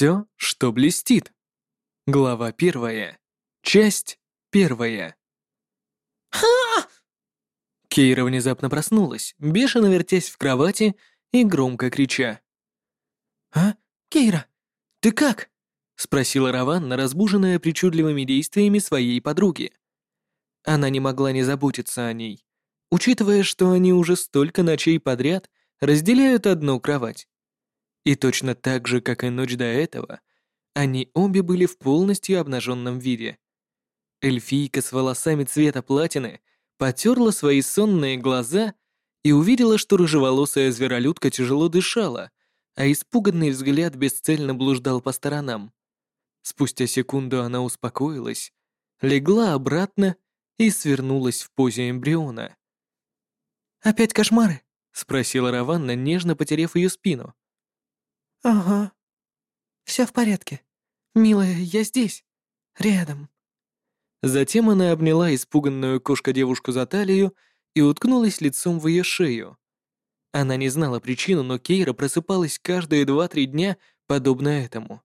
Все, что блестит. Глава первая. Часть первая. Ха! Кейра внезапно проснулась, бешено вертясь в кровати и громко крича. «А? Кейра, ты как?» — спросила Раванна, разбуженная причудливыми действиями своей подруги. Она не могла не заботиться о ней, учитывая, что они уже столько ночей подряд разделяют одну кровать. И точно так же, как и ночь до этого, они обе были в полностью обнаженном виде. Эльфийка с волосами цвета платины потерла свои сонные глаза и увидела, что рыжеволосая зверолюдка тяжело дышала, а испуганный взгляд бесцельно блуждал по сторонам. Спустя секунду она успокоилась, легла обратно и свернулась в позе эмбриона. «Опять кошмары?» — спросила Раванна, нежно потерев ее спину. «Ага. Все в порядке. Милая, я здесь. Рядом». Затем она обняла испуганную кошка-девушку за талию и уткнулась лицом в ее шею. Она не знала причину, но Кейра просыпалась каждые два-три дня, подобно этому.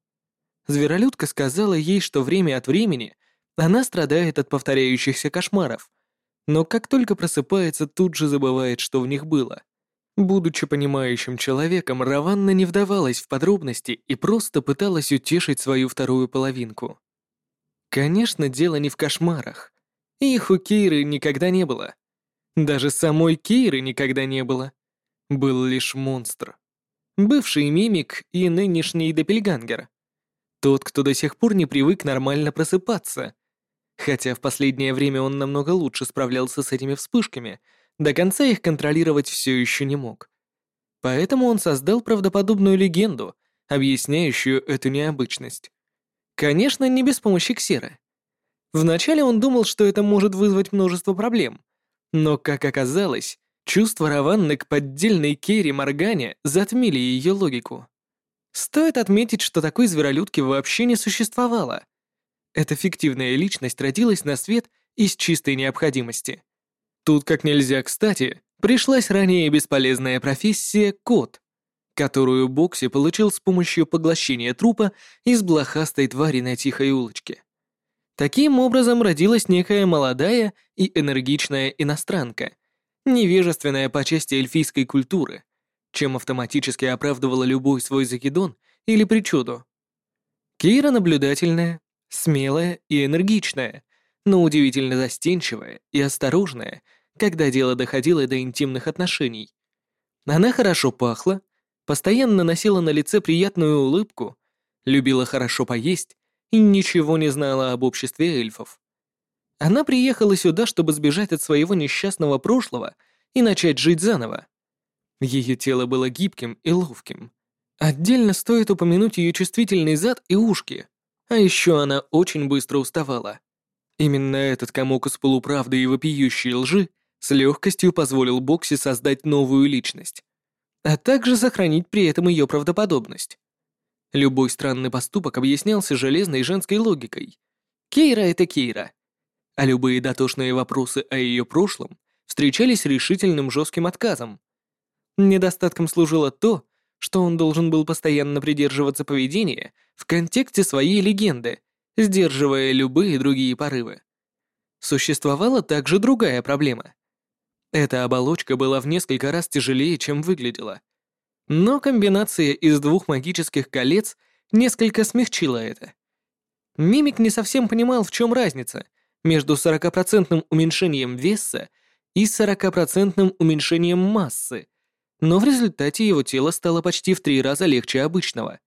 Зверолюдка сказала ей, что время от времени она страдает от повторяющихся кошмаров, но как только просыпается, тут же забывает, что в них было. Будучи понимающим человеком, Раванна не вдавалась в подробности и просто пыталась утешить свою вторую половинку. Конечно, дело не в кошмарах. Их у Кейры никогда не было. Даже самой Кейры никогда не было. Был лишь монстр. Бывший мимик и нынешний допельгангер. Тот, кто до сих пор не привык нормально просыпаться. Хотя в последнее время он намного лучше справлялся с этими вспышками — до конца их контролировать все еще не мог. Поэтому он создал правдоподобную легенду, объясняющую эту необычность. Конечно, не без помощи Ксера. Вначале он думал, что это может вызвать множество проблем, но, как оказалось, чувства Раванны к поддельной Керри Моргане затмили ее логику. Стоит отметить, что такой зверолюдки вообще не существовало. Эта фиктивная личность родилась на свет из чистой необходимости — Тут как нельзя кстати пришлась ранее бесполезная профессия кот, которую Бокси получил с помощью поглощения трупа из блохастой твари на тихой улочке. Таким образом родилась некая молодая и энергичная иностранка, невежественная по части эльфийской культуры, чем автоматически оправдывала любой свой закидон или причуду. Кейра наблюдательная, смелая и энергичная, но удивительно застенчивая и осторожная когда дело доходило до интимных отношений. Она хорошо пахла, постоянно носила на лице приятную улыбку, любила хорошо поесть и ничего не знала об обществе эльфов. Она приехала сюда, чтобы сбежать от своего несчастного прошлого и начать жить заново. Ее тело было гибким и ловким. Отдельно стоит упомянуть ее чувствительный зад и ушки. А еще она очень быстро уставала. Именно этот комок из полуправды и вопиющей лжи с легкостью позволил Бокси создать новую личность, а также сохранить при этом ее правдоподобность. Любой странный поступок объяснялся железной женской логикой. Кейра — это Кейра. А любые дотошные вопросы о ее прошлом встречались решительным жестким отказом. Недостатком служило то, что он должен был постоянно придерживаться поведения в контексте своей легенды, сдерживая любые другие порывы. Существовала также другая проблема. Эта оболочка была в несколько раз тяжелее, чем выглядела. Но комбинация из двух магических колец несколько смягчила это. Мимик не совсем понимал, в чем разница между 40% уменьшением веса и 40% уменьшением массы, но в результате его тело стало почти в три раза легче обычного.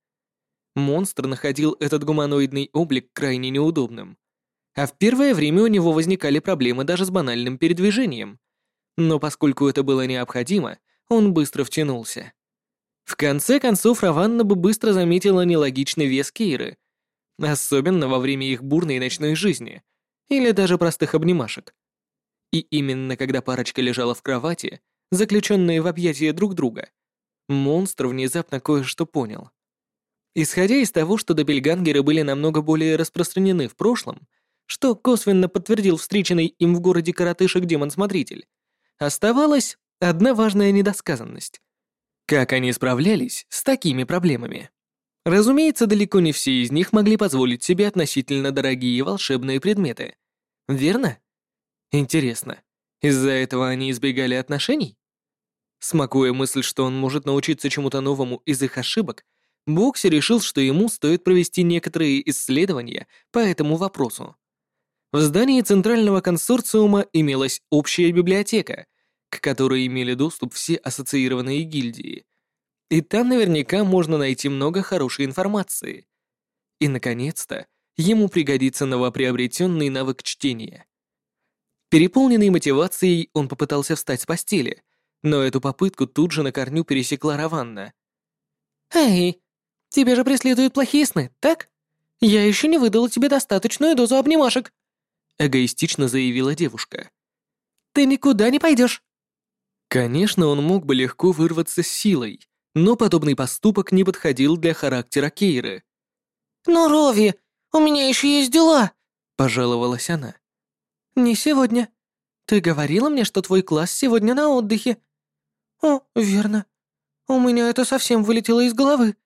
Монстр находил этот гуманоидный облик крайне неудобным. А в первое время у него возникали проблемы даже с банальным передвижением. Но поскольку это было необходимо, он быстро втянулся. В конце концов, Раванна бы быстро заметила нелогичный вес Кейры, особенно во время их бурной ночной жизни, или даже простых обнимашек. И именно когда парочка лежала в кровати, заключенные в объятия друг друга, монстр внезапно кое-что понял. Исходя из того, что допельгангеры были намного более распространены в прошлом, что косвенно подтвердил встреченный им в городе коротышек-демон-смотритель, Оставалась одна важная недосказанность. Как они справлялись с такими проблемами? Разумеется, далеко не все из них могли позволить себе относительно дорогие волшебные предметы. Верно? Интересно, из-за этого они избегали отношений? Смакуя мысль, что он может научиться чему-то новому из их ошибок, Бокси решил, что ему стоит провести некоторые исследования по этому вопросу. В здании Центрального консорциума имелась общая библиотека, к которой имели доступ все ассоциированные гильдии. И там наверняка можно найти много хорошей информации. И, наконец-то, ему пригодится новоприобретенный навык чтения. Переполненный мотивацией, он попытался встать с постели, но эту попытку тут же на корню пересекла Раванна. «Эй, тебе же преследуют плохие сны, так? Я еще не выдала тебе достаточную дозу обнимашек», эгоистично заявила девушка. «Ты никуда не пойдешь. Конечно, он мог бы легко вырваться с силой, но подобный поступок не подходил для характера Кейры. «Но, Рови, у меня еще есть дела», — пожаловалась она. «Не сегодня. Ты говорила мне, что твой класс сегодня на отдыхе». «О, верно. У меня это совсем вылетело из головы.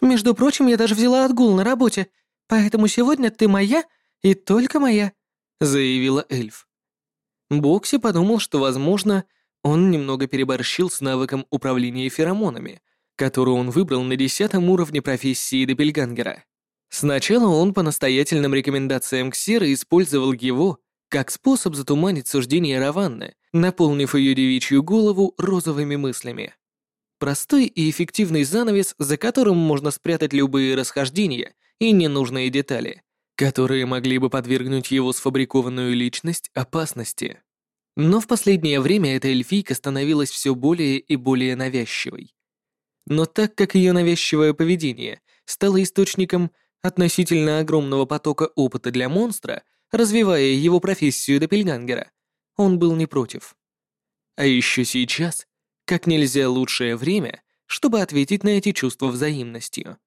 Между прочим, я даже взяла отгул на работе, поэтому сегодня ты моя и только моя», — заявила эльф. Бокси подумал, что, возможно, он немного переборщил с навыком управления феромонами, которую он выбрал на десятом уровне профессии Депельгангера. Сначала он по настоятельным рекомендациям Ксера использовал его как способ затуманить суждение Раванны, наполнив ее девичью голову розовыми мыслями. Простой и эффективный занавес, за которым можно спрятать любые расхождения и ненужные детали, которые могли бы подвергнуть его сфабрикованную личность опасности. Но в последнее время эта эльфийка становилась все более и более навязчивой. Но так как ее навязчивое поведение стало источником относительно огромного потока опыта для монстра, развивая его профессию Доппельгангера, он был не против. А еще сейчас, как нельзя лучшее время, чтобы ответить на эти чувства взаимностью.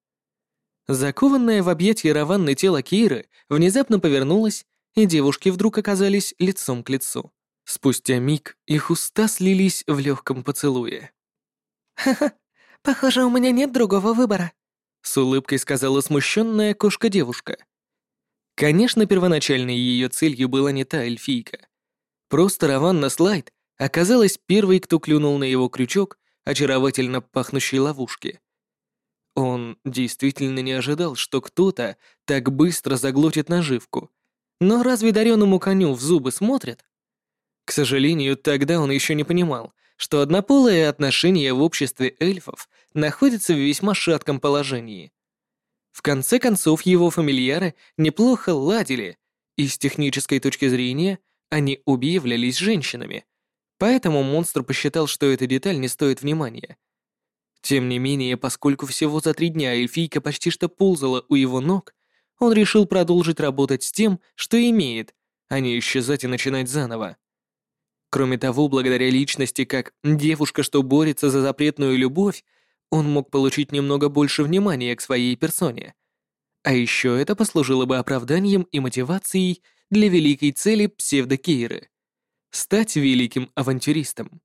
Закованное в объятия Раванны тело Киры внезапно повернулось, и девушки вдруг оказались лицом к лицу. Спустя миг их уста слились в легком поцелуе. «Ха-ха, похоже, у меня нет другого выбора», — с улыбкой сказала смущенная кошка-девушка. Конечно, первоначальной ее целью была не та эльфийка. Просто Раванна Слайд оказалась первой, кто клюнул на его крючок очаровательно пахнущей ловушки. Он действительно не ожидал, что кто-то так быстро заглотит наживку. Но разве дареному коню в зубы смотрят? К сожалению, тогда он еще не понимал, что однополые отношения в обществе эльфов находятся в весьма шатком положении. В конце концов, его фамильяры неплохо ладили, и с технической точки зрения они обе женщинами, поэтому монстр посчитал, что эта деталь не стоит внимания. Тем не менее, поскольку всего за три дня эльфийка почти что ползала у его ног, он решил продолжить работать с тем, что имеет, а не исчезать и начинать заново. Кроме того, благодаря личности как девушка, что борется за запретную любовь, он мог получить немного больше внимания к своей персоне. А еще это послужило бы оправданием и мотивацией для великой цели псевдокейры — стать великим авантюристом.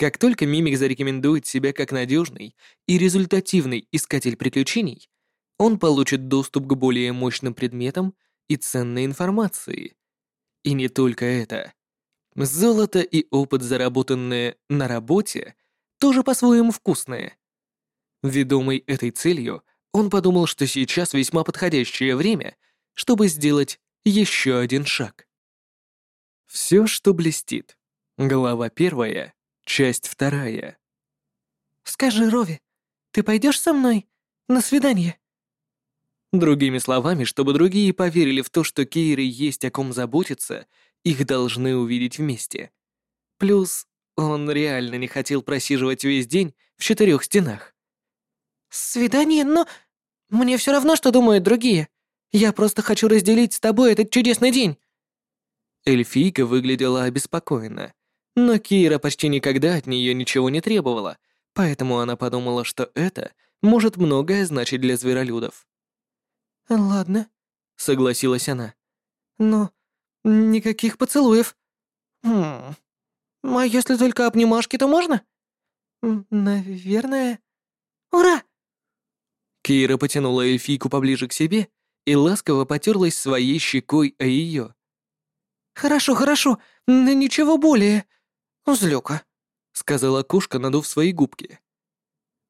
Как только Мимик зарекомендует себя как надежный и результативный искатель приключений, он получит доступ к более мощным предметам и ценной информации. И не только это. Золото и опыт, заработанные на работе, тоже по-своему вкусные. Ведомый этой целью, он подумал, что сейчас весьма подходящее время, чтобы сделать еще один шаг. Все, что блестит. Глава первая, часть вторая. «Скажи, Рови, ты пойдешь со мной на свидание?» Другими словами, чтобы другие поверили в то, что Кейры есть о ком заботиться, их должны увидеть вместе. Плюс он реально не хотел просиживать весь день в четырех стенах. «Свидание? Но мне все равно, что думают другие. Я просто хочу разделить с тобой этот чудесный день». Эльфийка выглядела обеспокоенно, но Кира почти никогда от нее ничего не требовала, поэтому она подумала, что это может многое значить для зверолюдов. «Ладно», — согласилась она. «Но Никаких поцелуев. Хм. А если только обнимашки, то можно? Наверное. Ура! Кейра потянула эльфийку поближе к себе и ласково потерлась своей щекой о ее. «Хорошо, хорошо, но ничего более. Злёка», — сказала кошка, надув свои губки.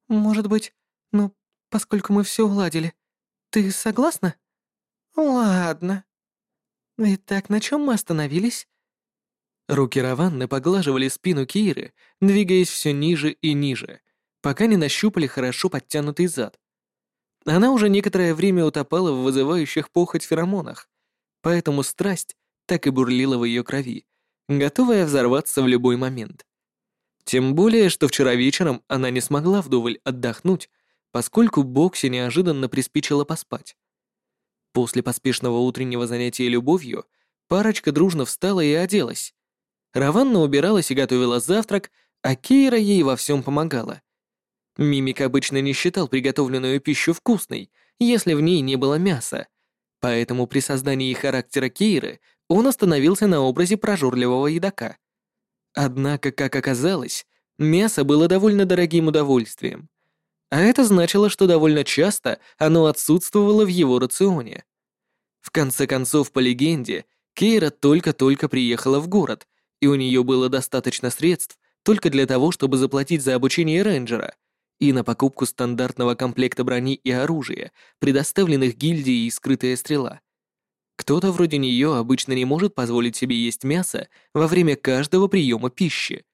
«Может быть, ну, поскольку мы все уладили, ты согласна?» «Ладно. Итак, на чем мы остановились?» Руки Раванны поглаживали спину Кейры, двигаясь все ниже и ниже, пока не нащупали хорошо подтянутый зад. Она уже некоторое время утопала в вызывающих похоть феромонах, поэтому страсть так и бурлила в ее крови, готовая взорваться в любой момент. Тем более, что вчера вечером она не смогла вдоволь отдохнуть, поскольку Бокси неожиданно приспичило поспать. После поспешного утреннего занятия любовью парочка дружно встала и оделась. Раванна убиралась и готовила завтрак, а Кейра ей во всем помогала. Мимик обычно не считал приготовленную пищу вкусной, если в ней не было мяса, поэтому при создании характера Кейры он остановился на образе прожорливого едока. Однако, как оказалось, мясо было довольно дорогим удовольствием. А это значило, что довольно часто оно отсутствовало в его рационе. В конце концов, по легенде, Кейра только-только приехала в город, и у нее было достаточно средств только для того, чтобы заплатить за обучение рейнджера и на покупку стандартного комплекта брони и оружия, предоставленных гильдией «Скрытая стрела». Кто-то вроде нее обычно не может позволить себе есть мясо во время каждого приема пищи.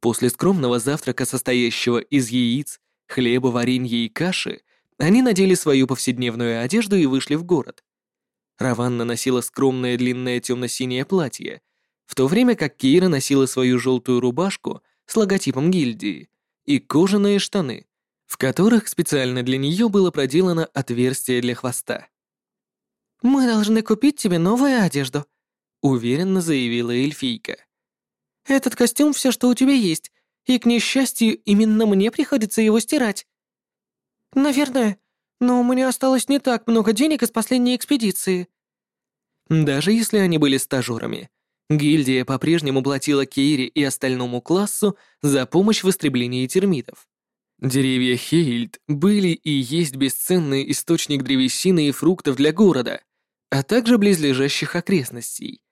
После скромного завтрака, состоящего из яиц, хлеба, варенья и каши, они надели свою повседневную одежду и вышли в город. Раванна носила скромное длинное темно-синее платье, в то время как Кира носила свою желтую рубашку с логотипом гильдии и кожаные штаны, в которых специально для нее было проделано отверстие для хвоста. «Мы должны купить тебе новую одежду», — уверенно заявила эльфийка. «Этот костюм — все, что у тебя есть, и, к несчастью, именно мне приходится его стирать». «Наверное, но у меня осталось не так много денег из последней экспедиции». Даже если они были стажерами, гильдия по-прежнему платила Кейре и остальному классу за помощь в истреблении термитов. Деревья Хейльд были и есть бесценный источник древесины и фруктов для города, а также близлежащих окрестностей,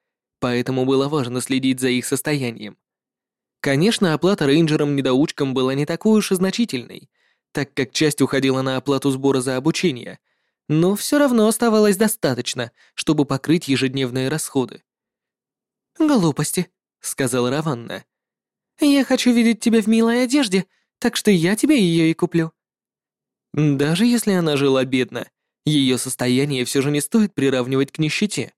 поэтому было важно следить за их состоянием. Конечно, оплата рейнджерам-недоучкам была не такой уж и значительной, так как часть уходила на оплату сбора за обучение, но все равно оставалось достаточно, чтобы покрыть ежедневные расходы. «Глупости», — сказала Раванна. «Я хочу видеть тебя в милой одежде, так что я тебе ее и куплю». Даже если она жила бедно, ее состояние все же не стоит приравнивать к нищете.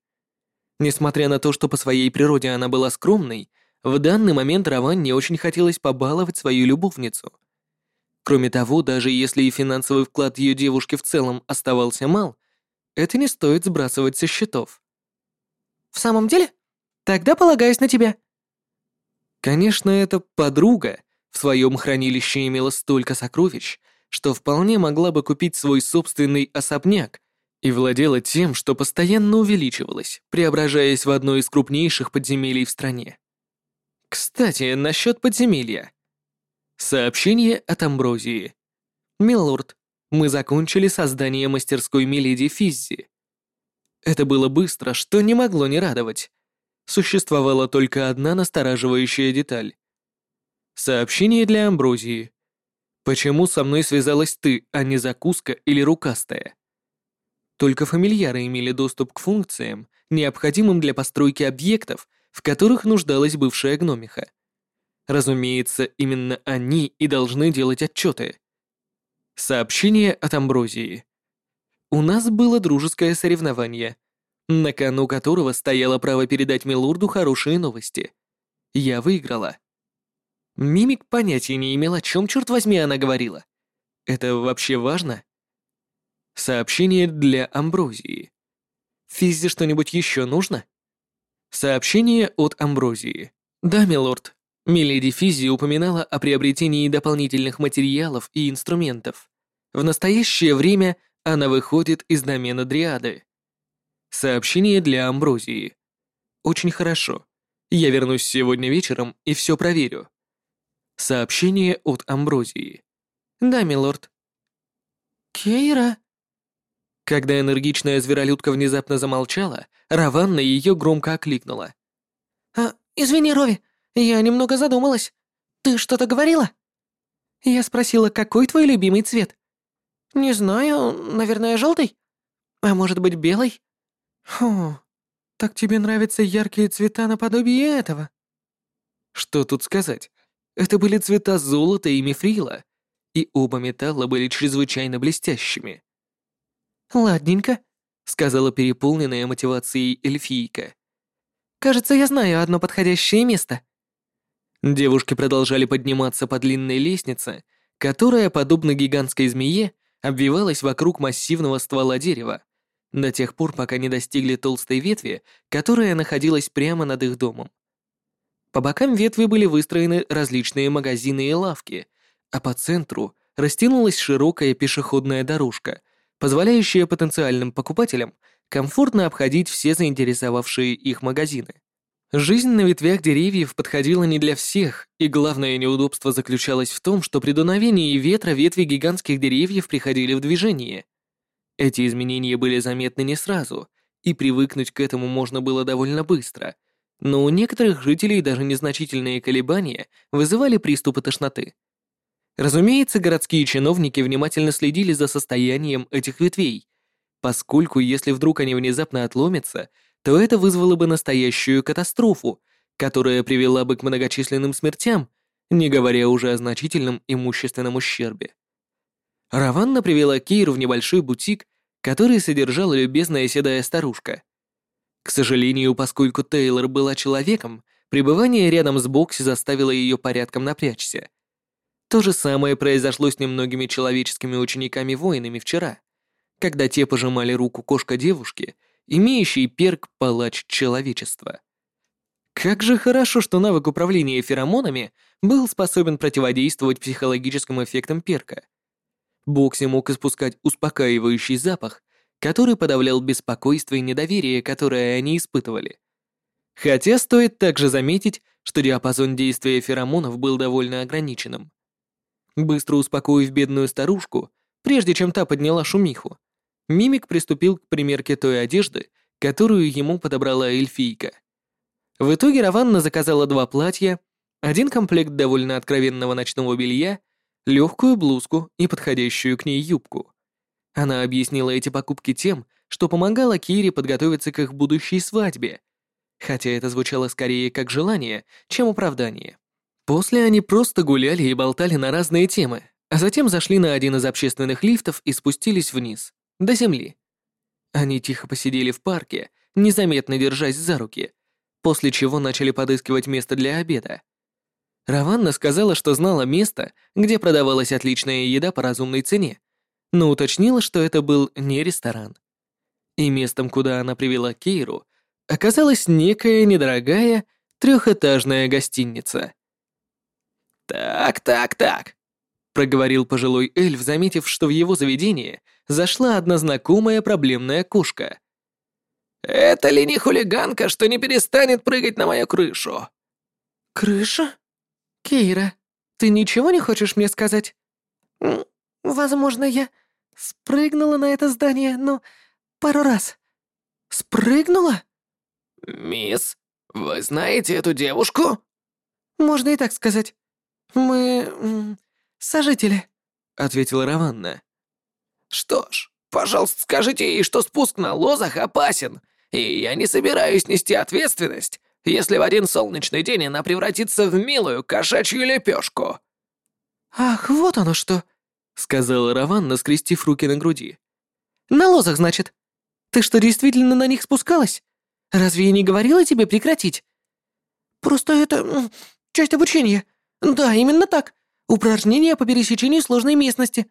Несмотря на то, что по своей природе она была скромной, в данный момент Раванне очень хотелось побаловать свою любовницу. Кроме того, даже если и финансовый вклад ее девушки в целом оставался мал, это не стоит сбрасывать со счетов. «В самом деле? Тогда полагаюсь на тебя». Конечно, эта подруга в своем хранилище имела столько сокровищ, что вполне могла бы купить свой собственный особняк и владела тем, что постоянно увеличивалось, преображаясь в одно из крупнейших подземелий в стране. Кстати, насчет подземелья. Сообщение от Амброзии. «Милорд, мы закончили создание мастерской Миледи Физзи». Это было быстро, что не могло не радовать. Существовала только одна настораживающая деталь. Сообщение для Амброзии. Почему со мной связалась ты, а не закуска или рукастая? Только фамильяры имели доступ к функциям, необходимым для постройки объектов, в которых нуждалась бывшая гномиха. Разумеется, именно они и должны делать отчеты. Сообщение от Амброзии. У нас было дружеское соревнование, на кону которого стояло право передать Милурду хорошие новости. Я выиграла. Мимик понятия не имел, о чем, черт возьми, она говорила. Это вообще важно? Сообщение для Амброзии. Физзе что-нибудь еще нужно? Сообщение от Амброзии. Да, милорд. Миледи Физи упоминала о приобретении дополнительных материалов и инструментов. В настоящее время она выходит из домена Дриады. Сообщение для Амброзии. Очень хорошо. Я вернусь сегодня вечером и все проверю. Сообщение от Амброзии. Да, милорд. «Кейра?» Когда энергичная зверолюдка внезапно замолчала, Раванна ее громко окликнула. «А, извини, Рови, я немного задумалась. Ты что-то говорила?» Я спросила, какой твой любимый цвет? «Не знаю, наверное, желтый? А может быть, белый?» «Фу, так тебе нравятся яркие цвета наподобие этого?» Что тут сказать? Это были цвета золота и мифрила, и оба металла были чрезвычайно блестящими. «Ладненько», — сказала переполненная мотивацией эльфийка. «Кажется, я знаю одно подходящее место». Девушки продолжали подниматься по длинной лестнице, которая, подобно гигантской змее, обвивалась вокруг массивного ствола дерева, до тех пор, пока не достигли толстой ветви, которая находилась прямо над их домом. По бокам ветви были выстроены различные магазины и лавки, а по центру растянулась широкая пешеходная дорожка, позволяющая потенциальным покупателям комфортно обходить все заинтересовавшие их магазины. Жизнь на ветвях деревьев подходила не для всех, и главное неудобство заключалось в том, что при дуновении ветра ветви гигантских деревьев приходили в движение. Эти изменения были заметны не сразу, и привыкнуть к этому можно было довольно быстро, но у некоторых жителей даже незначительные колебания вызывали приступы тошноты. Разумеется, городские чиновники внимательно следили за состоянием этих ветвей, поскольку если вдруг они внезапно отломятся — то это вызвало бы настоящую катастрофу, которая привела бы к многочисленным смертям, не говоря уже о значительном имущественном ущербе. Раванна привела Кейру в небольшой бутик, который содержала любезная седая старушка. К сожалению, поскольку Тейлор была человеком, пребывание рядом с Бокси заставило ее порядком напрячься. То же самое произошло с немногими человеческими учениками-воинами вчера, когда те пожимали руку кошка девушки — имеющий перк «Палач человечества». Как же хорошо, что навык управления феромонами был способен противодействовать психологическим эффектам перка. Бокси мог испускать успокаивающий запах, который подавлял беспокойство и недоверие, которое они испытывали. Хотя стоит также заметить, что диапазон действия феромонов был довольно ограниченным. Быстро успокоив бедную старушку, прежде чем та подняла шумиху, Мимик приступил к примерке той одежды, которую ему подобрала эльфийка. В итоге Раванна заказала два платья, один комплект довольно откровенного ночного белья, легкую блузку и подходящую к ней юбку. Она объяснила эти покупки тем, что помогала Кире подготовиться к их будущей свадьбе, хотя это звучало скорее как желание, чем оправдание. После они просто гуляли и болтали на разные темы, а затем зашли на один из общественных лифтов и спустились вниз до земли. Они тихо посидели в парке, незаметно держась за руки, после чего начали подыскивать место для обеда. Раванна сказала, что знала место, где продавалась отличная еда по разумной цене, но уточнила, что это был не ресторан. И местом, куда она привела Кейру, оказалась некая недорогая трехэтажная гостиница. «Так, так, так», — проговорил пожилой эльф, заметив, что в его заведение зашла одна знакомая проблемная кошка. «Это ли не хулиганка, что не перестанет прыгать на мою крышу?» «Крыша? Кейра, ты ничего не хочешь мне сказать?» «Возможно, я спрыгнула на это здание, но пару раз. Спрыгнула?» «Мисс, вы знаете эту девушку?» «Можно и так сказать. Мы... сожители», — ответила Раванна. Что ж, пожалуйста, скажите ей, что спуск на лозах опасен, и я не собираюсь нести ответственность, если в один солнечный день она превратится в милую кошачью лепешку. «Ах, вот оно что!» — сказала Раванна, скрестив руки на груди. «На лозах, значит? Ты что, действительно на них спускалась? Разве я не говорила тебе прекратить?» «Просто это... часть обучения. Да, именно так. Упражнения по пересечению сложной местности»,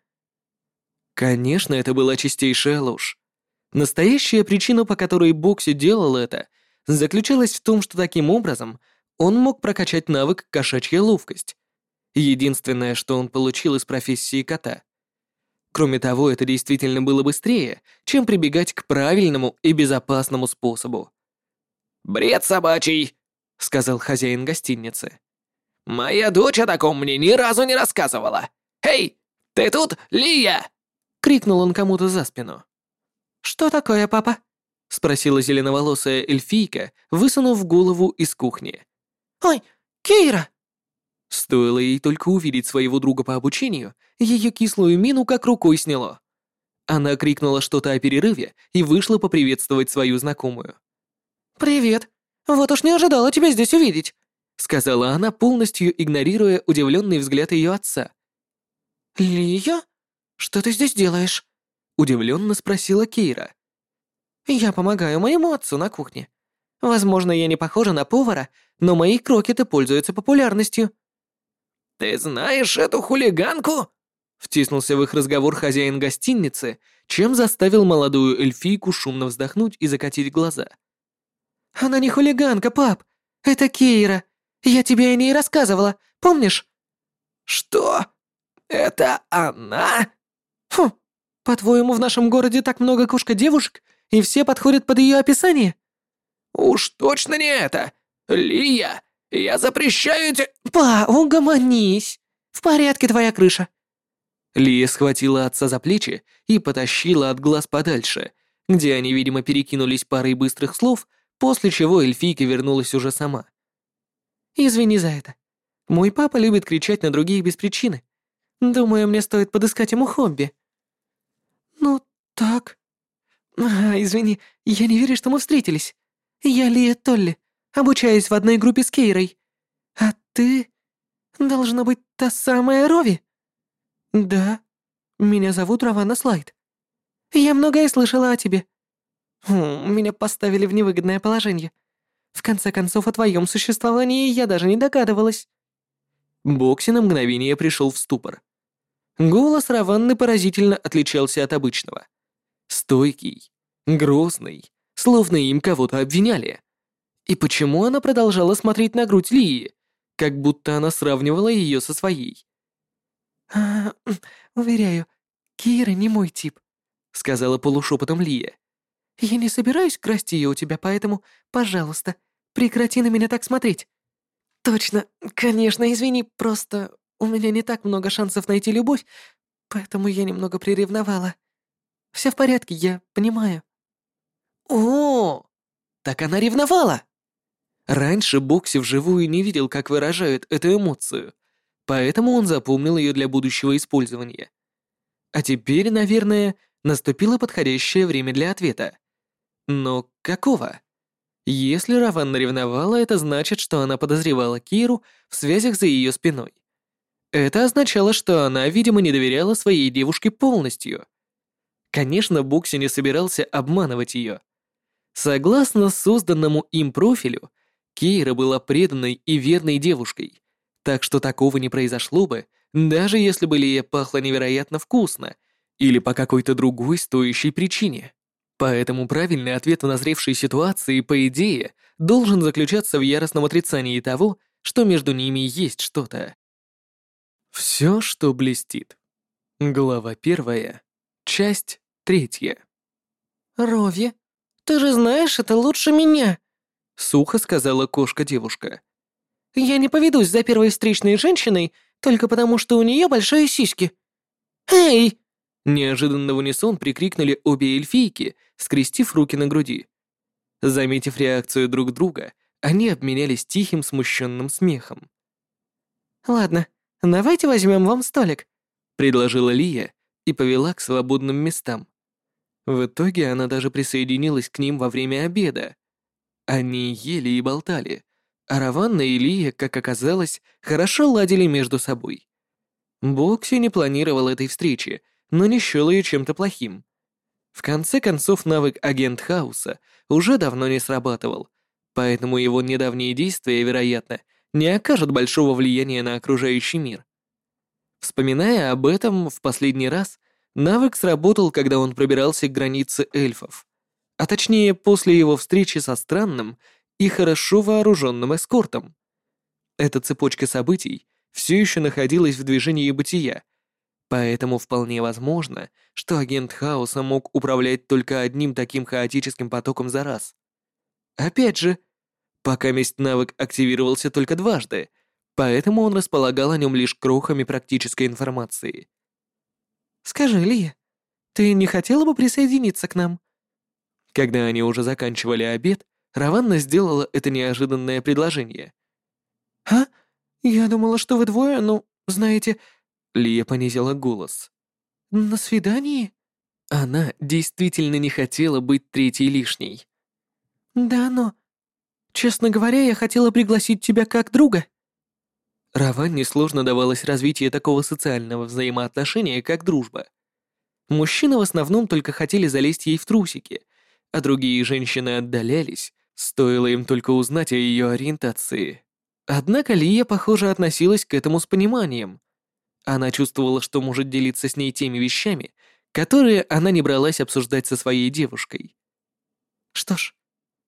Конечно, это была чистейшая ложь. Настоящая причина, по которой Бокси делал это, заключалась в том, что таким образом он мог прокачать навык кошачья ловкость. Единственное, что он получил из профессии кота. Кроме того, это действительно было быстрее, чем прибегать к правильному и безопасному способу. «Бред собачий», — сказал хозяин гостиницы. «Моя дочь о таком мне ни разу не рассказывала. Эй, ты тут, Лия?» — крикнул он кому-то за спину. «Что такое, папа?» — спросила зеленоволосая эльфийка, высунув голову из кухни. «Ой, Кейра!» Стоило ей только увидеть своего друга по обучению, ее кислую мину как рукой сняло. Она крикнула что-то о перерыве и вышла поприветствовать свою знакомую. «Привет. Вот уж не ожидала тебя здесь увидеть», — сказала она, полностью игнорируя удивленный взгляд ее отца. «Лия? Что ты здесь делаешь?» — удивленно спросила Кейра. «Я помогаю моему отцу на кухне. Возможно, я не похожа на повара, но мои крокеты пользуются популярностью». «Ты знаешь эту хулиганку?» Втиснулся в их разговор хозяин гостиницы, чем заставил молодую эльфийку шумно вздохнуть и закатить глаза. «Она не хулиганка, пап. Это Кейра. Я тебе о ней рассказывала, помнишь?» «Что? Это она?» «Хм, по-твоему, в нашем городе так много кошка-девушек, и все подходят под ее описание?» «Уж точно не это! Лия, я запрещаю тебе...» «Па, угомонись! В порядке твоя крыша!» Лия схватила отца за плечи и потащила от глаз подальше, где они, видимо, перекинулись парой быстрых слов, после чего эльфийка вернулась уже сама. «Извини за это. Мой папа любит кричать на других без причины. Думаю, мне стоит подыскать ему хобби». «Ну, так...» а, «Извини, я не верю, что мы встретились. Я Лия Толли, обучаюсь в одной группе с Кейрой. А ты... должна быть та самая Рови?» «Да. Меня зовут Равана Слайд. Я многое слышала о тебе. Хм, меня поставили в невыгодное положение. В конце концов, о твоем существовании я даже не догадывалась». Бокси на мгновение пришел в ступор. Голос Раванны поразительно отличался от обычного. Стойкий, грозный, словно им кого-то обвиняли. И почему она продолжала смотреть на грудь Лии, как будто она сравнивала ее со своей? «А, уверяю, Кира не мой тип», — сказала полушепотом Лия. «Я не собираюсь красть ее у тебя, поэтому, пожалуйста, прекрати на меня так смотреть». «Точно, конечно, извини, просто у меня не так много шансов найти любовь, поэтому я немного приревновала. Все в порядке, я понимаю». «О, так она ревновала!» Раньше Бокси вживую не видел, как выражают эту эмоцию, поэтому он запомнил ее для будущего использования. А теперь, наверное, наступило подходящее время для ответа. Но какого? Если Раванна ревновала, это значит, что она подозревала Киру в связях за ее спиной. Это означало, что она, видимо, не доверяла своей девушке полностью. Конечно, Бокси не собирался обманывать ее. Согласно созданному им профилю, Кейра была преданной и верной девушкой, так что такого не произошло бы, даже если бы Лия пахла невероятно вкусно или по какой-то другой стоящей причине. Поэтому правильный ответ в назревшей ситуации, по идее, должен заключаться в яростном отрицании того, что между ними есть что-то. Все, что блестит. Глава первая. Часть третья. «Рови, ты же знаешь это лучше меня», — сухо сказала кошка-девушка. «Я не поведусь за первой встречной женщиной только потому, что у нее большие сиськи». «Эй!» Неожиданно в унисон прикрикнули обе эльфийки, скрестив руки на груди. Заметив реакцию друг друга, они обменялись тихим смущенным смехом. «Ладно, давайте возьмем вам столик», — предложила Лия и повела к свободным местам. В итоге она даже присоединилась к ним во время обеда. Они ели и болтали, а Раванна и Лия, как оказалось, хорошо ладили между собой. Бокси не планировал этой встречи, но не счел ее чем-то плохим. В конце концов, навык агент Хауса уже давно не срабатывал, поэтому его недавние действия, вероятно, не окажут большого влияния на окружающий мир. Вспоминая об этом в последний раз, навык сработал, когда он пробирался к границе эльфов, а точнее после его встречи со странным и хорошо вооруженным эскортом. Эта цепочка событий все еще находилась в движении бытия, поэтому вполне возможно, что агент хаоса мог управлять только одним таким хаотическим потоком за раз. Опять же, пока месть навык активировался только дважды, поэтому он располагал о нем лишь крохами практической информации. «Скажи, Лия, ты не хотела бы присоединиться к нам?» Когда они уже заканчивали обед, Раванна сделала это неожиданное предложение. «А? Я думала, что вы двое, ну, знаете...» Лия понизила голос. «На свидании?» Она действительно не хотела быть третьей лишней. «Да, но... Честно говоря, я хотела пригласить тебя как друга». Раванне сложно давалось развитие такого социального взаимоотношения, как дружба. Мужчины в основном только хотели залезть ей в трусики, а другие женщины отдалялись, стоило им только узнать о ее ориентации. Однако Лия, похоже, относилась к этому с пониманием. Она чувствовала, что может делиться с ней теми вещами, которые она не бралась обсуждать со своей девушкой. «Что ж,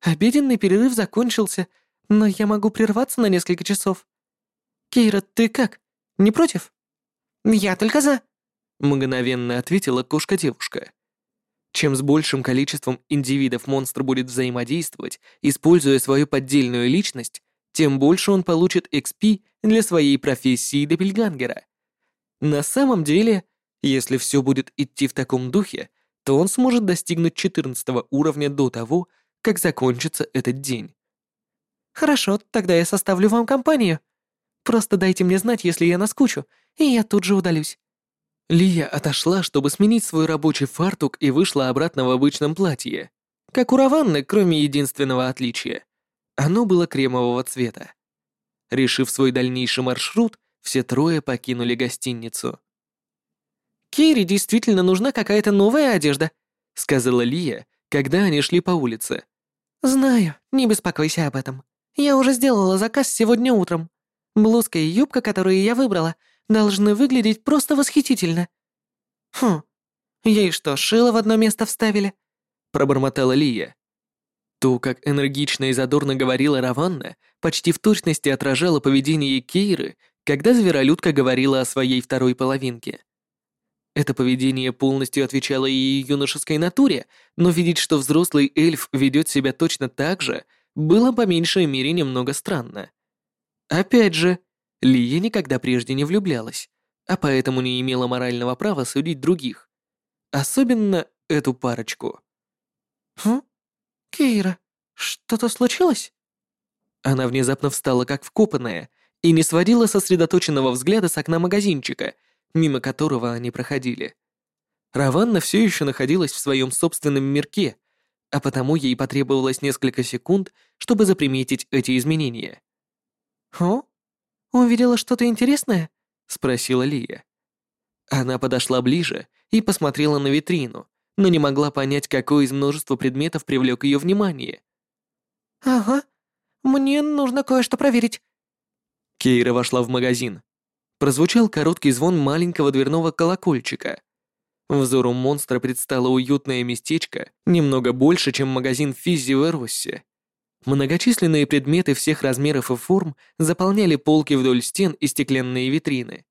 обеденный перерыв закончился, но я могу прерваться на несколько часов. Кейра, ты как, не против?» «Я только за», — мгновенно ответила кошка-девушка. Чем с большим количеством индивидов монстр будет взаимодействовать, используя свою поддельную личность, тем больше он получит XP для своей профессии Доппельгангера. На самом деле, если все будет идти в таком духе, то он сможет достигнуть 14 уровня до того, как закончится этот день. «Хорошо, тогда я составлю вам компанию. Просто дайте мне знать, если я наскучу, и я тут же удалюсь». Лия отошла, чтобы сменить свой рабочий фартук и вышла обратно в обычном платье. Как у Раванны, кроме единственного отличия. Оно было кремового цвета. Решив свой дальнейший маршрут, все трое покинули гостиницу. «Кире действительно нужна какая-то новая одежда», — сказала Лия, когда они шли по улице. «Знаю, не беспокойся об этом. Я уже сделала заказ сегодня утром. Блузка и юбка, которые я выбрала, должны выглядеть просто восхитительно». «Хм, ей что, шило в одно место вставили?» пробормотала Лия. То, как энергично и задорно говорила Раванна, почти в точности отражало поведение Кейры, когда зверолюдка говорила о своей второй половинке. Это поведение полностью отвечало ее юношеской натуре, но видеть, что взрослый эльф ведет себя точно так же, было по меньшей мере немного странно. Опять же, Лия никогда прежде не влюблялась, а поэтому не имела морального права судить других. Особенно эту парочку. «Хм? Кейра, что-то случилось?» Она внезапно встала как вкопанная и не сводила сосредоточенного взгляда с окна магазинчика, мимо которого они проходили. Раванна все еще находилась в своем собственном мирке, а потому ей потребовалось несколько секунд, чтобы заприметить эти изменения. «О?» «Увидела что-то интересное?» — спросила Лия. Она подошла ближе и посмотрела на витрину, но не могла понять, какой из множества предметов привлек ее внимание. «Ага, мне нужно кое-что проверить». Кейра вошла в магазин. Прозвучал короткий звон маленького дверного колокольчика. Взору монстра предстало уютное местечко, немного больше, чем магазин Физзи в Эроссе. Многочисленные предметы всех размеров и форм заполняли полки вдоль стен и стеклянные витрины.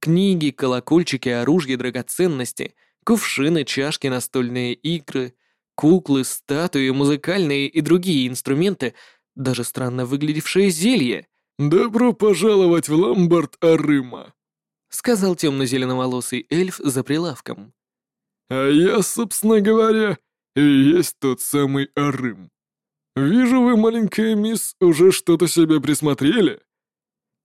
Книги, колокольчики, оружие, драгоценности, кувшины, чашки, настольные игры, куклы, статуи, музыкальные и другие инструменты, даже странно выглядевшее зелье. «Добро пожаловать в ломбард Арыма», — сказал темно-зеленоволосый эльф за прилавком. «А я, собственно говоря, и есть тот самый Арым. «Вижу, вы, маленькая мисс, уже что-то себе присмотрели».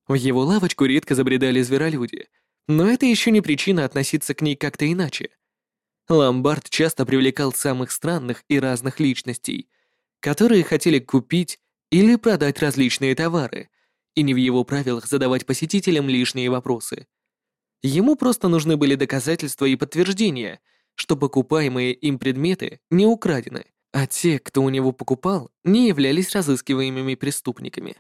В его лавочку редко забредали зверолюди, но это еще не причина относиться к ней как-то иначе. Ломбард часто привлекал самых странных и разных личностей, которые хотели купить или продать различные товары, и не в его правилах задавать посетителям лишние вопросы. Ему просто нужны были доказательства и подтверждения, что покупаемые им предметы не украдены а те, кто у него покупал, не являлись разыскиваемыми преступниками.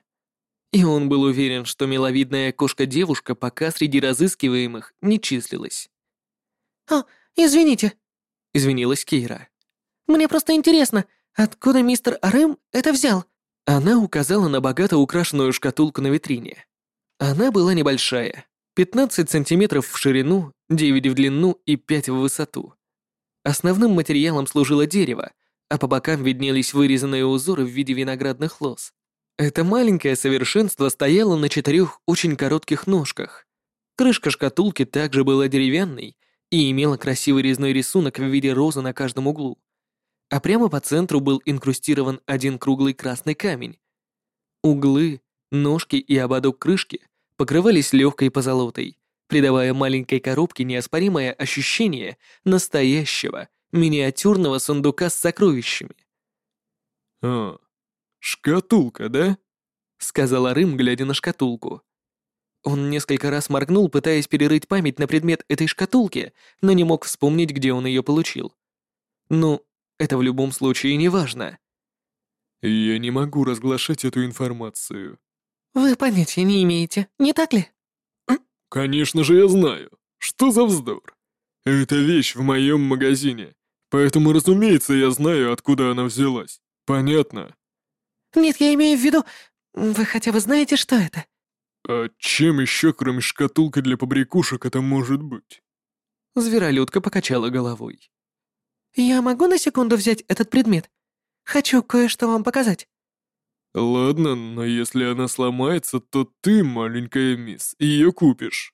И он был уверен, что миловидная кошка-девушка пока среди разыскиваемых не числилась. «А, извините», — извинилась Кейра. «Мне просто интересно, откуда мистер Арым это взял?» Она указала на богато украшенную шкатулку на витрине. Она была небольшая, 15 сантиметров в ширину, 9 в длину и 5 в высоту. Основным материалом служило дерево, а по бокам виднелись вырезанные узоры в виде виноградных лоз. Это маленькое совершенство стояло на четырех очень коротких ножках. Крышка шкатулки также была деревянной и имела красивый резной рисунок в виде розы на каждом углу. А прямо по центру был инкрустирован один круглый красный камень. Углы, ножки и ободок крышки покрывались легкой позолотой, придавая маленькой коробке неоспоримое ощущение настоящего миниатюрного сундука с сокровищами. «А, шкатулка, да?» — сказал Арым, глядя на шкатулку. Он несколько раз моргнул, пытаясь перерыть память на предмет этой шкатулки, но не мог вспомнить, где он ее получил. Ну, это в любом случае не важно. «Я не могу разглашать эту информацию». «Вы понятия не имеете, не так ли?» «Конечно же я знаю. Что за вздор? Это вещь в моем магазине, поэтому, разумеется, я знаю, откуда она взялась. Понятно?» «Нет, я имею в виду... Вы хотя бы знаете, что это?» «А чем еще, кроме шкатулки для побрякушек, это может быть?» Зверолюдка покачала головой. «Я могу на секунду взять этот предмет? Хочу кое-что вам показать». «Ладно, но если она сломается, то ты, маленькая мисс, ее купишь».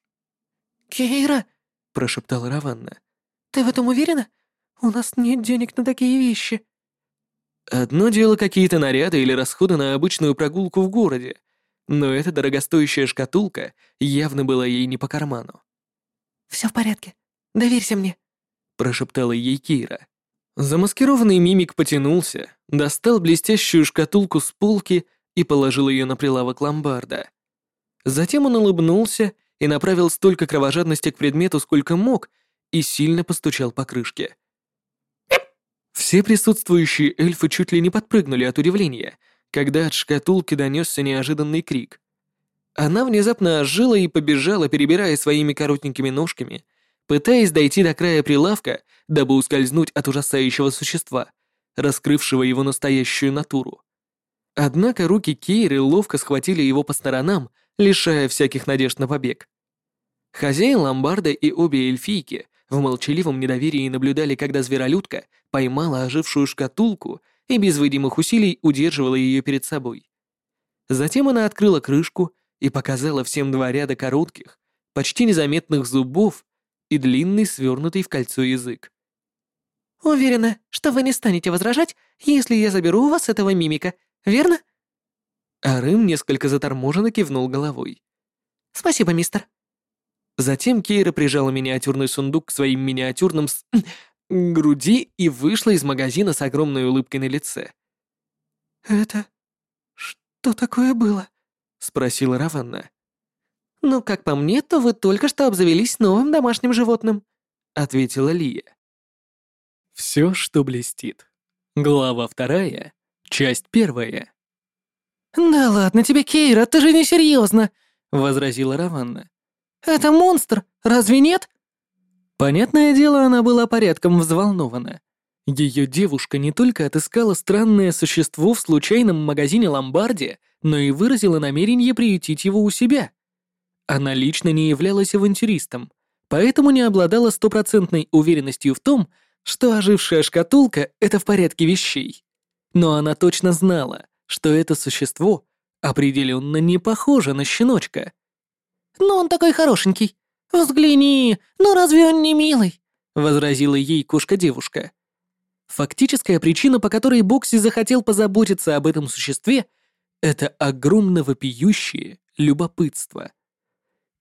«Кейра», — прошептала Раванна, — «ты в этом уверена? У нас нет денег на такие вещи». Одно дело какие-то наряды или расходы на обычную прогулку в городе, но эта дорогостоящая шкатулка явно была ей не по карману. «Все в порядке. Доверься мне», — прошептала ей Кира. Замаскированный мимик потянулся, достал блестящую шкатулку с полки и положил ее на прилавок ломбарда. Затем он улыбнулся и направил столько кровожадности к предмету, сколько мог, и сильно постучал по крышке. Все присутствующие эльфы чуть ли не подпрыгнули от удивления — когда от шкатулки донесся неожиданный крик. Она внезапно ожила и побежала, перебирая своими коротенькими ножками, пытаясь дойти до края прилавка, дабы ускользнуть от ужасающего существа, раскрывшего его настоящую натуру. Однако руки Кейры ловко схватили его по сторонам, лишая всяких надежд на побег. Хозяин ломбарда и обе эльфийки в молчаливом недоверии наблюдали, когда зверолюдка поймала ожившую шкатулку и без видимых усилий удерживала ее перед собой. Затем она открыла крышку и показала всем два ряда коротких, почти незаметных зубов и длинный свернутый в кольцо язык. «Уверена, что вы не станете возражать, если я заберу у вас этого мимика, верно?» Арым несколько заторможенно кивнул головой. «Спасибо, мистер». Затем Кейра прижала миниатюрный сундук к своим миниатюрным с груди и вышла из магазина с огромной улыбкой на лице. «Это... что такое было?» — спросила Раванна. «Ну, как по мне, то вы только что обзавелись новым домашним животным», — ответила Лия. Все, что блестит. Глава вторая, часть первая. «Да ладно тебе, Кейра, ты же не серьезно, возразила Раванна. «Это монстр, разве нет?» Понятное дело, она была порядком взволнована. Ее девушка не только отыскала странное существо в случайном магазине Ломбарди, но и выразила намерение приютить его у себя. Она лично не являлась авантюристом, поэтому не обладала стопроцентной уверенностью в том, что ожившая шкатулка — это в порядке вещей. Но она точно знала, что это существо определенно не похоже на щеночка. «Но он такой хорошенький», «Взгляни, ну разве он не милый?» — возразила ей кошка-девушка. Фактическая причина, по которой Бокси захотел позаботиться об этом существе, это огромно вопиющее любопытство.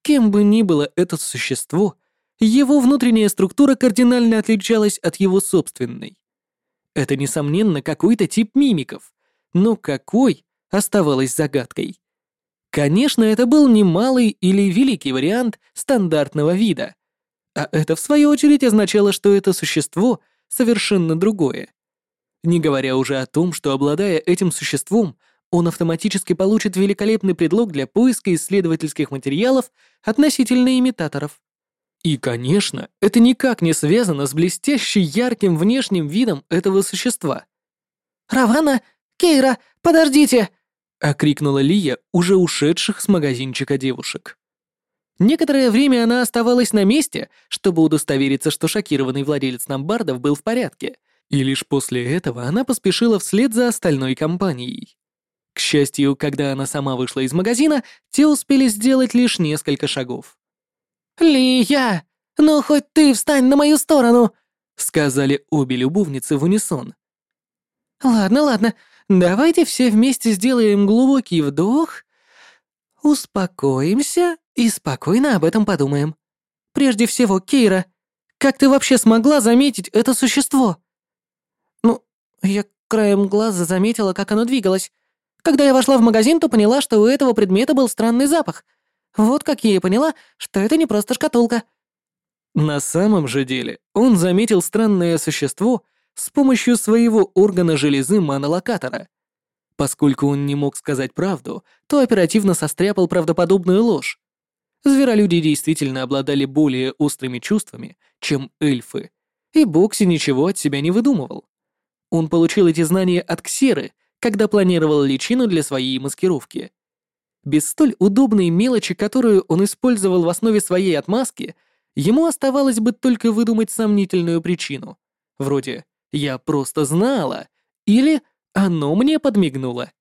Кем бы ни было это существо, его внутренняя структура кардинально отличалась от его собственной. Это, несомненно, какой-то тип мимиков, но какой оставалось загадкой. Конечно, это был не малый или великий вариант стандартного вида. А это, в свою очередь, означало, что это существо совершенно другое. Не говоря уже о том, что, обладая этим существом, он автоматически получит великолепный предлог для поиска исследовательских материалов относительно имитаторов. И, конечно, это никак не связано с блестяще ярким внешним видом этого существа. «Равана! Кейра! Подождите!» — окрикнула Лия уже ушедших с магазинчика девушек. Некоторое время она оставалась на месте, чтобы удостовериться, что шокированный владелец Намбардов был в порядке, и лишь после этого она поспешила вслед за остальной компанией. К счастью, когда она сама вышла из магазина, те успели сделать лишь несколько шагов. «Лия! «Ну, хоть ты встань на мою сторону!» — сказали обе любовницы в унисон. «Ладно, ладно, давайте все вместе сделаем глубокий вдох, успокоимся и спокойно об этом подумаем. Прежде всего, Кейра, как ты вообще смогла заметить это существо?» «Ну, я краем глаза заметила, как оно двигалось. Когда я вошла в магазин, то поняла, что у этого предмета был странный запах. Вот как я и поняла, что это не просто шкатулка». На самом же деле он заметил странное существо с помощью своего органа железы манолокатора. Поскольку он не мог сказать правду, то оперативно состряпал правдоподобную ложь. Зверолюди действительно обладали более острыми чувствами, чем эльфы, и Бокси ничего от себя не выдумывал. Он получил эти знания от Ксеры, когда планировал личину для своей маскировки. Без столь удобной мелочи, которую он использовал в основе своей отмазки, ему оставалось бы только выдумать сомнительную причину. Вроде «я просто знала» или «оно мне подмигнуло».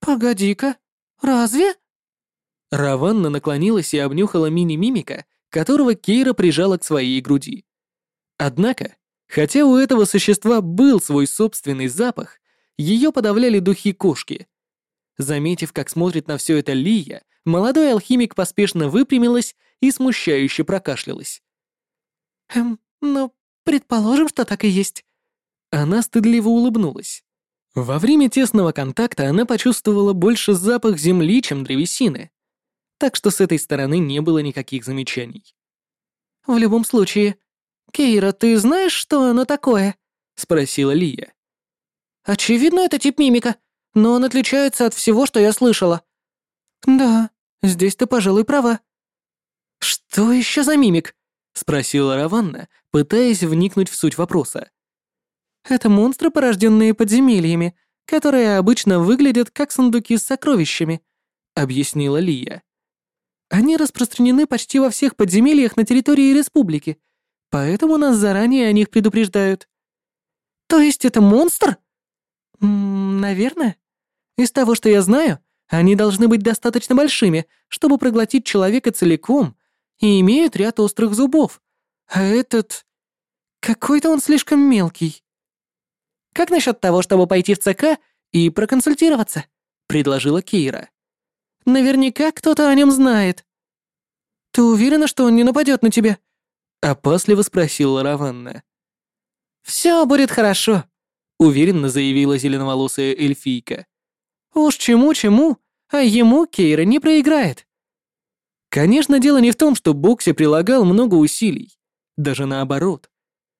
«Погоди-ка, разве?» Раванна наклонилась и обнюхала мини-мимика, которого Кейра прижала к своей груди. Однако, хотя у этого существа был свой собственный запах, ее подавляли духи кошки. Заметив, как смотрит на все это Лия, молодой алхимик поспешно выпрямилась и смущающе прокашлялась. «Эм, ну, предположим, что так и есть». Она стыдливо улыбнулась. Во время тесного контакта она почувствовала больше запах земли, чем древесины. Так что с этой стороны не было никаких замечаний. «В любом случае, Кейра, ты знаешь, что оно такое?» — спросила Лия. «Очевидно, это тип мимика, но он отличается от всего, что я слышала». «Да, здесь ты, пожалуй, права». «Что еще за мимик?» — спросила Раванна, пытаясь вникнуть в суть вопроса. «Это монстры, порожденные подземельями, которые обычно выглядят как сундуки с сокровищами», — объяснила Лия. «Они распространены почти во всех подземельях на территории республики, поэтому нас заранее о них предупреждают». «То есть это монстр?» «Ммм, наверное. Из того, что я знаю, они должны быть достаточно большими, чтобы проглотить человека целиком, и имеют ряд острых зубов. А этот... Какой-то он слишком мелкий». «Как насчет того, чтобы пойти в ЦК и проконсультироваться?» — предложила Кейра. «Наверняка кто-то о нем знает». «Ты уверена, что он не нападет на тебя?» — опасливо спросила Раванна. «Все будет хорошо», уверенно заявила зеленоволосая эльфийка. Уж чему-чему, а ему Кейра не проиграет. Конечно, дело не в том, что Бокси прилагал много усилий. Даже наоборот.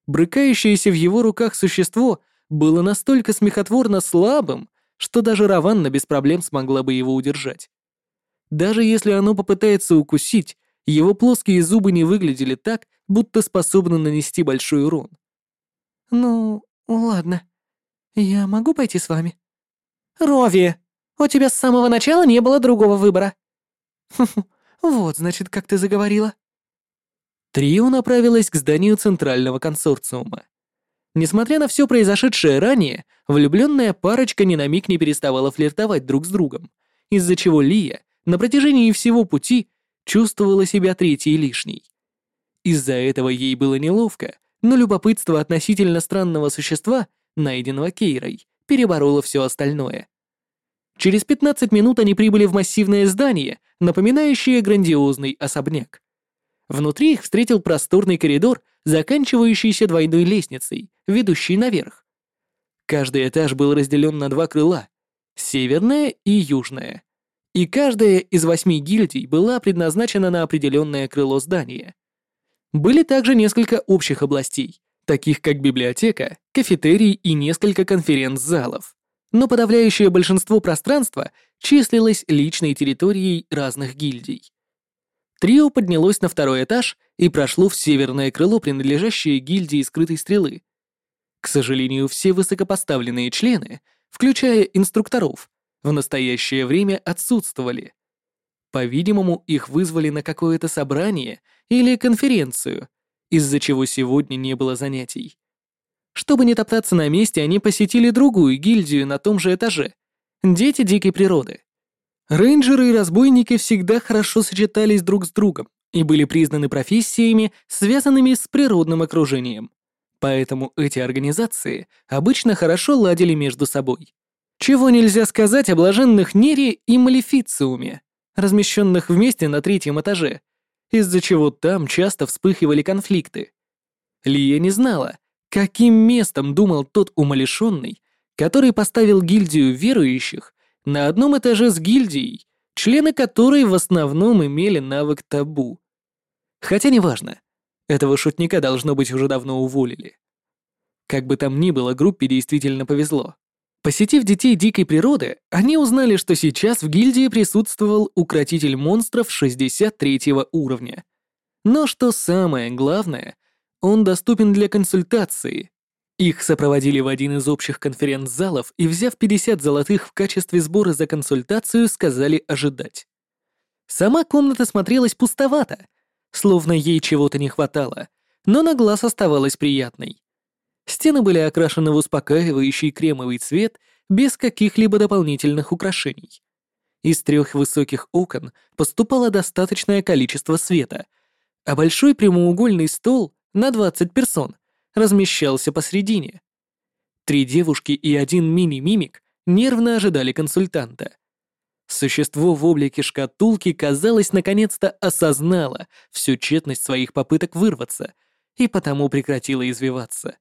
Брыкающееся в его руках существо было настолько смехотворно слабым, что даже Раванна без проблем смогла бы его удержать. Даже если оно попытается укусить, его плоские зубы не выглядели так, будто способны нанести большой урон. «Ну, ладно», «Я могу пойти с вами?» «Рови, у тебя с самого начала не было другого выбора». вот, значит, как ты заговорила». Трио направилось к зданию Центрального консорциума. Несмотря на все произошедшее ранее, влюбленная парочка ни на миг не переставала флиртовать друг с другом, из-за чего Лия на протяжении всего пути чувствовала себя третьей лишней. Из-за этого ей было неловко, но любопытство относительно странного существа — найденного Кейрой, переборола все остальное. Через 15 минут они прибыли в массивное здание, напоминающее грандиозный особняк. Внутри их встретил просторный коридор, заканчивающийся двойной лестницей, ведущей наверх. Каждый этаж был разделен на два крыла — северное и южное. И каждая из восьми гильдий была предназначена на определенное крыло здания. Были также несколько общих областей, таких как библиотека, кафетерий и несколько конференц-залов. Но подавляющее большинство пространства числилось личной территорией разных гильдий. Трио поднялось на второй этаж и прошло в северное крыло, принадлежащее гильдии скрытой стрелы. К сожалению, все высокопоставленные члены, включая инструкторов, в настоящее время отсутствовали. По-видимому, их вызвали на какое-то собрание или конференцию — из-за чего сегодня не было занятий. Чтобы не топтаться на месте, они посетили другую гильдию на том же этаже — Дети дикой природы. Рейнджеры и разбойники всегда хорошо сочетались друг с другом, и были признаны профессиями, связанными с природным окружением. Поэтому эти организации обычно хорошо ладили между собой. Чего нельзя сказать о блаженных Нере и Малефициуме, размещенных вместе на третьем этаже, из-за чего там часто вспыхивали конфликты. Лия не знала, каким местом думал тот умалишенный, который поставил гильдию верующих на одном этаже с гильдией, члены которой в основном имели навык табу. Хотя неважно, этого шутника должно быть уже давно уволили. Как бы там ни было, группе действительно повезло. Посетив детей дикой природы, они узнали, что сейчас в гильдии присутствовал укротитель монстров 63 уровня. Но что самое главное, он доступен для консультации. Их сопроводили в один из общих конференц-залов и, взяв 50 золотых в качестве сбора за консультацию, сказали ожидать. Сама комната смотрелась пустовато, словно ей чего-то не хватало, но на глаз оставалась приятной. Стены были окрашены в успокаивающий кремовый цвет без каких-либо дополнительных украшений. Из трех высоких окон поступало достаточное количество света, а большой прямоугольный стол на 20 персон размещался посредине. Три девушки и один мини-мимик нервно ожидали консультанта. Существо в облике шкатулки, казалось, наконец-то осознало всю тщетность своих попыток вырваться и потому прекратило извиваться.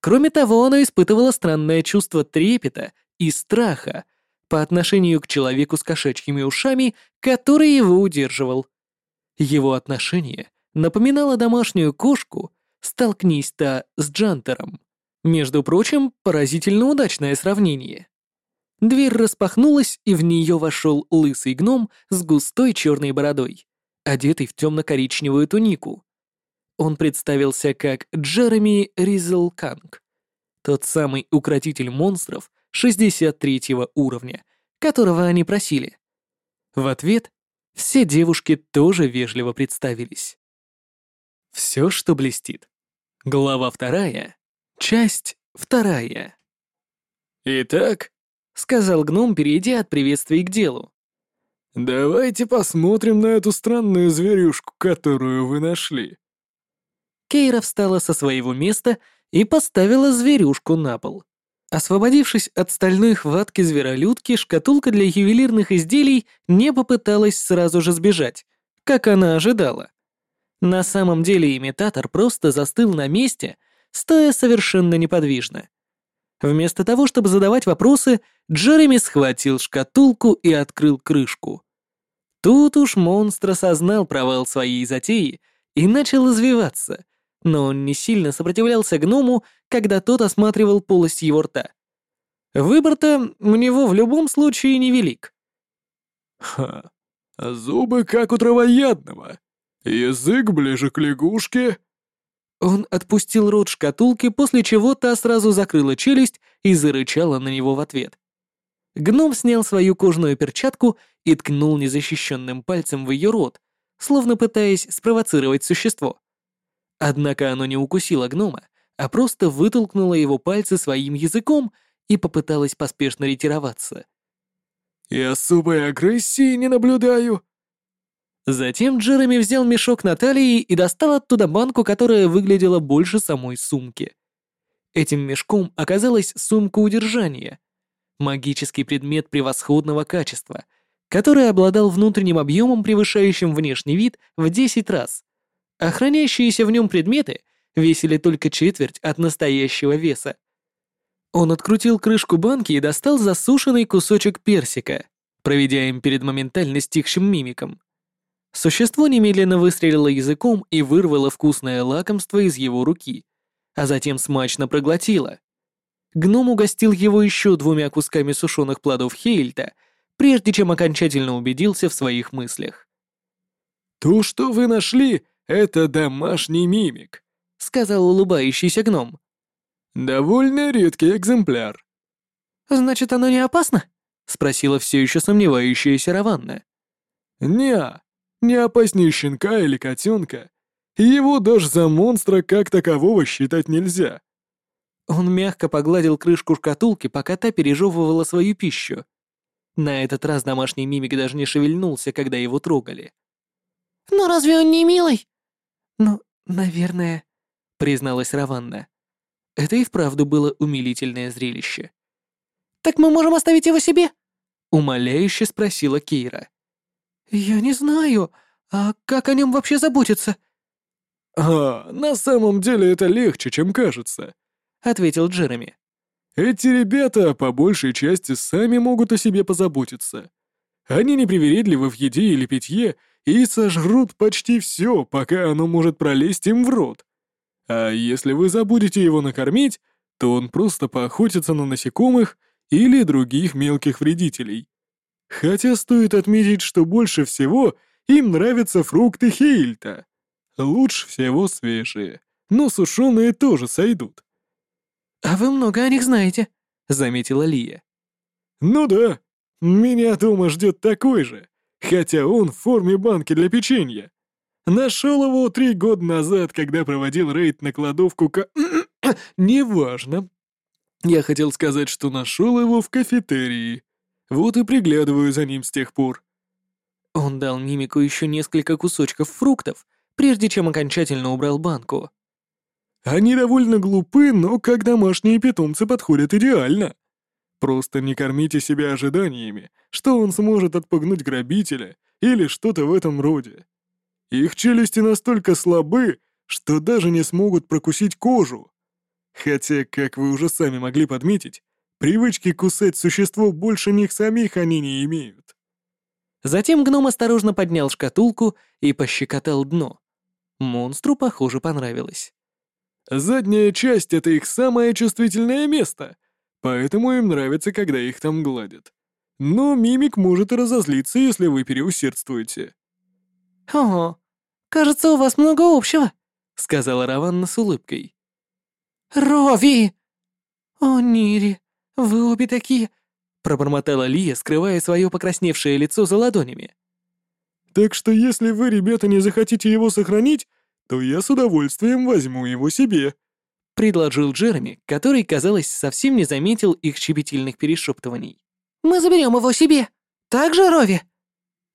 Кроме того, оно испытывало странное чувство трепета и страха по отношению к человеку с кошачьими ушами, который его удерживал. Его отношение напоминало домашнюю кошку, столкнись-то с Джантером. Между прочим, поразительно удачное сравнение. Дверь распахнулась, и в нее вошел лысый гном с густой черной бородой, одетый в темно-коричневую тунику. Он представился как Джереми Ризелканг, тот самый укротитель монстров 63 уровня, которого они просили. В ответ все девушки тоже вежливо представились. Все, что блестит. Глава вторая. Часть вторая. «Итак», — сказал гном, перейдя от приветствий к делу. «давайте посмотрим на эту странную зверюшку, которую вы нашли». Кейра встала со своего места и поставила зверюшку на пол. Освободившись от стальной хватки зверолюдки, шкатулка для ювелирных изделий не попыталась сразу же сбежать, как она ожидала. На самом деле имитатор просто застыл на месте, стоя совершенно неподвижно. Вместо того, чтобы задавать вопросы, Джереми схватил шкатулку и открыл крышку. Тут уж монстр осознал провал своей затеи и начал извиваться, но он не сильно сопротивлялся гному, когда тот осматривал полость его рта. Выбор-то у него в любом случае невелик. «Ха, зубы как у травоядного. Язык ближе к лягушке». Он отпустил рот шкатулки, после чего та сразу закрыла челюсть и зарычала на него в ответ. Гном снял свою кожаную перчатку и ткнул незащищенным пальцем в ее рот, словно пытаясь спровоцировать существо. Однако оно не укусило гнома, а просто вытолкнуло его пальцы своим языком и попыталось поспешно ретироваться. «И особой агрессии не наблюдаю», Затем Джереми взял мешок Натальи и достал оттуда банку, которая выглядела больше самой сумки. Этим мешком оказалась сумка удержания. Магический предмет превосходного качества, который обладал внутренним объемом, превышающим внешний вид в 10 раз. Охраняющиеся в нем предметы весили только четверть от настоящего веса. Он открутил крышку банки и достал засушенный кусочек персика, проведя им перед моментально стихшим мимиком. Существо немедленно выстрелило языком и вырвало вкусное лакомство из его руки, а затем смачно проглотило. Гном угостил его еще двумя кусками сушеных плодов Хейльта, прежде чем окончательно убедился в своих мыслях. «То, что вы нашли, это домашний мимик», — сказал улыбающийся гном. «Довольно редкий экземпляр». «Значит, оно не опасно?» — спросила все еще сомневающаяся Раванна. «Не, не опаснее щенка или котенка. Его даже за монстра как такового считать нельзя. Он мягко погладил крышку шкатулки, пока та пережевывала свою пищу. На этот раз домашний мимик даже не шевельнулся, когда его трогали. Но разве он не милый?» «Ну, наверное», — призналась Раванна. Это и вправду было умилительное зрелище. «Так мы можем оставить его себе?» — умоляюще спросила Кейра. «Я не знаю. А как о нем вообще заботиться?» «А, на самом деле это легче, чем кажется», — ответил Джереми. «Эти ребята по большей части сами могут о себе позаботиться. Они непривередливы в еде или питье и сожрут почти все, пока оно может пролезть им в рот. А если вы забудете его накормить, то он просто поохотится на насекомых или других мелких вредителей. Хотя стоит отметить, что больше всего им нравятся фрукты Хейльта. Лучше всего свежие, но сушеные тоже сойдут. «А вы много о них знаете», — заметила Лия. «Ну да, меня дома ждет такой же, хотя он в форме банки для печенья. Нашел его три года назад, когда проводил рейд на кладовку ка... Неважно. Я хотел сказать, что нашел его в кафетерии. Вот и приглядываю за ним с тех пор. Он дал мимику еще несколько кусочков фруктов, прежде чем окончательно убрал банку. Они довольно глупы, но как домашние питомцы подходят идеально. Просто не кормите себя ожиданиями, что он сможет отпугнуть грабителя или что-то в этом роде. Их челюсти настолько слабы, что даже не смогут прокусить кожу. Хотя, как вы уже сами могли подметить, привычки кусать существо больше них самих они не имеют. Затем гном осторожно поднял шкатулку и пощекотал дно. Монстру, похоже, понравилось. Задняя часть — это их самое чувствительное место, поэтому им нравится, когда их там гладят. Но мимик может и разозлиться, если вы переусердствуете. «Ого, Кажется, у вас много общего», — сказала Раванна с улыбкой. «Рови!» «О, Нири, вы обе такие...» — пробормотала Лия, скрывая свое покрасневшее лицо за ладонями. «Так что если вы, ребята, не захотите его сохранить, то я с удовольствием возьму его себе», — предложил Джереми, который, казалось, совсем не заметил их щебетильных перешептываний. «Мы заберем его себе. Так же, Рови?»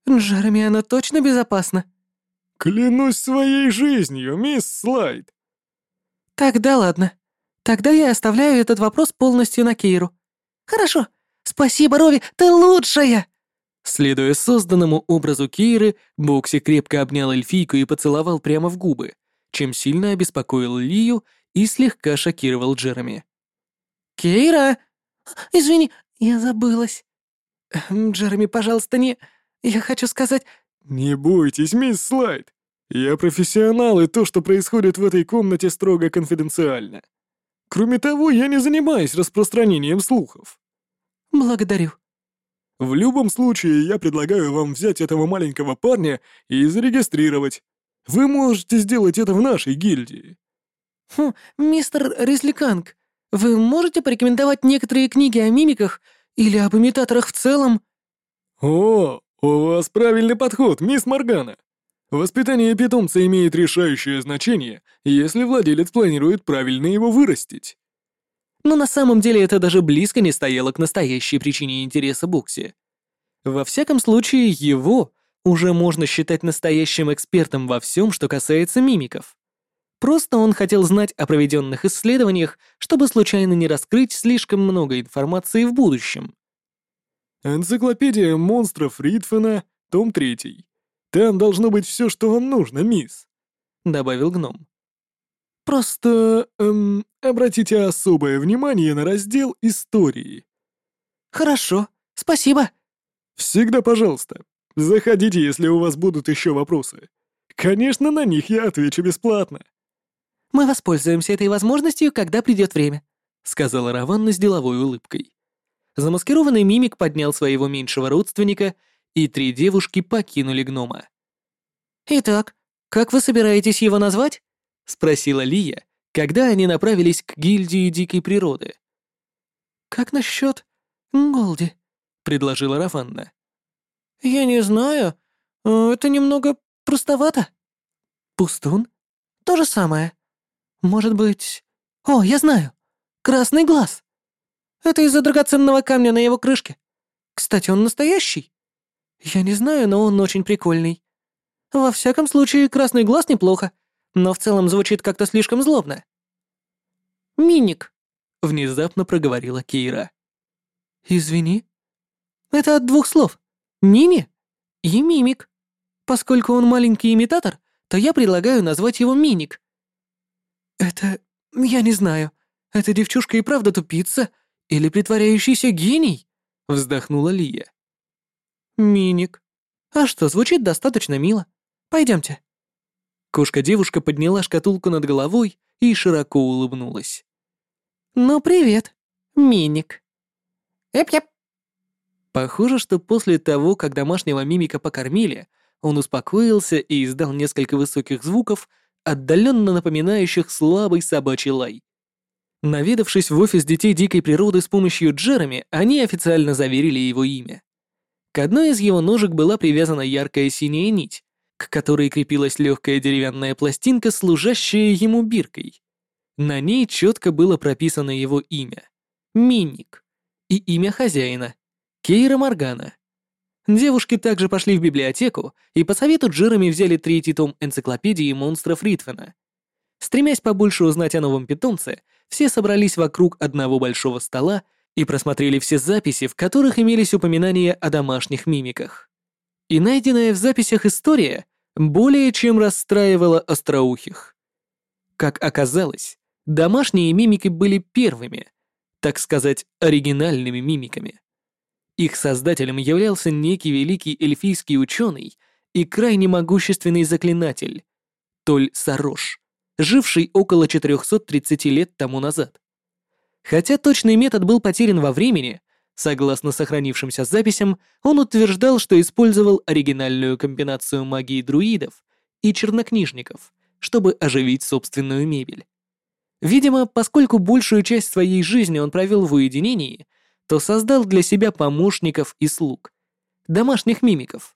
«Джереми, она точно безопасна?» «Клянусь своей жизнью, мисс Слайд!» «Тогда ладно. Тогда я оставляю этот вопрос полностью на Кейру. Хорошо. Спасибо, Рови, ты лучшая!» Следуя созданному образу Кейры, Бокси крепко обнял эльфийку и поцеловал прямо в губы, чем сильно обеспокоил Лию и слегка шокировал Джереми. «Кейра! Извини, я забылась. Джереми, пожалуйста, не... Я хочу сказать, «Не бойтесь, мисс Слайд. Я профессионал, и то, что происходит в этой комнате, строго конфиденциально. Кроме того, я не занимаюсь распространением слухов». «Благодарю». «В любом случае, я предлагаю вам взять этого маленького парня и зарегистрировать. Вы можете сделать это в нашей гильдии». «Хм, мистер Ризликанг, вы можете порекомендовать некоторые книги о мимиках или об имитаторах в целом?» «О, «У вас правильный подход, мисс Моргана. Воспитание питомца имеет решающее значение, если владелец планирует правильно его вырастить». Но на самом деле это даже близко не стояло к настоящей причине интереса Букси. Во всяком случае, его уже можно считать настоящим экспертом во всем, что касается мимиков. Просто он хотел знать о проведенных исследованиях, чтобы случайно не раскрыть слишком много информации в будущем. «Энциклопедия монстров Ритфена, том 3. Там должно быть все, что вам нужно, мисс», — добавил гном. «Просто, эм, обратите особое внимание на раздел «Истории». «Хорошо, спасибо». «Всегда пожалуйста. Заходите, если у вас будут еще вопросы. Конечно, на них я отвечу бесплатно». «Мы воспользуемся этой возможностью, когда придет время», — сказала Раванна с деловой улыбкой. Замаскированный мимик поднял своего меньшего родственника, и три девушки покинули гнома. «Итак, как вы собираетесь его назвать?» — спросила Лия, когда они направились к гильдии дикой природы. «Как насчет Голди?» — предложила Рафанна. «Я не знаю. Это немного простовато». «Пустун?» «То же самое. Может быть... О, я знаю. Красный глаз». Это из-за драгоценного камня на его крышке. Кстати, он настоящий? Я не знаю, но он очень прикольный. Во всяком случае, красный глаз неплохо, но в целом звучит как-то слишком злобно. «Миник», — внезапно проговорила Кейра. «Извини?» «Это от двух слов. Мими и мимик. Поскольку он маленький имитатор, то я предлагаю назвать его Миник». «Это... я не знаю. Эта девчушка и правда тупица или притворяющийся гений?» — вздохнула Лия. «Миник. А что, звучит достаточно мило. Пойдемте». Кошка-девушка подняла шкатулку над головой и широко улыбнулась. «Ну, привет, Миник». «Эп-яп». Похоже, что после того, как домашнего мимика покормили, он успокоился и издал несколько высоких звуков, отдаленно напоминающих слабый собачий лай. Наведавшись в офис детей дикой природы с помощью Джереми, они официально заверили его имя. К одной из его ножек была привязана яркая синяя нить, к которой крепилась легкая деревянная пластинка, служащая ему биркой. На ней четко было прописано его имя — Минник, и имя хозяина — Кейра Моргана. Девушки также пошли в библиотеку и по совету Джереми взяли третий том энциклопедии монстров Ритвена. Стремясь побольше узнать о новом питомце, все собрались вокруг одного большого стола и просмотрели все записи, в которых имелись упоминания о домашних мимиках. И найденная в записях история более чем расстраивала остроухих. Как оказалось, домашние мимики были первыми, так сказать, оригинальными мимиками. Их создателем являлся некий великий эльфийский ученый и крайне могущественный заклинатель Толь Сарош, живший около 430 лет тому назад. Хотя точный метод был потерян во времени, Согласно сохранившимся записям, он утверждал, что использовал оригинальную комбинацию магии друидов и чернокнижников, чтобы оживить собственную мебель. Видимо, поскольку большую часть своей жизни он провел в уединении, то создал для себя помощников и слуг, домашних мимиков.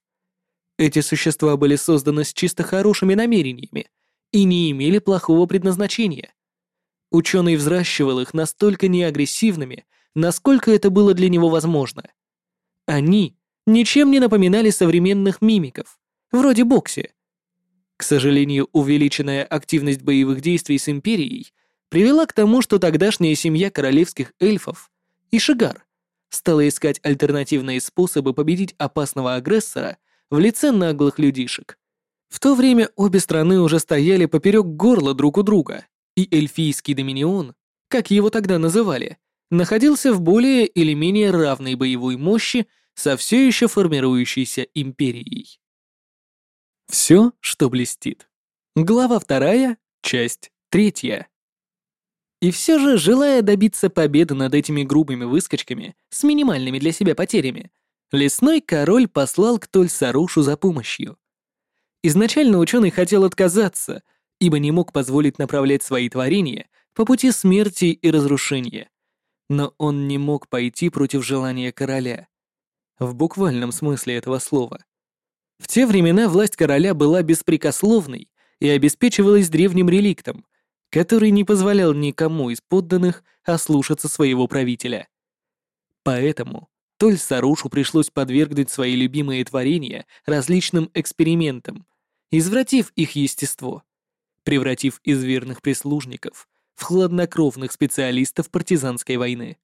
Эти существа были созданы с чисто хорошими намерениями и не имели плохого предназначения. Ученый взращивал их настолько неагрессивными, насколько это было для него возможно. Они ничем не напоминали современных мимиков, вроде Бокси. К сожалению, увеличенная активность боевых действий с Империей привела к тому, что тогдашняя семья королевских эльфов, Ишигар, стала искать альтернативные способы победить опасного агрессора в лице наглых людишек. В то время обе страны уже стояли поперек горла друг у друга, и эльфийский доминион, как его тогда называли, находился в более или менее равной боевой мощи со все еще формирующейся империей. Все, что блестит. Глава вторая, часть третья. И все же, желая добиться победы над этими грубыми выскочками с минимальными для себя потерями, лесной король послал к Тольсарушу за помощью. Изначально ученый хотел отказаться, ибо не мог позволить направлять свои творения по пути смерти и разрушения но он не мог пойти против желания короля. В буквальном смысле этого слова. В те времена власть короля была беспрекословной и обеспечивалась древним реликтом, который не позволял никому из подданных ослушаться своего правителя. Поэтому Толь Сарушу пришлось подвергнуть свои любимые творения различным экспериментам, извратив их естество, превратив из верных прислужников в хладнокровных специалистов партизанской войны.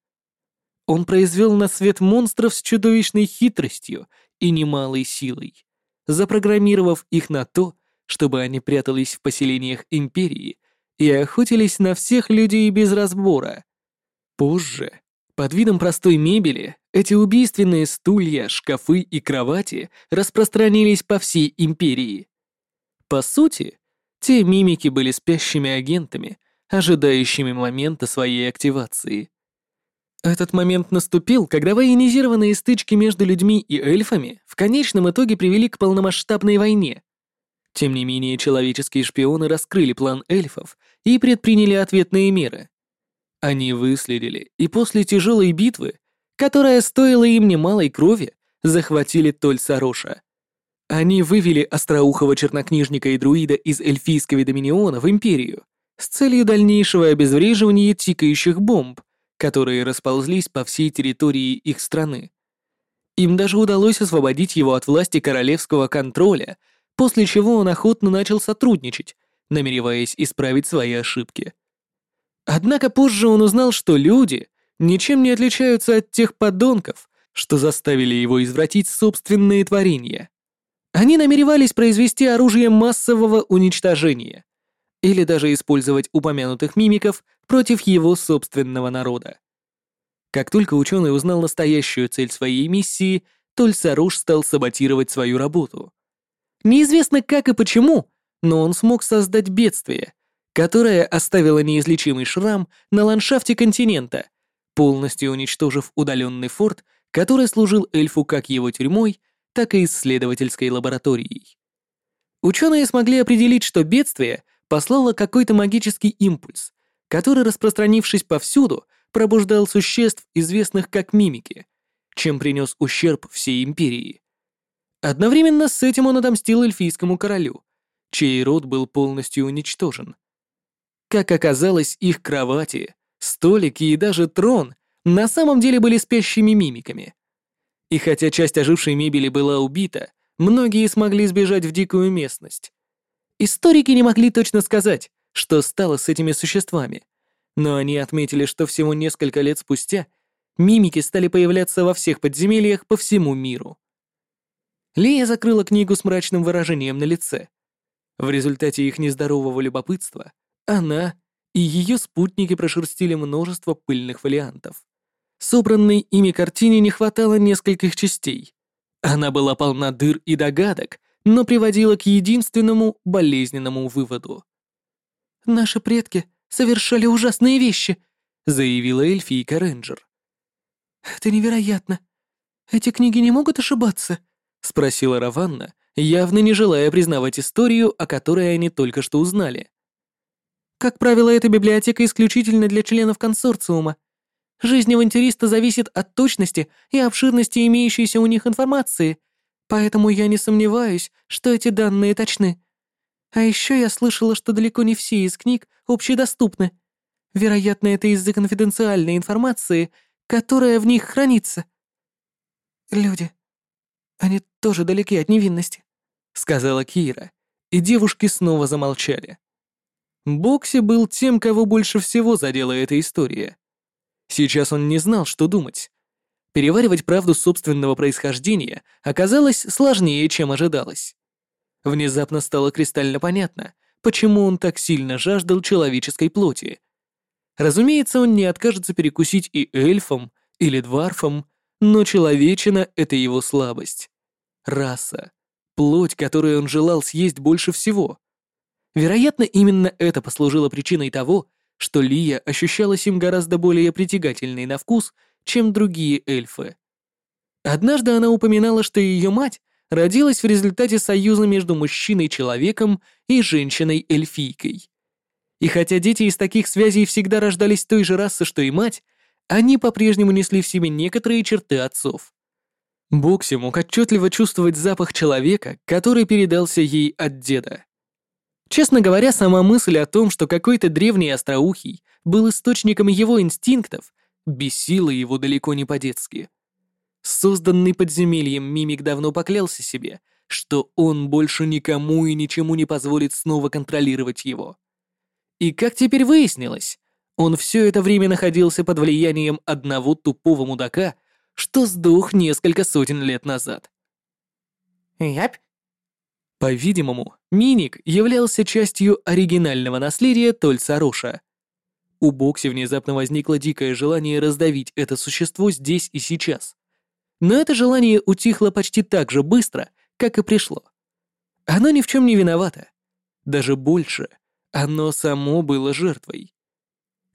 Он произвел на свет монстров с чудовищной хитростью и немалой силой, запрограммировав их на то, чтобы они прятались в поселениях Империи и охотились на всех людей без разбора. Позже, под видом простой мебели, эти убийственные стулья, шкафы и кровати распространились по всей Империи. По сути, те мимики были спящими агентами, ожидающими момента своей активации. Этот момент наступил, когда военизированные стычки между людьми и эльфами в конечном итоге привели к полномасштабной войне. Тем не менее, человеческие шпионы раскрыли план эльфов и предприняли ответные меры. Они выследили, и после тяжелой битвы, которая стоила им немалой крови, захватили Толь Сароша. Они вывели остроухого чернокнижника и друида из эльфийского доминиона в Империю с целью дальнейшего обезвреживания тикающих бомб, которые расползлись по всей территории их страны. Им даже удалось освободить его от власти королевского контроля, после чего он охотно начал сотрудничать, намереваясь исправить свои ошибки. Однако позже он узнал, что люди ничем не отличаются от тех подонков, что заставили его извратить собственные творения. Они намеревались произвести оружие массового уничтожения или даже использовать упомянутых мимиков против его собственного народа. Как только ученый узнал настоящую цель своей миссии, Тольсаруш стал саботировать свою работу. Неизвестно как и почему, но он смог создать бедствие, которое оставило неизлечимый шрам на ландшафте континента, полностью уничтожив удаленный форт, который служил эльфу как его тюрьмой, так и исследовательской лабораторией. Ученые смогли определить, что бедствие послало какой-то магический импульс, который, распространившись повсюду, пробуждал существ, известных как мимики, чем принес ущерб всей империи. Одновременно с этим он отомстил эльфийскому королю, чей род был полностью уничтожен. Как оказалось, их кровати, столики и даже трон на самом деле были спящими мимиками. И хотя часть ожившей мебели была убита, многие смогли сбежать в дикую местность. Историки не могли точно сказать, что стало с этими существами, но они отметили, что всего несколько лет спустя мимики стали появляться во всех подземельях по всему миру. Лия закрыла книгу с мрачным выражением на лице. В результате их нездорового любопытства она и ее спутники прошерстили множество пыльных фолиантов. Собранной ими картине не хватало нескольких частей. Она была полна дыр и догадок, но приводила к единственному болезненному выводу. «Наши предки совершали ужасные вещи», — заявила эльфийка Рейнджер. «Это невероятно. Эти книги не могут ошибаться?» — спросила Раванна, явно не желая признавать историю, о которой они только что узнали. «Как правило, эта библиотека исключительно для членов консорциума. Жизнь авантюриста зависит от точности и обширности имеющейся у них информации, поэтому я не сомневаюсь, что эти данные точны. А еще я слышала, что далеко не все из книг общедоступны. Вероятно, это из-за конфиденциальной информации, которая в них хранится. Люди, они тоже далеки от невинности, сказала Кира, и девушки снова замолчали. Бокси был тем, кого больше всего задела эта история. Сейчас он не знал, что думать. Переваривать правду собственного происхождения оказалось сложнее, чем ожидалось. Внезапно стало кристально понятно, почему он так сильно жаждал человеческой плоти. Разумеется, он не откажется перекусить и эльфом, или дварфом, но человечина — это его слабость. Раса. Плоть, которую он желал съесть больше всего. Вероятно, именно это послужило причиной того, что Лия ощущалась им гораздо более притягательной на вкус, чем другие эльфы. Однажды она упоминала, что ее мать родилась в результате союза между мужчиной-человеком и женщиной-эльфийкой. И хотя дети из таких связей всегда рождались той же расы, что и мать, они по-прежнему несли в себе некоторые черты отцов. Бокси мог отчетливо чувствовать запах человека, который передался ей от деда. Честно говоря, сама мысль о том, что какой-то древний остроухий был источником его инстинктов, бесила его далеко не по-детски. Созданный подземельем мимик давно поклялся себе, что он больше никому и ничему не позволит снова контролировать его. И как теперь выяснилось, он все это время находился под влиянием одного тупого мудака, что сдох несколько сотен лет назад. «Япь, по-видимому, Миник являлся частью оригинального наследия Тольца Роша. У Бокси внезапно возникло дикое желание раздавить это существо здесь и сейчас. Но это желание утихло почти так же быстро, как и пришло. Оно ни в чем не виновато. Даже больше, оно само было жертвой.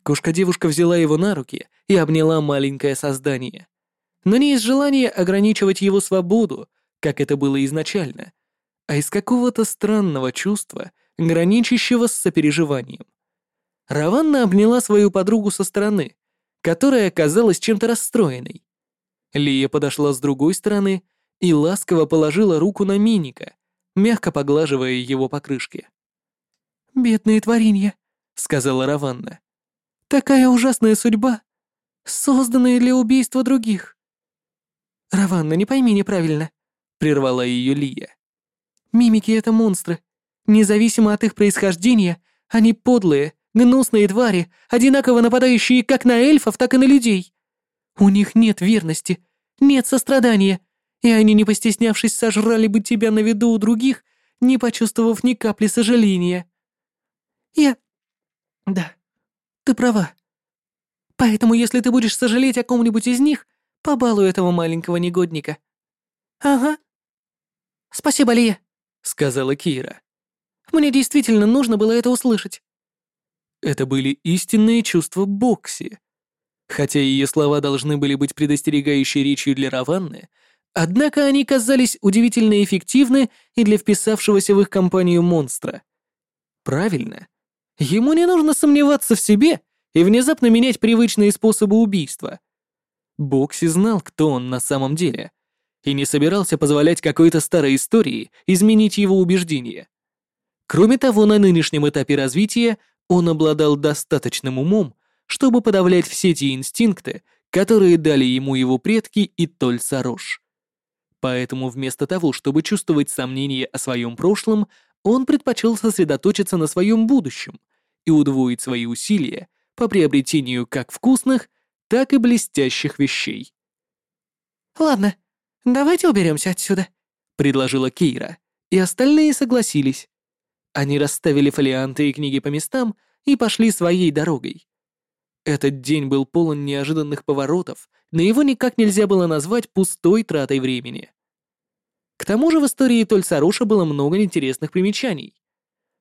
Кошка-девушка взяла его на руки и обняла маленькое создание. Но не из желания ограничивать его свободу, как это было изначально, а из какого-то странного чувства, граничащего с сопереживанием. Раванна обняла свою подругу со стороны, которая казалась чем-то расстроенной. Лия подошла с другой стороны и ласково положила руку на Миника, мягко поглаживая его покрышки. «Бедные творения», — сказала Раванна. «Такая ужасная судьба, созданная для убийства других». «Раванна, не пойми неправильно», — прервала ее Лия. Мимики — это монстры. Независимо от их происхождения, они подлые, гнусные твари, одинаково нападающие как на эльфов, так и на людей. У них нет верности, нет сострадания, и они, не постеснявшись, сожрали бы тебя на виду у других, не почувствовав ни капли сожаления. Я... Да, ты права. Поэтому, если ты будешь сожалеть о ком-нибудь из них, побалуй этого маленького негодника. Ага. Спасибо, Лия, сказала Кира. Мне действительно нужно было это услышать. Это были истинные чувства Бокси. Хотя ее слова должны были быть предостерегающей речью для Раванны, однако они казались удивительно эффективны и для вписавшегося в их компанию монстра. Правильно. Ему не нужно сомневаться в себе и внезапно менять привычные способы убийства. Бокси знал, кто он на самом деле, и не собирался позволять какой-то старой истории изменить его убеждения. Кроме того, на нынешнем этапе развития он обладал достаточным умом, чтобы подавлять все те инстинкты, которые дали ему его предки и Толь Сарош. Поэтому вместо того, чтобы чувствовать сомнения о своем прошлом, он предпочел сосредоточиться на своем будущем и удвоить свои усилия по приобретению как вкусных, так и блестящих вещей. «Ладно, давайте уберемся отсюда», — предложила Кейра, и остальные согласились. Они расставили фолианты и книги по местам и пошли своей дорогой. Этот день был полон неожиданных поворотов, но его никак нельзя было назвать пустой тратой времени. К тому же в истории Тольсаруша было много интересных примечаний.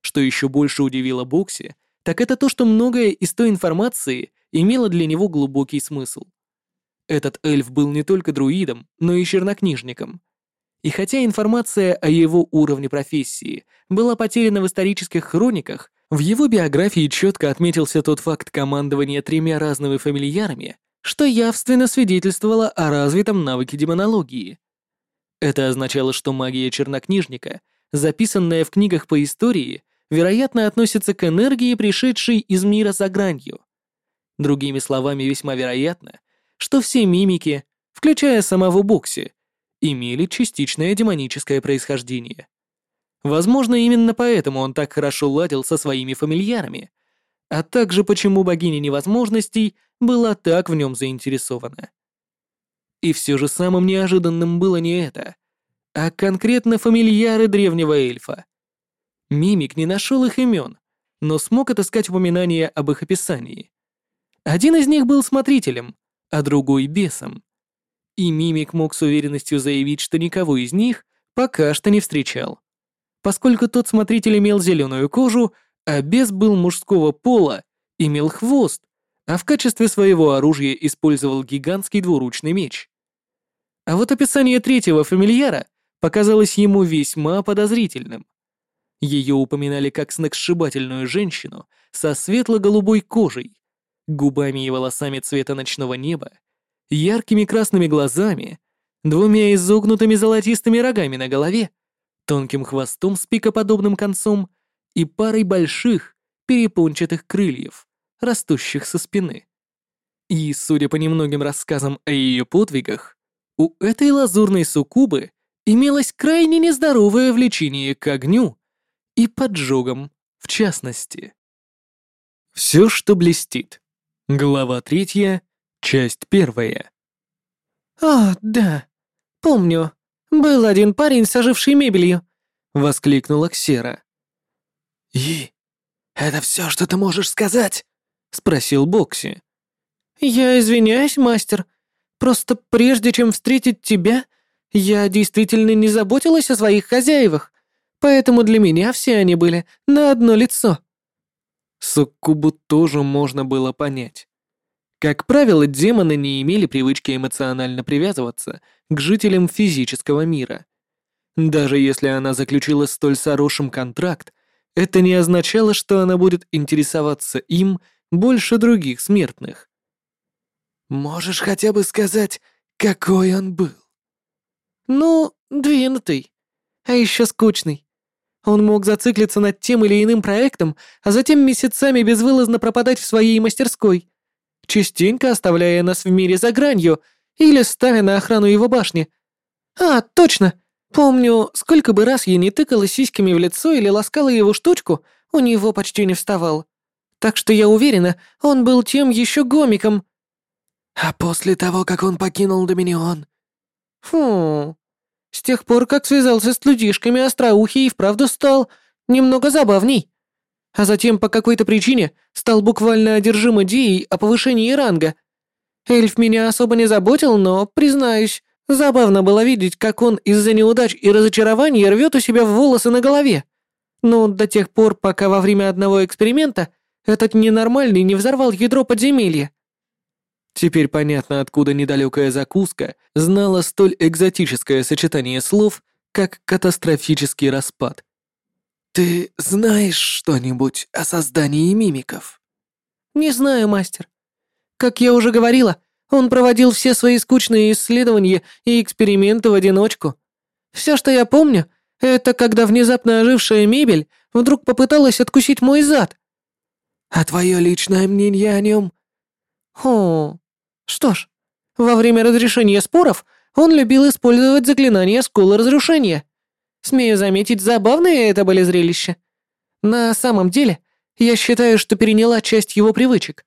Что еще больше удивило Бокси, так это то, что многое из той информации имело для него глубокий смысл. Этот эльф был не только друидом, но и чернокнижником. И хотя информация о его уровне профессии была потеряна в исторических хрониках, в его биографии четко отметился тот факт командования тремя разными фамильярами, что явственно свидетельствовало о развитом навыке демонологии. Это означало, что магия чернокнижника, записанная в книгах по истории, вероятно, относится к энергии, пришедшей из мира за гранью. Другими словами, весьма вероятно, что все мимики, включая самого Бокси, имели частичное демоническое происхождение. Возможно, именно поэтому он так хорошо ладил со своими фамильярами, а также почему богиня невозможностей была так в нем заинтересована. И все же самым неожиданным было не это, а конкретно фамильяры древнего эльфа. Мимик не нашел их имен, но смог отыскать упоминания об их описании. Один из них был смотрителем, а другой — бесом. И Мимик мог с уверенностью заявить, что никого из них пока что не встречал поскольку тот смотритель имел зеленую кожу, а бес был мужского пола, имел хвост, а в качестве своего оружия использовал гигантский двуручный меч. А вот описание третьего фамильяра показалось ему весьма подозрительным. Ее упоминали как сногсшибательную женщину со светло-голубой кожей, губами и волосами цвета ночного неба, яркими красными глазами, двумя изогнутыми золотистыми рогами на голове тонким хвостом с пикоподобным концом и парой больших перепончатых крыльев, растущих со спины. И, судя по немногим рассказам о ее подвигах, у этой лазурной суккубы имелось крайне нездоровое влечение к огню и поджогам в частности. Все, что блестит. Глава третья, часть первая. «А, да, помню. «Был один парень, соживший мебелью», — воскликнула Ксера. «И это все, что ты можешь сказать?» — спросил Бокси. «Я извиняюсь, мастер. Просто прежде чем встретить тебя, я действительно не заботилась о своих хозяевах, поэтому для меня все они были на одно лицо». Суккубу тоже можно было понять. Как правило, демоны не имели привычки эмоционально привязываться к жителям физического мира. Даже если она заключила столь хорошим контракт, это не означало, что она будет интересоваться им больше других смертных. «Можешь хотя бы сказать, какой он был?» «Ну, двинутый. А еще скучный. Он мог зациклиться над тем или иным проектом, а затем месяцами безвылазно пропадать в своей мастерской частенько оставляя нас в мире за гранью или ставя на охрану его башни. А, точно! Помню, сколько бы раз я не тыкала сиськами в лицо или ласкала его штучку, у него почти не вставал. Так что я уверена, он был тем еще гомиком. А после того, как он покинул Доминион? Фу. С тех пор, как связался с людишками, остроухий и вправду стал немного забавней. А затем по какой-то причине стал буквально одержим идеей о повышении ранга. Эльф меня особо не заботил, но, признаюсь, забавно было видеть, как он из-за неудач и разочарований рвет у себя волосы на голове. Ну, до тех пор, пока во время одного эксперимента этот ненормальный не взорвал ядро подземелья. Теперь понятно, откуда недалекая закуска знала столь экзотическое сочетание слов, как катастрофический распад. «Ты знаешь что-нибудь о создании мимиков?» «Не знаю, мастер. Как я уже говорила, он проводил все свои скучные исследования и эксперименты в одиночку. Все, что я помню, это когда внезапно ожившая мебель вдруг попыталась откусить мой зад. А твое личное мнение о нем? Хо. Что ж, во время разрешения споров он любил использовать заклинания скулы разрушения. Смею заметить, забавные это были зрелища. На самом деле, я считаю, что переняла часть его привычек.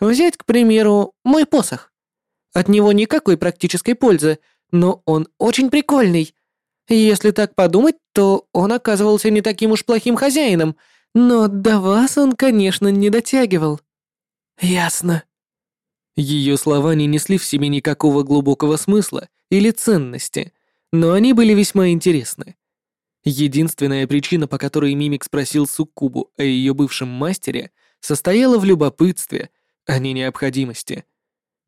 Взять, к примеру, мой посох. От него никакой практической пользы, но он очень прикольный. Если так подумать, то он оказывался не таким уж плохим хозяином, но до вас он, конечно, не дотягивал. Ясно. Ее слова не несли в себе никакого глубокого смысла или ценности, но они были весьма интересны. Единственная причина, по которой Мимик спросил Суккубу о ее бывшем мастере, состояла в любопытстве, а не необходимости.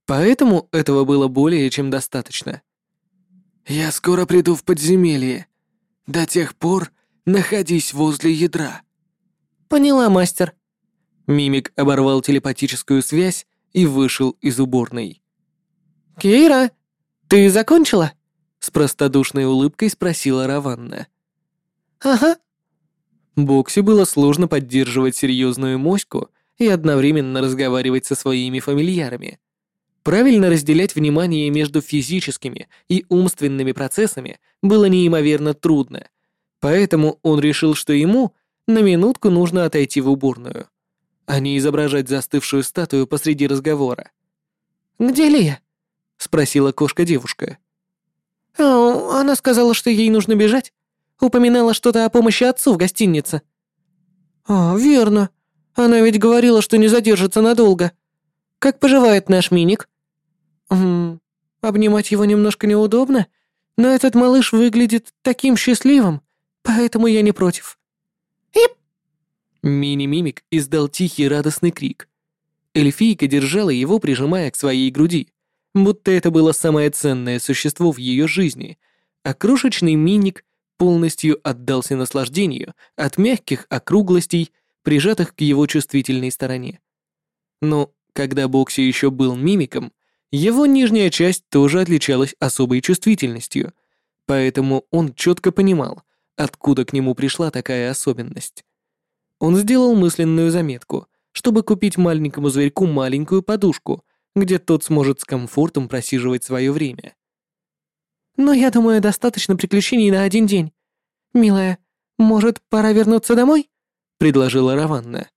Поэтому этого было более чем достаточно. «Я скоро приду в подземелье. До тех пор находись возле ядра». «Поняла, мастер». Мимик оборвал телепатическую связь и вышел из уборной. «Кейра, ты закончила?» С простодушной улыбкой спросила Раванна. «Ага». Бокси было сложно поддерживать серьезную моську и одновременно разговаривать со своими фамильярами. Правильно разделять внимание между физическими и умственными процессами было неимоверно трудно, поэтому он решил, что ему на минутку нужно отойти в уборную, а не изображать застывшую статую посреди разговора. «Где Лия?» — спросила кошка-девушка. «Она сказала, что ей нужно бежать. Упоминала что-то о помощи отцу в гостинице». «А, верно. Она ведь говорила, что не задержится надолго. Как поживает наш миник?» «Хм, обнимать его немножко неудобно, но этот малыш выглядит таким счастливым, поэтому я не против». Мини-мимик издал тихий радостный крик. Эльфийка держала его, прижимая к своей груди, будто это было самое ценное существо в ее жизни, а крошечный миник полностью отдался наслаждению от мягких округлостей, прижатых к его чувствительной стороне. Но когда Бокси еще был мимиком, его нижняя часть тоже отличалась особой чувствительностью, поэтому он четко понимал, откуда к нему пришла такая особенность. Он сделал мысленную заметку, чтобы купить маленькому зверьку маленькую подушку, где тот сможет с комфортом просиживать свое время. Но я думаю, достаточно приключений на один день. Милая, может, пора вернуться домой?» — предложила Раванна.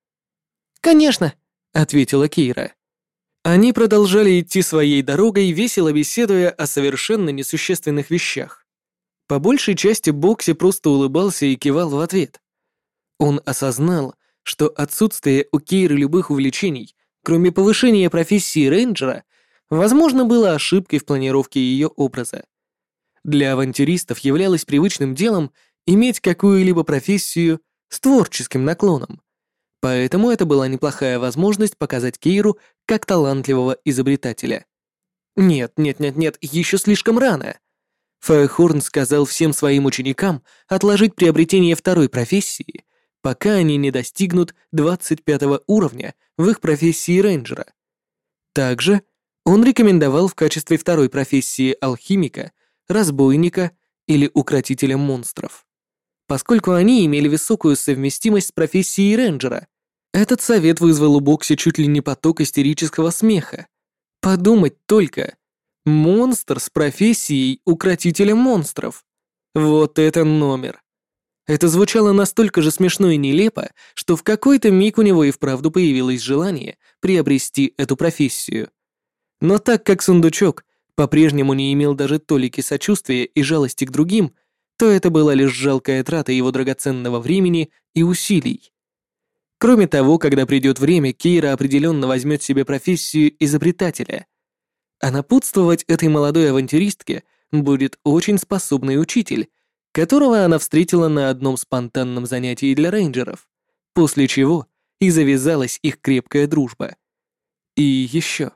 «Конечно», — ответила Кейра. Они продолжали идти своей дорогой, весело беседуя о совершенно несущественных вещах. По большей части Бокси просто улыбался и кивал в ответ. Он осознал, что отсутствие у Кейры любых увлечений, кроме повышения профессии рейнджера, возможно, было ошибкой в планировке ее образа. Для авантюристов являлось привычным делом иметь какую-либо профессию с творческим наклоном. Поэтому это была неплохая возможность показать Кейру как талантливого изобретателя. Нет, нет, нет, нет, еще слишком рано. Фаехорн сказал всем своим ученикам отложить приобретение второй профессии, пока они не достигнут 25 уровня в их профессии рейнджера. Также он рекомендовал в качестве второй профессии алхимика разбойника или укротителя монстров. Поскольку они имели высокую совместимость с профессией рейнджера, этот совет вызвал у Бокси чуть ли не поток истерического смеха. Подумать только. Монстр с профессией укротителя монстров. Вот это номер. Это звучало настолько же смешно и нелепо, что в какой-то миг у него и вправду появилось желание приобрести эту профессию. Но так как сундучок по-прежнему не имел даже толики сочувствия и жалости к другим, то это была лишь жалкая трата его драгоценного времени и усилий. Кроме того, когда придет время, Кейра определенно возьмет себе профессию изобретателя. А напутствовать этой молодой авантюристке будет очень способный учитель, которого она встретила на одном спонтанном занятии для рейнджеров, после чего и завязалась их крепкая дружба. И еще.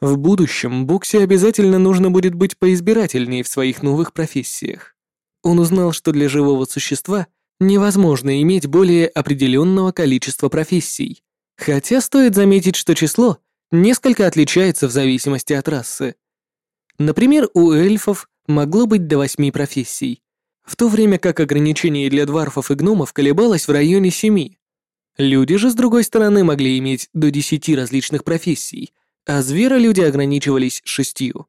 В будущем Боксе обязательно нужно будет быть поизбирательнее в своих новых профессиях. Он узнал, что для живого существа невозможно иметь более определенного количества профессий, хотя стоит заметить, что число несколько отличается в зависимости от расы. Например, у эльфов могло быть до восьми профессий, в то время как ограничение для дварфов и гномов колебалось в районе семи. Люди же, с другой стороны, могли иметь до десяти различных профессий, а зверолюди ограничивались шестью.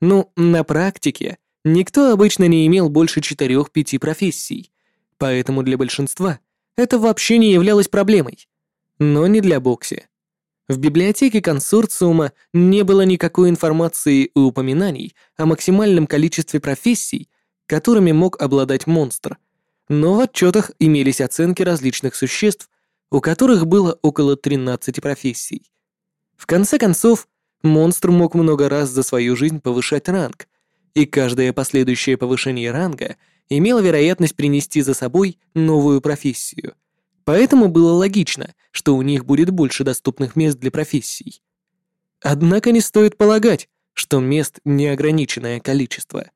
Ну, на практике никто обычно не имел больше четырех-пяти профессий, поэтому для большинства это вообще не являлось проблемой. Но не для Бокси. В библиотеке консорциума не было никакой информации и упоминаний о максимальном количестве профессий, которыми мог обладать монстр, но в отчетах имелись оценки различных существ, у которых было около 13 профессий. В конце концов, монстр мог много раз за свою жизнь повышать ранг, и каждое последующее повышение ранга имело вероятность принести за собой новую профессию. Поэтому было логично, что у них будет больше доступных мест для профессий. Однако не стоит полагать, что мест неограниченное количество.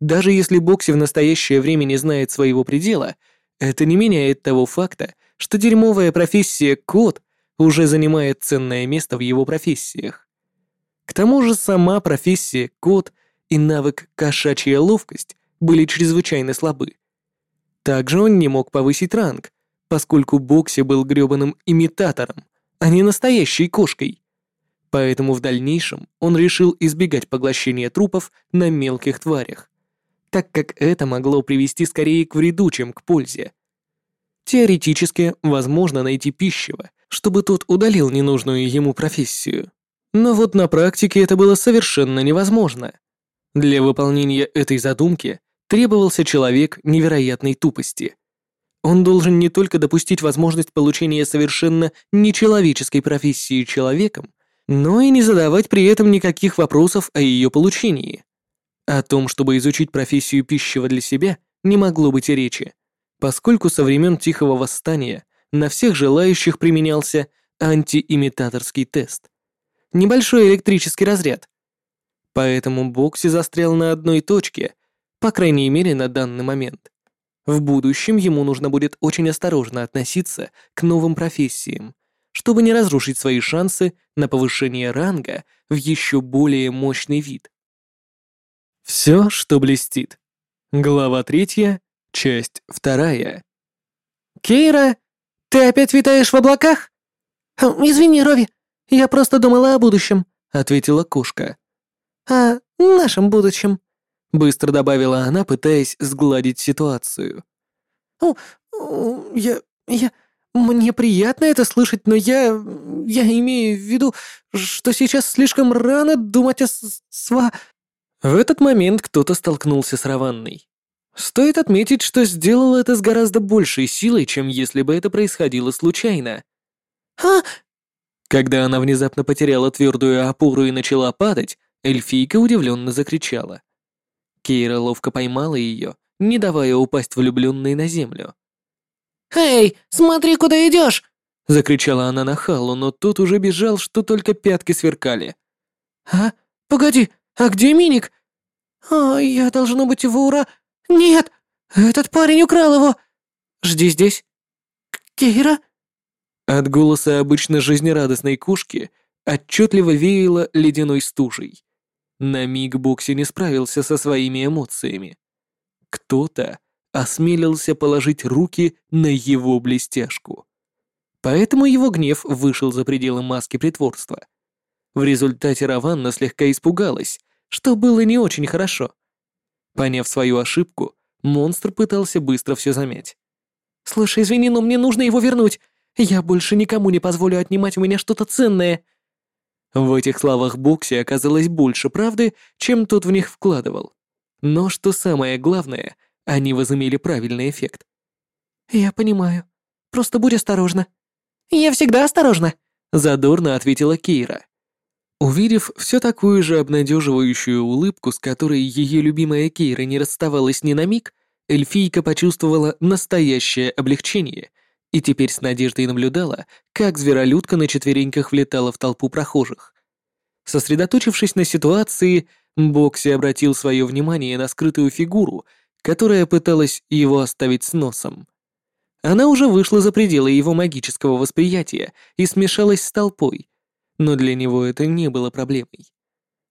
Даже если Бокси в настоящее время не знает своего предела, это не меняет того факта, что дерьмовая профессия кот уже занимает ценное место в его профессиях. К тому же сама профессия кот и навык кошачья ловкость были чрезвычайно слабы. Также он не мог повысить ранг, поскольку Бокси был грёбаным имитатором, а не настоящей кошкой. Поэтому в дальнейшем он решил избегать поглощения трупов на мелких тварях так как это могло привести скорее к вреду, чем к пользе. Теоретически возможно найти пищево, чтобы тот удалил ненужную ему профессию. Но вот на практике это было совершенно невозможно. Для выполнения этой задумки требовался человек невероятной тупости. Он должен не только допустить возможность получения совершенно нечеловеческой профессии человеком, но и не задавать при этом никаких вопросов о ее получении. О том, чтобы изучить профессию пищева для себя, не могло быть и речи, поскольку со времен Тихого Восстания на всех желающих применялся антиимитаторский тест. Небольшой электрический разряд. Поэтому Бокси застрял на одной точке, по крайней мере на данный момент. В будущем ему нужно будет очень осторожно относиться к новым профессиям, чтобы не разрушить свои шансы на повышение ранга в еще более мощный вид. Все, что блестит. Глава третья, часть вторая. «Кейра, ты опять витаешь в облаках?» «Хм, «Извини, Рови, я просто думала о будущем», — ответила кошка. «О нашем будущем», — быстро добавила она, пытаясь сгладить ситуацию. «О, я... я... Мне приятно это слышать, но я... я имею в виду, что сейчас слишком рано думать о сва...» В этот момент кто-то столкнулся с Раванной. Стоит отметить, что сделал это с гораздо большей силой, чем если бы это происходило случайно. «А?» Когда она внезапно потеряла твердую опору и начала падать, эльфийка удивленно закричала. Кейра ловко поймала ее, не давая упасть влюбленной на землю. «Эй, смотри, куда идешь!» — закричала она на Халу, но тот уже бежал, что только пятки сверкали. «А? Погоди, а где Миник? А, я должно быть его ура... Нет! Этот парень украл его! Жди здесь. Кейра?» От голоса обычно жизнерадостной кошки отчетливо веяло ледяной стужей. На миг Бокси не справился со своими эмоциями. Кто-то осмелился положить руки на его блестяшку. Поэтому его гнев вышел за пределы маски притворства. В результате Раванна слегка испугалась, что было не очень хорошо. Поняв свою ошибку, монстр пытался быстро все замять. «Слушай, извини, но мне нужно его вернуть. Я больше никому не позволю отнимать у меня что-то ценное». В этих словах Бокси оказалось больше правды, чем тот в них вкладывал. Но что самое главное, они возымели правильный эффект. «Я понимаю. Просто будь осторожна». «Я всегда осторожна», — задорно ответила Кейра. Увидев все такую же обнадеживающую улыбку, с которой ее любимая Кейра не расставалась ни на миг, эльфийка почувствовала настоящее облегчение и теперь с надеждой наблюдала, как зверолюдка на четвереньках влетала в толпу прохожих. Сосредоточившись на ситуации, Бокси обратил свое внимание на скрытую фигуру, которая пыталась его оставить с носом. Она уже вышла за пределы его магического восприятия и смешалась с толпой, но для него это не было проблемой.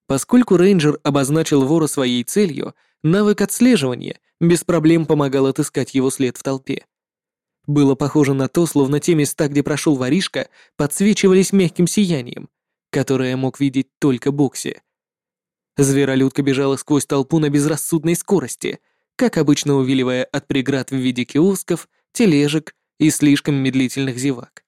Поскольку рейнджер обозначил вора своей целью, навык отслеживания без проблем помогал отыскать его след в толпе. Было похоже на то, словно те места, где прошел воришка, подсвечивались мягким сиянием, которое мог видеть только Бокси. Зверолюдка бежала сквозь толпу на безрассудной скорости, как обычно увиливая от преград в виде киосков, тележек и слишком медлительных зевак.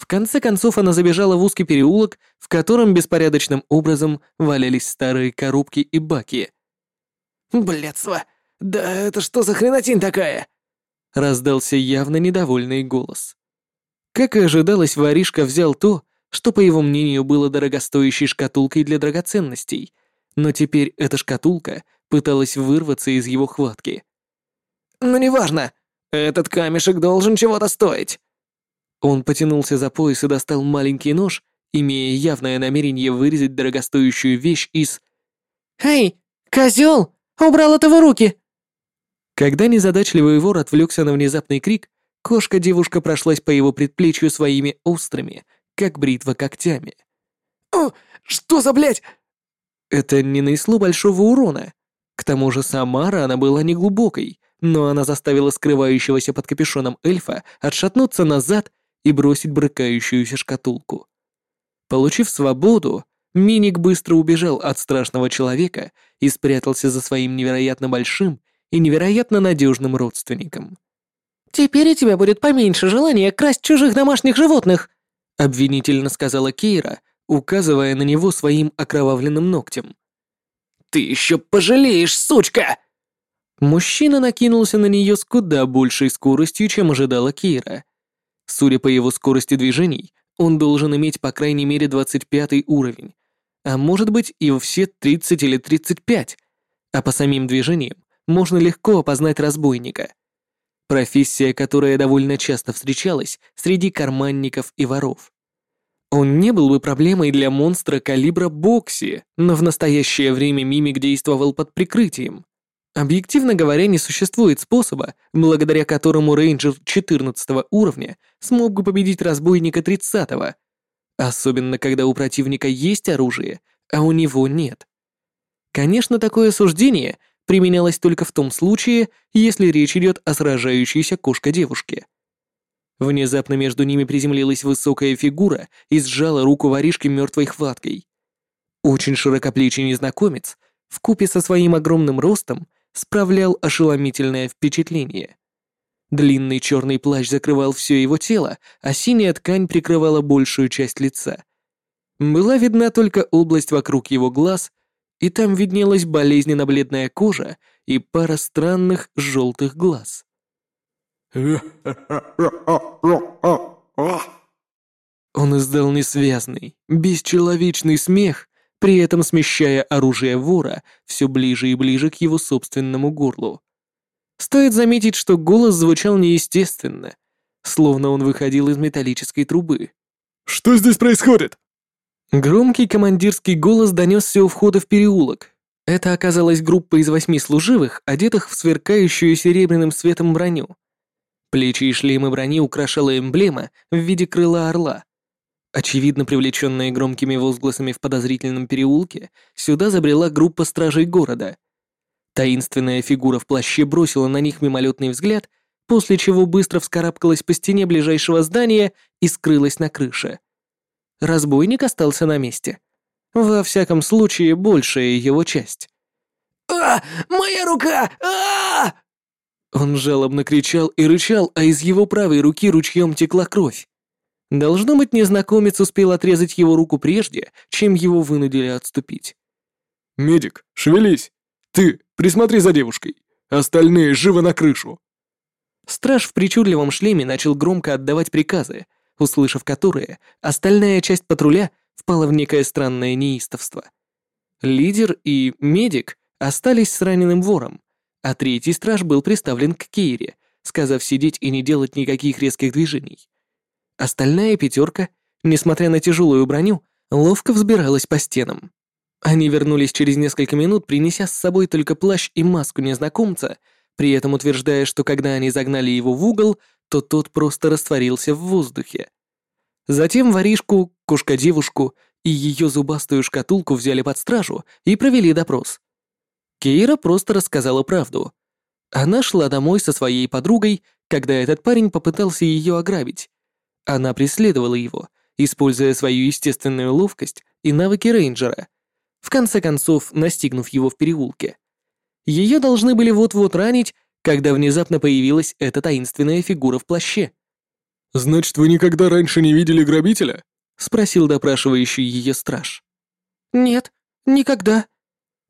В конце концов она забежала в узкий переулок, в котором беспорядочным образом валялись старые коробки и баки. «Блядство! Да это что за хренотень такая?» Раздался явно недовольный голос. Как и ожидалось, воришка взял то, что, по его мнению, было дорогостоящей шкатулкой для драгоценностей, но теперь эта шкатулка пыталась вырваться из его хватки. «Ну неважно, этот камешек должен чего-то стоить». Он потянулся за пояс и достал маленький нож, имея явное намерение вырезать дорогостоящую вещь из... «Эй, козел! Убрал это в руки!» Когда незадачливый вор отвлекся на внезапный крик, кошка-девушка прошлась по его предплечью своими острыми, как бритва когтями. «О, что за блядь?» Это не нанесло большого урона. К тому же сама рана была неглубокой, но она заставила скрывающегося под капюшоном эльфа отшатнуться назад и бросить брыкающуюся шкатулку. Получив свободу, Миник быстро убежал от страшного человека и спрятался за своим невероятно большим и невероятно надежным родственником. «Теперь у тебя будет поменьше желания красть чужих домашних животных», обвинительно сказала Кейра, указывая на него своим окровавленным ногтем. «Ты еще пожалеешь, сучка!» Мужчина накинулся на нее с куда большей скоростью, чем ожидала Кейра. Судя по его скорости движений, он должен иметь по крайней мере 25 уровень, а может быть и все 30 или 35, а по самим движениям можно легко опознать разбойника. Профессия, которая довольно часто встречалась среди карманников и воров. Он не был бы проблемой для монстра калибра Бокси, но в настоящее время Мимик действовал под прикрытием. Объективно говоря, не существует способа, благодаря которому рейнджер 14 уровня смог бы победить разбойника 30 -го, особенно когда у противника есть оружие, а у него нет. Конечно, такое суждение применялось только в том случае, если речь идет о сражающейся кошка-девушке. Внезапно между ними приземлилась высокая фигура и сжала руку воришки мертвой хваткой. Очень широкоплечий незнакомец, вкупе со своим огромным ростом, справлял ошеломительное впечатление. Длинный черный плащ закрывал все его тело, а синяя ткань прикрывала большую часть лица. Была видна только область вокруг его глаз, и там виднелась болезненно-бледная кожа и пара странных желтых глаз. Он издал несвязный, бесчеловечный смех, при этом смещая оружие вора все ближе и ближе к его собственному горлу. Стоит заметить, что голос звучал неестественно, словно он выходил из металлической трубы. «Что здесь происходит?» Громкий командирский голос донесся у входа в переулок. Это оказалась группа из восьми служивых, одетых в сверкающую серебряным светом броню. Плечи и шлемы брони украшала эмблема в виде крыла орла. Очевидно, привлеченная громкими возгласами в подозрительном переулке, сюда забрела группа стражей города. Таинственная фигура в плаще бросила на них мимолетный взгляд, после чего быстро вскарабкалась по стене ближайшего здания и скрылась на крыше. Разбойник остался на месте. Во всяком случае, большая его часть. «А, моя рука! а Он жалобно кричал и рычал, а из его правой руки ручьем текла кровь. Должно быть, незнакомец успел отрезать его руку прежде, чем его вынудили отступить. «Медик, шевелись! Ты, присмотри за девушкой! Остальные живо на крышу!» Страж в причудливом шлеме начал громко отдавать приказы, услышав которые, остальная часть патруля впала в некое странное неистовство. Лидер и медик остались с раненым вором, а третий страж был приставлен к Кейре, сказав сидеть и не делать никаких резких движений. Остальная пятерка, несмотря на тяжелую броню, ловко взбиралась по стенам. Они вернулись через несколько минут, принеся с собой только плащ и маску незнакомца, при этом утверждая, что когда они загнали его в угол, то тот просто растворился в воздухе. Затем воришку, кошка-девушку и ее зубастую шкатулку взяли под стражу и провели допрос. Кейра просто рассказала правду. Она шла домой со своей подругой, когда этот парень попытался ее ограбить. Она преследовала его, используя свою естественную ловкость и навыки рейнджера, в конце концов настигнув его в переулке. Ее должны были вот-вот ранить, когда внезапно появилась эта таинственная фигура в плаще. «Значит, вы никогда раньше не видели грабителя?» — спросил допрашивающий ее страж. «Нет, никогда».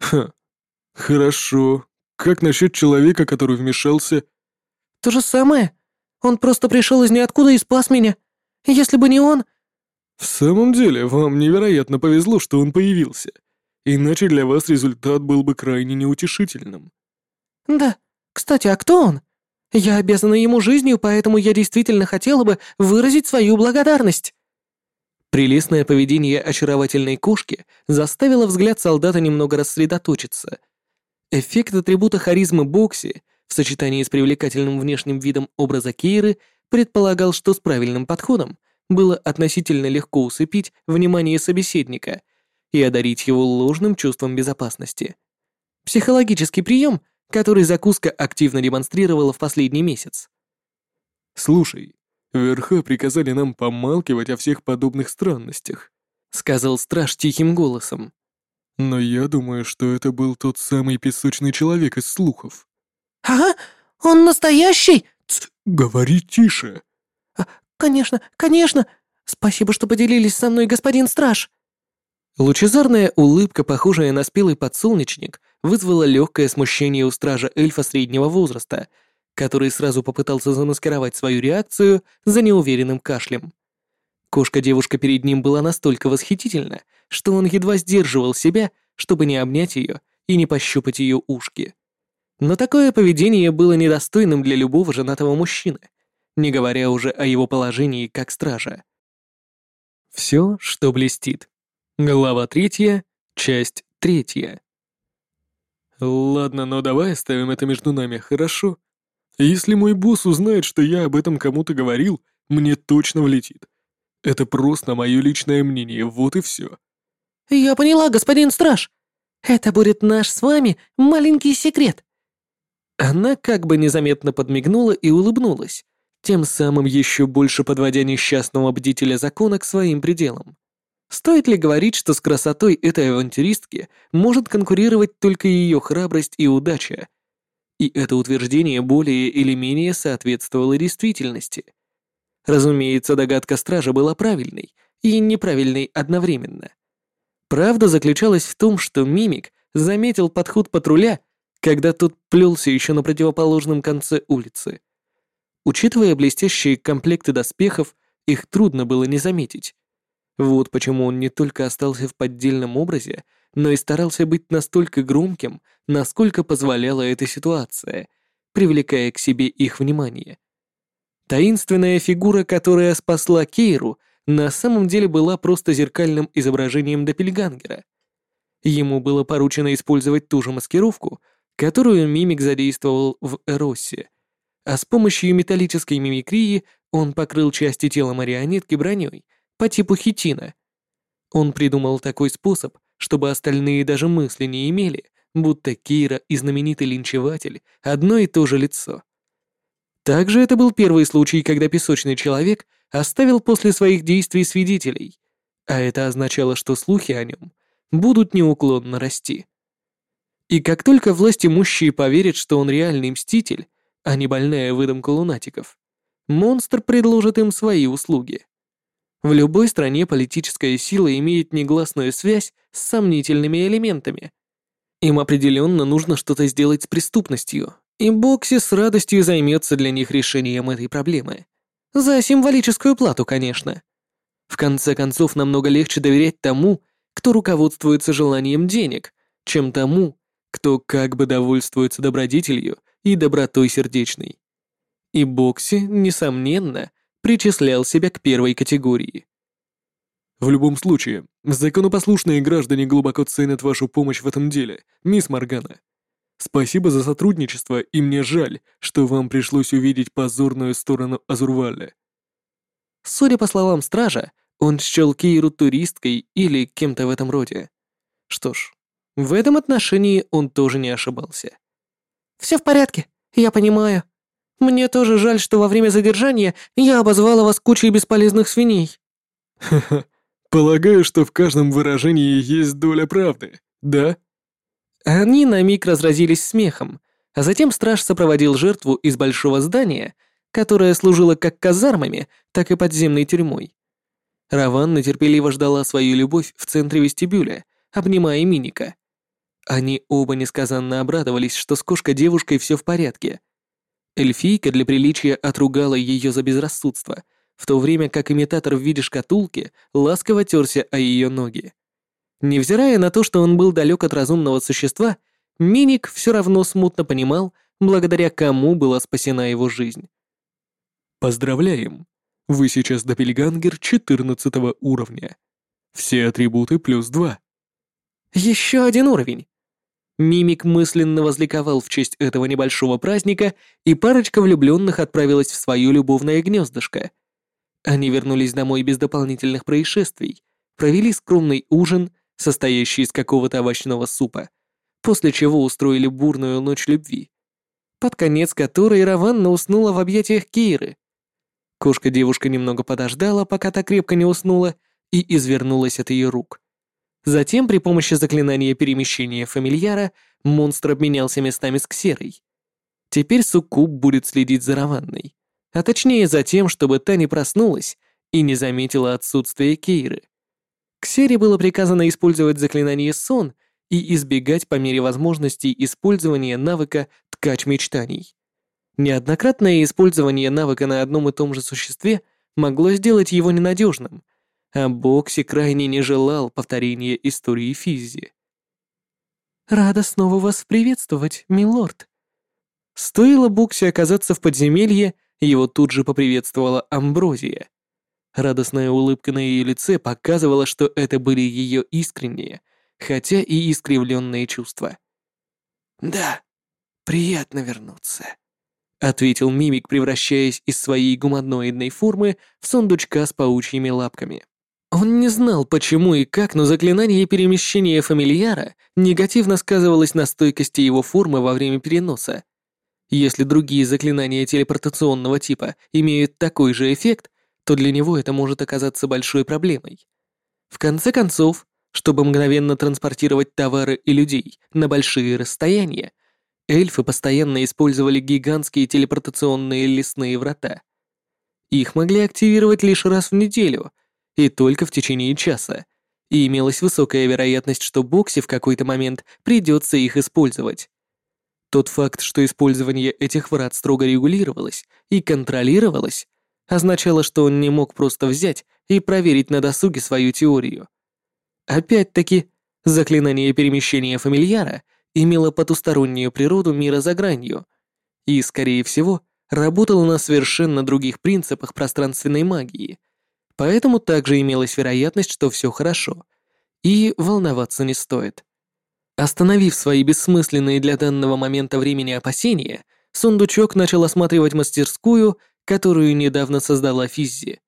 «Хм, хорошо. Как насчет человека, который вмешался?» «То же самое. Он просто пришел из ниоткуда и спас меня. Если бы не он...» «В самом деле, вам невероятно повезло, что он появился. Иначе для вас результат был бы крайне неутешительным». «Да. Кстати, а кто он? Я обязана ему жизнью, поэтому я действительно хотела бы выразить свою благодарность». Прелестное поведение очаровательной кошки заставило взгляд солдата немного рассредоточиться. Эффект атрибута харизмы Бокси в сочетании с привлекательным внешним видом образа Кейры предполагал, что с правильным подходом было относительно легко усыпить внимание собеседника и одарить его ложным чувством безопасности. Психологический прием, который закуска активно демонстрировала в последний месяц. «Слушай, верха приказали нам помалкивать о всех подобных странностях», сказал страж тихим голосом. «Но я думаю, что это был тот самый песочный человек из слухов». «Ага, он настоящий?» Ц, говори тише. А, «Конечно, конечно. Спасибо, что поделились со мной, господин страж». Лучезарная улыбка, похожая на спелый подсолнечник, вызвала легкое смущение у стража эльфа среднего возраста, который сразу попытался замаскировать свою реакцию за неуверенным кашлем. Кошка-девушка перед ним была настолько восхитительна, что он едва сдерживал себя, чтобы не обнять ее и не пощупать ее ушки. Но такое поведение было недостойным для любого женатого мужчины, не говоря уже о его положении как стража. Все, что блестит. Глава третья, часть третья. Ладно, но давай оставим это между нами, хорошо? Если мой босс узнает, что я об этом кому-то говорил, мне точно влетит. Это просто мое личное мнение, вот и все. Я поняла, господин страж. Это будет наш с вами маленький секрет. Она как бы незаметно подмигнула и улыбнулась, тем самым еще больше подводя несчастного бдителя закона к своим пределам. Стоит ли говорить, что с красотой этой авантюристки может конкурировать только ее храбрость и удача? И это утверждение более или менее соответствовало действительности. Разумеется, догадка стража была правильной и неправильной одновременно. Правда заключалась в том, что мимик заметил подход патруля, когда тот плелся еще на противоположном конце улицы. Учитывая блестящие комплекты доспехов, их трудно было не заметить. Вот почему он не только остался в поддельном образе, но и старался быть настолько громким, насколько позволяла эта ситуация, привлекая к себе их внимание. Таинственная фигура, которая спасла Кейру, на самом деле была просто зеркальным изображением Доппельгангера. Ему было поручено использовать ту же маскировку, которую мимик задействовал в Эросе, а с помощью металлической мимикрии он покрыл части тела марионетки броней, по типу хитина. Он придумал такой способ, чтобы остальные даже мысли не имели, будто Кира и знаменитый линчеватель — одно и то же лицо. Также это был первый случай, когда песочный человек оставил после своих действий свидетелей, а это означало, что слухи о нем будут неуклонно расти. И как только власти имущие поверят, что он реальный мститель, а не больная выдумка лунатиков. Монстр предложит им свои услуги. В любой стране политическая сила имеет негласную связь с сомнительными элементами. Им определенно нужно что-то сделать с преступностью, и Бокси с радостью займется для них решением этой проблемы. За символическую плату, конечно. В конце концов, намного легче доверять тому, кто руководствуется желанием денег, чем тому, кто как бы довольствуется добродетелью и добротой сердечной. И Бокси, несомненно, причислял себя к первой категории. В любом случае, законопослушные граждане глубоко ценят вашу помощь в этом деле, мисс Моргана. Спасибо за сотрудничество, и мне жаль, что вам пришлось увидеть позорную сторону Азурваля. Судя по словам стража, он счел Кейру туристкой или кем-то в этом роде. Что ж, в этом отношении он тоже не ошибался. «Все в порядке, я понимаю. Мне тоже жаль, что во время задержания я обозвала вас кучей бесполезных свиней». Ха-ха, полагаю, что в каждом выражении есть доля правды, да? Они на миг разразились смехом, а затем страж сопроводил жертву из большого здания, которое служило как казармами, так и подземной тюрьмой. Раванна терпеливо ждала свою любовь в центре вестибюля, обнимая Миника. Они оба несказанно обрадовались, что с кошкой-девушкой все в порядке. Эльфийка для приличия отругала ее за безрассудство, в то время как имитатор в виде шкатулки ласково терся о ее ноги. Невзирая на то, что он был далек от разумного существа, Миник все равно смутно понимал, благодаря кому была спасена его жизнь. Поздравляем! Вы сейчас допельгангер 14 уровня. Все атрибуты плюс 2. Еще один уровень. Мимик мысленно возликовал в честь этого небольшого праздника, и парочка влюбленных отправилась в свое любовное гнездышко. Они вернулись домой без дополнительных происшествий, провели скромный ужин, состоящий из какого-то овощного супа, после чего устроили бурную ночь любви, под конец которой Раванна уснула в объятиях Кейры. Кошка-девушка немного подождала, пока та крепко не уснула, и извернулась от ее рук. Затем при помощи заклинания перемещения фамильяра монстр обменялся местами с Ксерой. Теперь Суккуб будет следить за Раванной, а точнее за тем, чтобы та не проснулась и не заметила отсутствие Кейры. Ксере было приказано использовать заклинание «Сон» и избегать по мере возможности использования навыка «Ткач мечтаний». Неоднократное использование навыка на одном и том же существе могло сделать его ненадежным, а Бокси крайне не желал повторения истории Физи. «Рада снова вас приветствовать, милорд». Стоило Бокси оказаться в подземелье, его тут же поприветствовала Амброзия. Радостная улыбка на ее лице показывала, что это были ее искренние, хотя и искривленные чувства. «Да, приятно вернуться», — ответил мимик, превращаясь из своей гуманоидной формы в сундучка с паучьими лапками. Он не знал, почему и как, но заклинание перемещения фамильяра негативно сказывалось на стойкости его формы во время переноса. Если другие заклинания телепортационного типа имеют такой же эффект, то для него это может оказаться большой проблемой. В конце концов, чтобы мгновенно транспортировать товары и людей на большие расстояния, эльфы постоянно использовали гигантские телепортационные лесные врата. Их могли активировать лишь раз в неделю, и только в течение часа, и имелась высокая вероятность, что Бокси в какой-то момент придется их использовать. Тот факт, что использование этих врат строго регулировалось и контролировалось, означало, что он не мог просто взять и проверить на досуге свою теорию. Опять-таки, заклинание перемещения фамильяра имело потустороннюю природу мира за гранью и, скорее всего, работало на совершенно других принципах пространственной магии, поэтому также имелась вероятность, что все хорошо, и волноваться не стоит. Остановив свои бессмысленные для данного момента времени опасения, сундучок начал осматривать мастерскую которую недавно создала Физзи.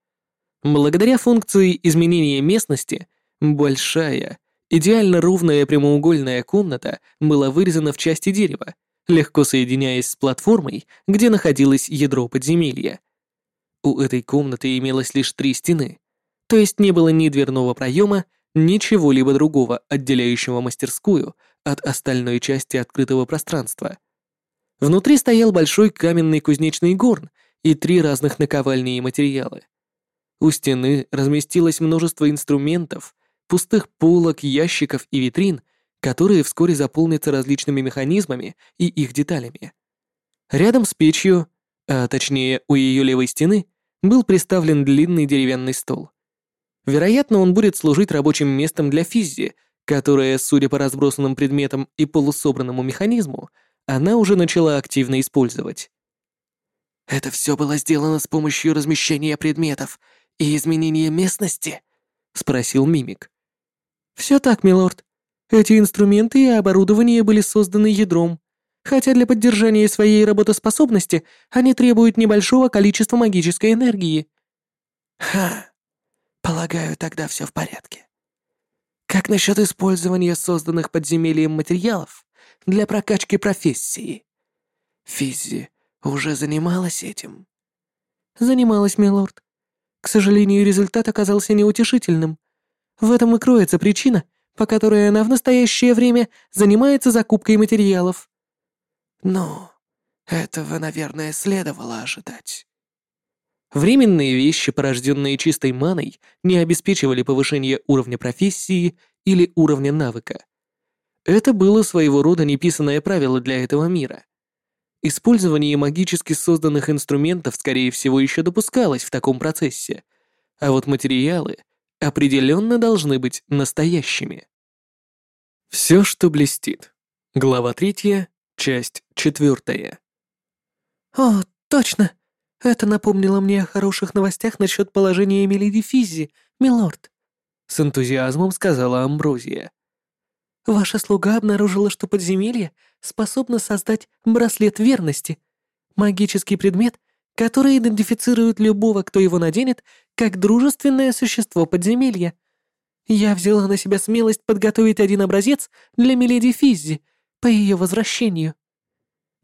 Благодаря функции изменения местности, большая, идеально ровная прямоугольная комната была вырезана в части дерева, легко соединяясь с платформой, где находилось ядро подземелья. У этой комнаты имелось лишь три стены, то есть не было ни дверного проема, ни чего-либо другого, отделяющего мастерскую от остальной части открытого пространства. Внутри стоял большой каменный кузнечный горн и три разных наковальни и материалы. У стены разместилось множество инструментов, пустых полок, ящиков и витрин, которые вскоре заполнятся различными механизмами и их деталями. Рядом с печью, а точнее у ее левой стены, был приставлен длинный деревянный стол. Вероятно, он будет служить рабочим местом для физзи, которая, судя по разбросанным предметам и полусобранному механизму, она уже начала активно использовать. «Это все было сделано с помощью размещения предметов и изменения местности?» — спросил Мимик. «Все так, милорд. Эти инструменты и оборудование были созданы ядром, хотя для поддержания своей работоспособности они требуют небольшого количества магической энергии». «Ха, полагаю, тогда все в порядке. Как насчет использования созданных подземельем материалов для прокачки профессии? Физзи уже занималась этим?» «Занималась, милорд. К сожалению, результат оказался неутешительным. В этом и кроется причина, по которой она в настоящее время занимается закупкой материалов». «Ну, этого, наверное, следовало ожидать». Временные вещи, порожденные чистой маной, не обеспечивали повышение уровня профессии или уровня навыка. Это было своего рода неписанное правило для этого мира. Использование магически созданных инструментов, скорее всего, еще допускалось в таком процессе, а вот материалы определенно должны быть настоящими. Все, что блестит. Глава третья, часть четвертая. «О, точно! Это напомнило мне о хороших новостях насчет положения Эмилиди Физзи, милорд», — с энтузиазмом сказала Амброзия. «Ваша слуга обнаружила, что подземелье способно создать браслет верности, магический предмет, который идентифицирует любого, кто его наденет, как дружественное существо подземелья. Я взяла на себя смелость подготовить один образец для Миледи Физзи по ее возвращению».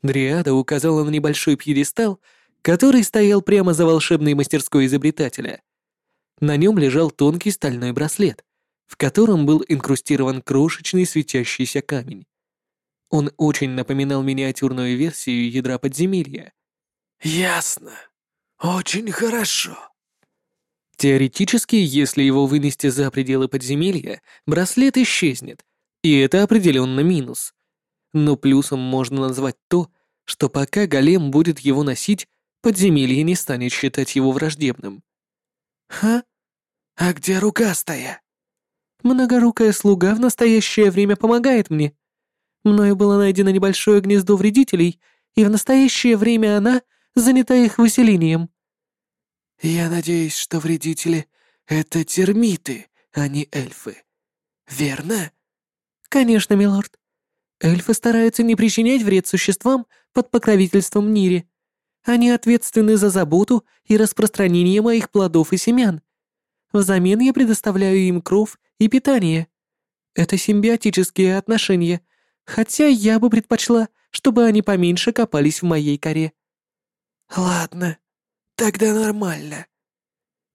Дриада указала на небольшой пьедестал, который стоял прямо за волшебной мастерской изобретателя. На нем лежал тонкий стальной браслет, в котором был инкрустирован крошечный светящийся камень. Он очень напоминал миниатюрную версию ядра подземелья. «Ясно. Очень хорошо». Теоретически, если его вынести за пределы подземелья, браслет исчезнет, и это определенно минус. Но плюсом можно назвать то, что пока голем будет его носить, подземелье не станет считать его враждебным. «Ха? А где рукастая?» «Многорукая слуга в настоящее время помогает мне. Мною было найдено небольшое гнездо вредителей, и в настоящее время она занята их выселением». «Я надеюсь, что вредители — это термиты, а не эльфы. Верно?» «Конечно, милорд. Эльфы стараются не причинять вред существам под покровительством Нири. Они ответственны за заботу и распространение моих плодов и семян. Взамен я предоставляю им кров и питание. Это симбиотические отношения, хотя я бы предпочла, чтобы они поменьше копались в моей коре». «Ладно, тогда нормально».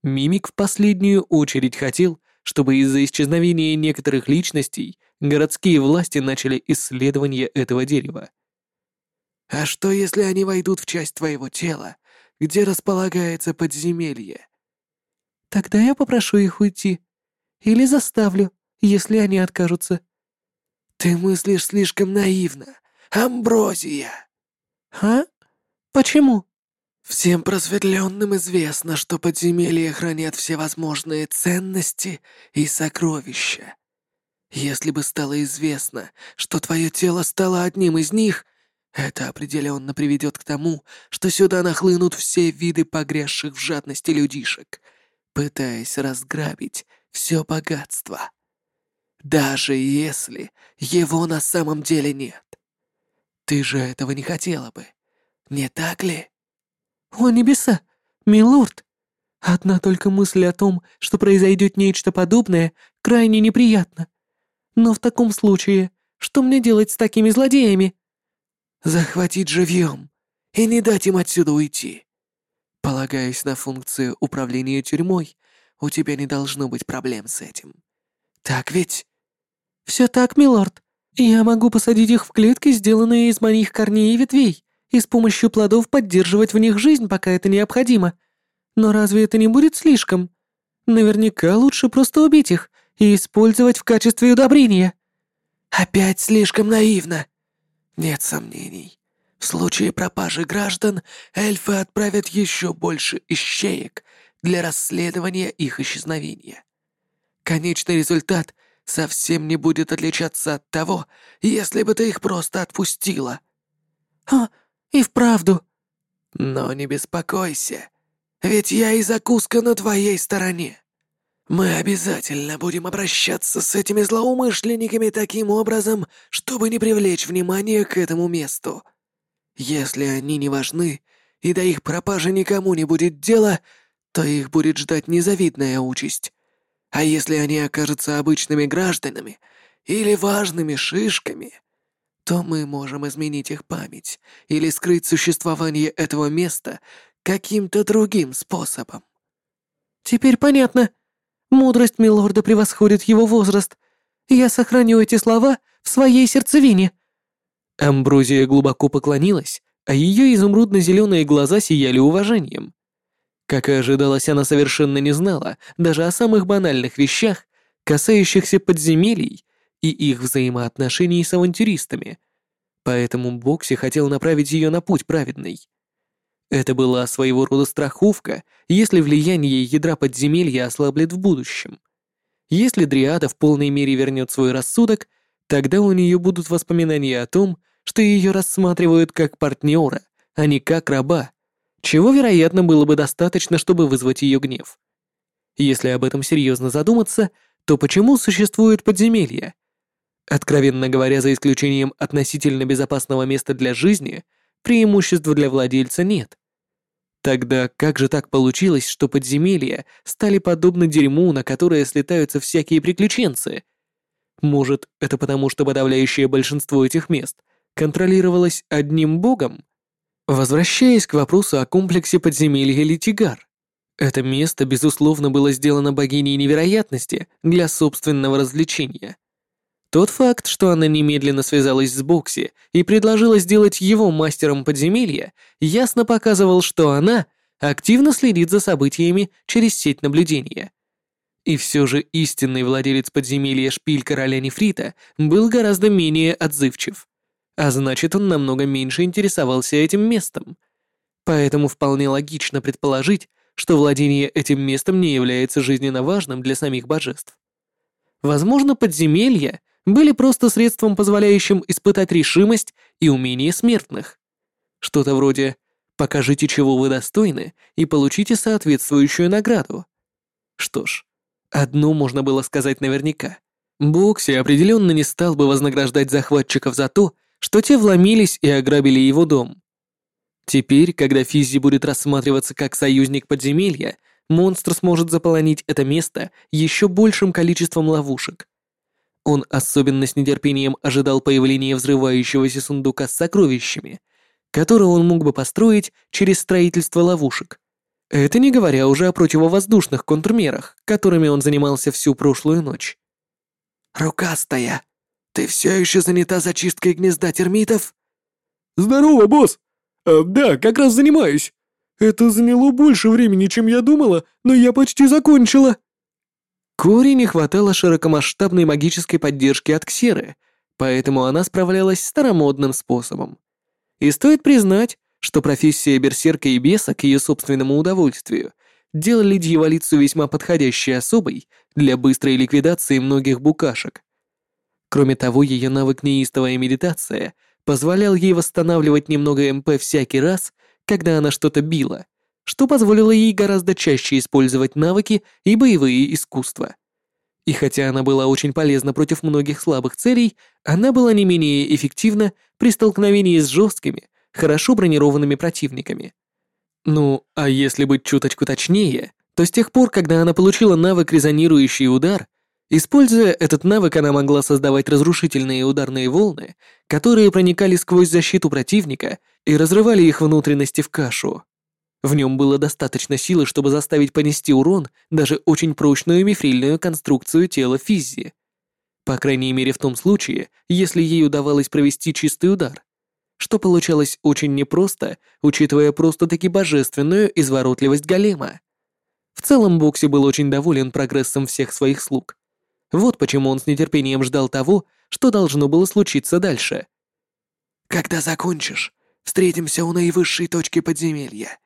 Мимик в последнюю очередь хотел, чтобы из-за исчезновения некоторых личностей городские власти начали исследование этого дерева. «А что, если они войдут в часть твоего тела, где располагается подземелье?» «Тогда я попрошу их уйти. Или заставлю, если они откажутся». «Ты мыслишь слишком наивно, Амброзия!» «А? Почему?» «Всем просветленным известно, что подземелья хранят всевозможные ценности и сокровища. Если бы стало известно, что твое тело стало одним из них, это определенно приведет к тому, что сюда нахлынут все виды погрязших в жадности людишек, пытаясь разграбить все богатство. Даже если его на самом деле нет. Ты же этого не хотела бы, не так ли? О небеса, милорд! Одна только мысль о том, что произойдет нечто подобное, крайне неприятна. Но в таком случае, что мне делать с такими злодеями? захватить живьем и не дать им отсюда уйти. Полагаясь на функцию управления тюрьмой, у тебя не должно быть проблем с этим. Так ведь? Все так, милорд. Я могу посадить их в клетки, сделанные из моих корней и ветвей, и с помощью плодов поддерживать в них жизнь, пока это необходимо. Но разве это не будет слишком? Наверняка лучше просто убить их и использовать в качестве удобрения». «Опять слишком наивно. Нет сомнений. В случае пропажи граждан эльфы отправят еще больше ищеек для расследования их исчезновения. Конечный результат совсем не будет отличаться от того, если бы ты их просто отпустила». «А, и вправду». «Но не беспокойся, ведь я и закуска на твоей стороне. Мы обязательно будем обращаться с этими злоумышленниками таким образом, чтобы не привлечь внимание к этому месту. Если они не важны, и до их пропажи никому не будет дела, то их будет ждать незавидная участь. А если они окажутся обычными гражданами или важными шишками, то мы можем изменить их память или скрыть существование этого места каким-то другим способом. Теперь понятно. Мудрость милорда превосходит его возраст. Я сохраню эти слова в своей сердцевине. Амброзия глубоко поклонилась, а ее изумрудно-зеленые глаза сияли уважением. Как и ожидалось, она совершенно не знала даже о самых банальных вещах, касающихся подземелий и их взаимоотношений с авантюристами. Поэтому Бокси хотел направить ее на путь праведный. Это была своего рода страховка, если влияние ядра подземелья ослаблет в будущем. Если Дриада в полной мере вернет свой рассудок, тогда у нее будут воспоминания о том, что ее рассматривают как партнера, а не как раба, чего, вероятно, было бы достаточно, чтобы вызвать ее гнев. Если об этом серьезно задуматься, то почему существуют подземелья? Откровенно говоря, за исключением относительно безопасного места для жизни, преимуществ для владельца нет. Тогда как же так получилось, что подземелья стали подобны дерьму, на которое слетаются всякие приключенцы? Может, это потому, что подавляющее большинство этих мест контролировалось одним богом? Возвращаясь к вопросу о комплексе подземелья Литигар. Это место, безусловно, было сделано богиней невероятности для собственного развлечения. Тот факт, что она немедленно связалась с Бокси и предложила сделать его мастером подземелья, ясно показывал, что она активно следит за событиями через сеть наблюдения. И все же истинный владелец подземелья шпиль короля Нефрита был гораздо менее отзывчив. А значит, он намного меньше интересовался этим местом. Поэтому вполне логично предположить, что владение этим местом не является жизненно важным для самих божеств. Возможно, подземелья — были просто средством, позволяющим испытать решимость и умение смертных. Что-то вроде «покажите, чего вы достойны, и получите соответствующую награду». Что ж, одно можно было сказать наверняка. Бокси определенно не стал бы вознаграждать захватчиков за то, что те вломились и ограбили его дом. Теперь, когда Физи будет рассматриваться как союзник подземелья, монстр сможет заполонить это место еще большим количеством ловушек. Он особенно с нетерпением ожидал появления взрывающегося сундука с сокровищами, который он мог бы построить через строительство ловушек. Это не говоря уже о противовоздушных контрмерах, которыми он занимался всю прошлую ночь. «Рукастая, ты все еще занята зачисткой гнезда термитов?» «Здорово, босс! А, да, как раз занимаюсь. Это заняло больше времени, чем я думала, но я почти закончила». Кори не хватало широкомасштабной магической поддержки от Ксеры, поэтому она справлялась старомодным способом. И стоит признать, что профессия берсерка и беса к ее собственному удовольствию делали дьяволицу весьма подходящей особой для быстрой ликвидации многих букашек. Кроме того, ее навык неистовая медитация позволял ей восстанавливать немного МП всякий раз, когда она что-то била, что позволило ей гораздо чаще использовать навыки и боевые искусства. И хотя она была очень полезна против многих слабых целей, она была не менее эффективна при столкновении с жесткими, хорошо бронированными противниками. Ну, а если быть чуточку точнее, то с тех пор, когда она получила навык резонирующий удар, используя этот навык, она могла создавать разрушительные ударные волны, которые проникали сквозь защиту противника и разрывали их внутренности в кашу. В нем было достаточно силы, чтобы заставить понести урон даже очень прочную мифрильную конструкцию тела Физзи. По крайней мере в том случае, если ей удавалось провести чистый удар. что получалось очень непросто, учитывая просто-таки божественную изворотливость голема. В целом Бокси был очень доволен прогрессом всех своих слуг. Вот почему он с нетерпением ждал того, что должно было случиться дальше. «Когда закончишь, встретимся у наивысшей точки подземелья.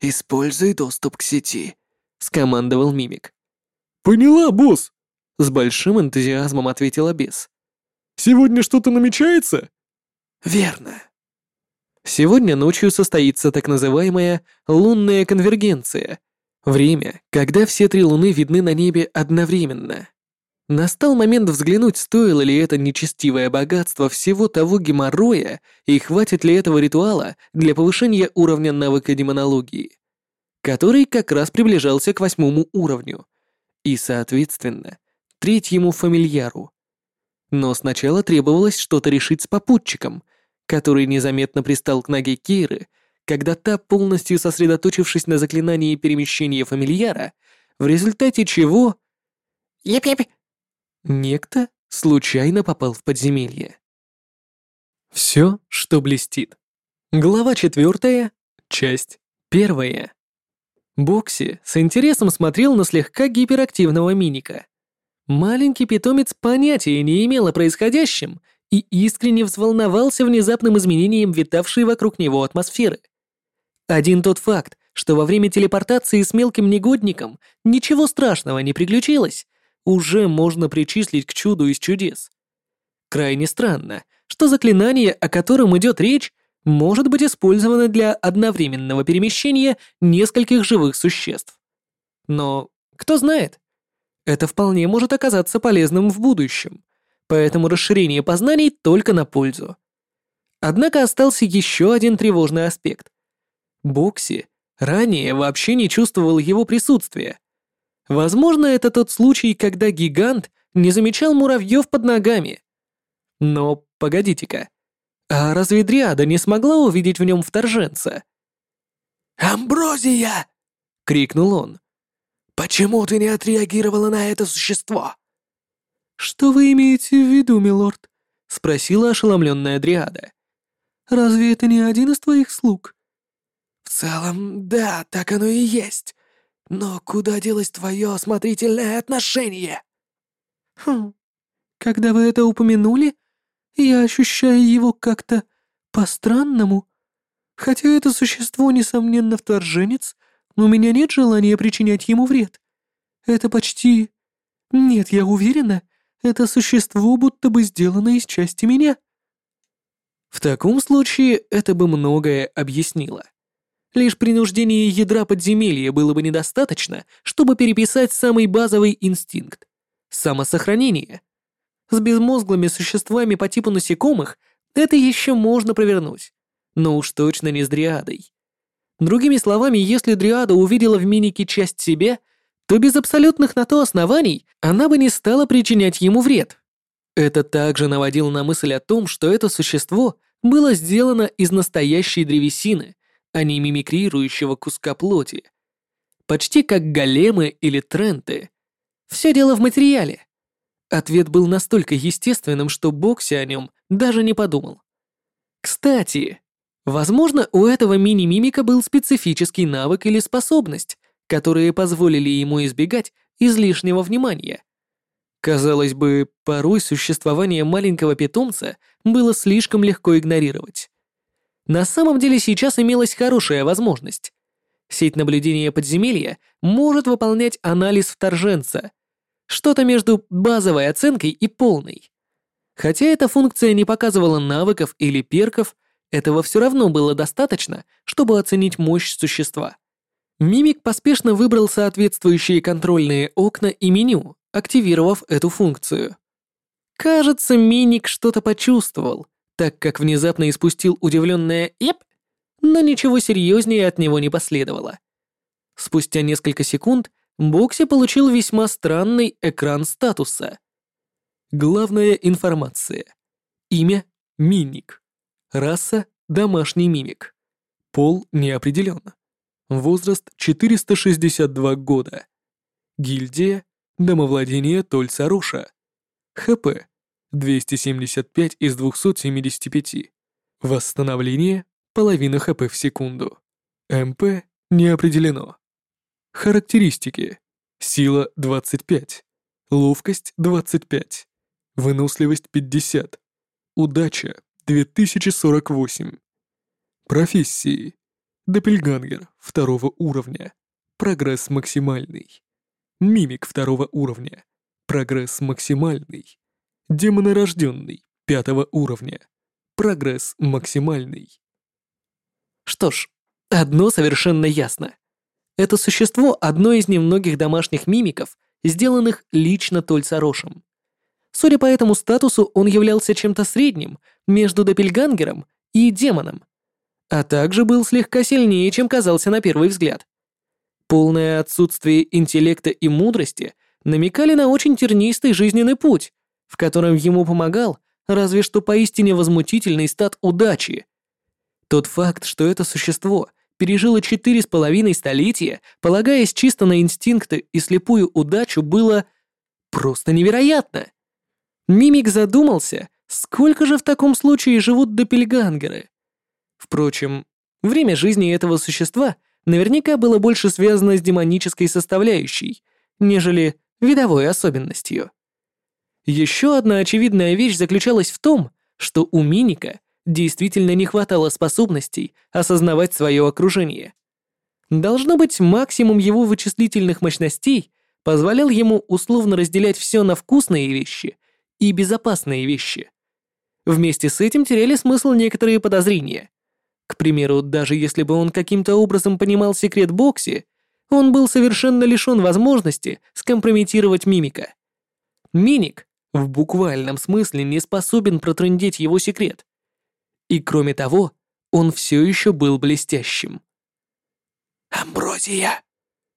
Используй доступ к сети», — скомандовал Мимик. «Поняла, босс!» — с большим энтузиазмом ответила бес. «Сегодня что-то намечается?» «Верно». Сегодня ночью состоится так называемая лунная конвергенция. Время, когда все три луны видны на небе одновременно. Настал момент взглянуть, стоило ли это нечестивое богатство всего того геморроя и хватит ли этого ритуала для повышения уровня навыка демонологии, который как раз приближался к восьмому уровню, и, соответственно, третьему фамильяру. Но сначала требовалось что-то решить с попутчиком, который незаметно пристал к ноге Кейры, когда та, полностью сосредоточившись на заклинании перемещения фамильяра, в результате чего... Еп-еп! Некто случайно попал в подземелье. Все, что блестит. Глава четвертая, часть первая. Бокси с интересом смотрел на слегка гиперактивного миника. Маленький питомец понятия не имел о происходящем и искренне взволновался внезапным изменением витавшей вокруг него атмосферы. Один тот факт, что во время телепортации с мелким негодником ничего страшного не приключилось, уже можно причислить к чуду из чудес. Крайне странно, что заклинание, о котором идет речь, может быть использовано для одновременного перемещения нескольких живых существ. Но кто знает? Это вполне может оказаться полезным в будущем, поэтому расширение познаний только на пользу. Однако остался еще один тревожный аспект. Бокси ранее вообще не чувствовал его присутствия. Возможно, это тот случай, когда гигант не замечал муравьев под ногами. Но погодите-ка, а разве Дриада не смогла увидеть в нем вторженца? «Амброзия!» — крикнул он. «Почему ты не отреагировала на это существо?» «Что вы имеете в виду, милорд?» — спросила ошеломленная Дриада. «Разве это не один из твоих слуг?» «В целом, да, так оно и есть. Но куда делось твое осмотрительное отношение?» «Хм, когда вы это упомянули, я ощущаю его как-то по-странному. Хотя это существо, несомненно, вторженец, но у меня нет желания причинять ему вред. Это почти... Нет, я уверена, это существо будто бы сделано из части меня. В таком случае это бы многое объяснило. Лишь принуждение ядра подземелья было бы недостаточно, чтобы переписать самый базовый инстинкт — самосохранение. С безмозглыми существами по типу насекомых это еще можно провернуть, но уж точно не с дриадой. Другими словами, если дриада увидела в минике часть себя, то без абсолютных на то оснований она бы не стала причинять ему вред. Это также наводило на мысль о том, что это существо было сделано из настоящей древесины, а не мимикрирующего куска плоти. Почти как големы или тренты. Все дело в материале. Ответ был настолько естественным, что Бокси о нем даже не подумал. Кстати, возможно, у этого мини-мимика был специфический навык или способность, которые позволили ему избегать излишнего внимания. Казалось бы, порой существование маленького питомца было слишком легко игнорировать. На самом деле сейчас имелась хорошая возможность. Сеть наблюдения подземелья может выполнять анализ вторженца, что-то между базовой оценкой и полной. Хотя эта функция не показывала навыков или перков, этого все равно было достаточно, чтобы оценить мощь существа. Мимик поспешно выбрал соответствующие контрольные окна и меню, активировав эту функцию. Кажется, Миник что-то почувствовал, так как внезапно испустил удивленное «Еп», но ничего серьезнее от него не последовало. Спустя несколько секунд Бокси получил весьма странный экран статуса. Главная информация. Имя — Миник. Раса — домашний мимик. Пол не определен. Возраст — 462 года. Гильдия — домовладение Тольцаруша. ХП — 275 из 275. Восстановление — половина ХП в секунду. МП не определено. Характеристики. Сила 25. Ловкость 25. Выносливость 50. Удача 2048. Профессии. Доппельгангер второго уровня. Прогресс максимальный. Мимик второго уровня. Прогресс максимальный. Демонорожденный пятого уровня. Прогресс максимальный. Что ж, одно совершенно ясно. Это существо — одно из немногих домашних мимиков, сделанных лично Тольцарошем. Судя по этому статусу, он являлся чем-то средним между Доппельгангером и демоном, а также был слегка сильнее, чем казался на первый взгляд. Полное отсутствие интеллекта и мудрости намекали на очень тернистый жизненный путь, в котором ему помогал разве что поистине возмутительный стат удачи. Тот факт, что это существо пережило четыре с половиной столетия, полагаясь чисто на инстинкты и слепую удачу, было просто невероятно. Мимик задумался, сколько же в таком случае живут допельгангеры. Впрочем, время жизни этого существа наверняка было больше связано с демонической составляющей, нежели видовой особенностью. Еще одна очевидная вещь заключалась в том, что у Миника действительно не хватало способностей осознавать свое окружение. Должно быть, максимум его вычислительных мощностей позволял ему условно разделять все на вкусные вещи и безопасные вещи. Вместе с этим теряли смысл некоторые подозрения. К примеру, даже если бы он каким-то образом понимал секрет Бокси, он был совершенно лишён возможности скомпрометировать мимика. Миник в буквальном смысле не способен протрындеть его секрет. И кроме того, он все еще был блестящим. «Амброзия,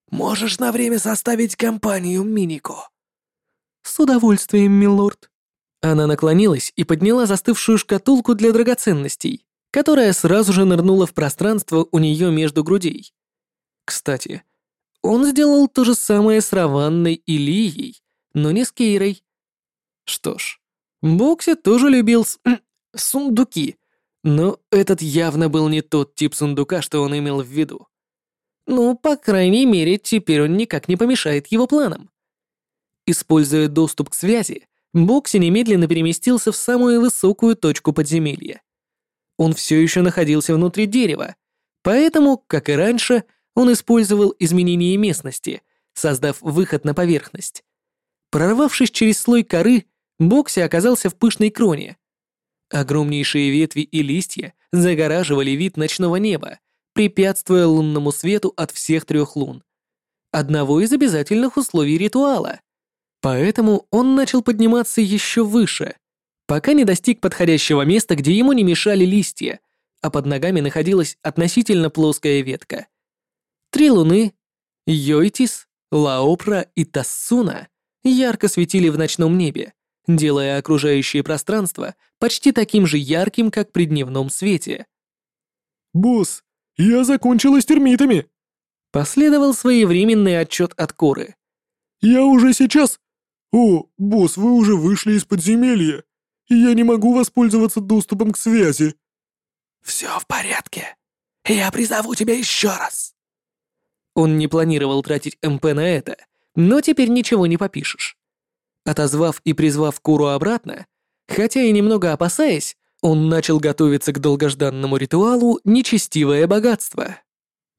можешь на время составить компанию Минико?» «С удовольствием, милорд». Она наклонилась и подняла застывшую шкатулку для драгоценностей, которая сразу же нырнула в пространство у нее между грудей. Кстати, он сделал то же самое с Раванной и Лией, но не с Кейрой. Что ж, Бокси тоже любил с... сундуки, но этот явно был не тот тип сундука, что он имел в виду. Ну, по крайней мере, теперь он никак не помешает его планам. Используя доступ к связи, Бокси немедленно переместился в самую высокую точку подземелья. Он все еще находился внутри дерева, поэтому, как и раньше, он использовал изменение местности, создав выход на поверхность. Прорвавшись через слой коры, Бокси оказался в пышной кроне. Огромнейшие ветви и листья загораживали вид ночного неба, препятствуя лунному свету от всех трех лун. Одного из обязательных условий ритуала. Поэтому он начал подниматься еще выше, пока не достиг подходящего места, где ему не мешали листья, а под ногами находилась относительно плоская ветка. Три луны — Йойтис, Лаопра и Тассуна — ярко светили в ночном небе, делая окружающее пространство почти таким же ярким, как при дневном свете. «Босс, я закончила с термитами!» Последовал своевременный отчет от Коры. «Я уже сейчас «О, босс, вы уже вышли из подземелья, и я не могу воспользоваться доступом к связи». «Все в порядке. Я призову тебя еще раз». Он не планировал тратить МП на это, но теперь ничего не попишешь. Отозвав и призвав Куру обратно, хотя и немного опасаясь, он начал готовиться к долгожданному ритуалу «Нечестивое богатство».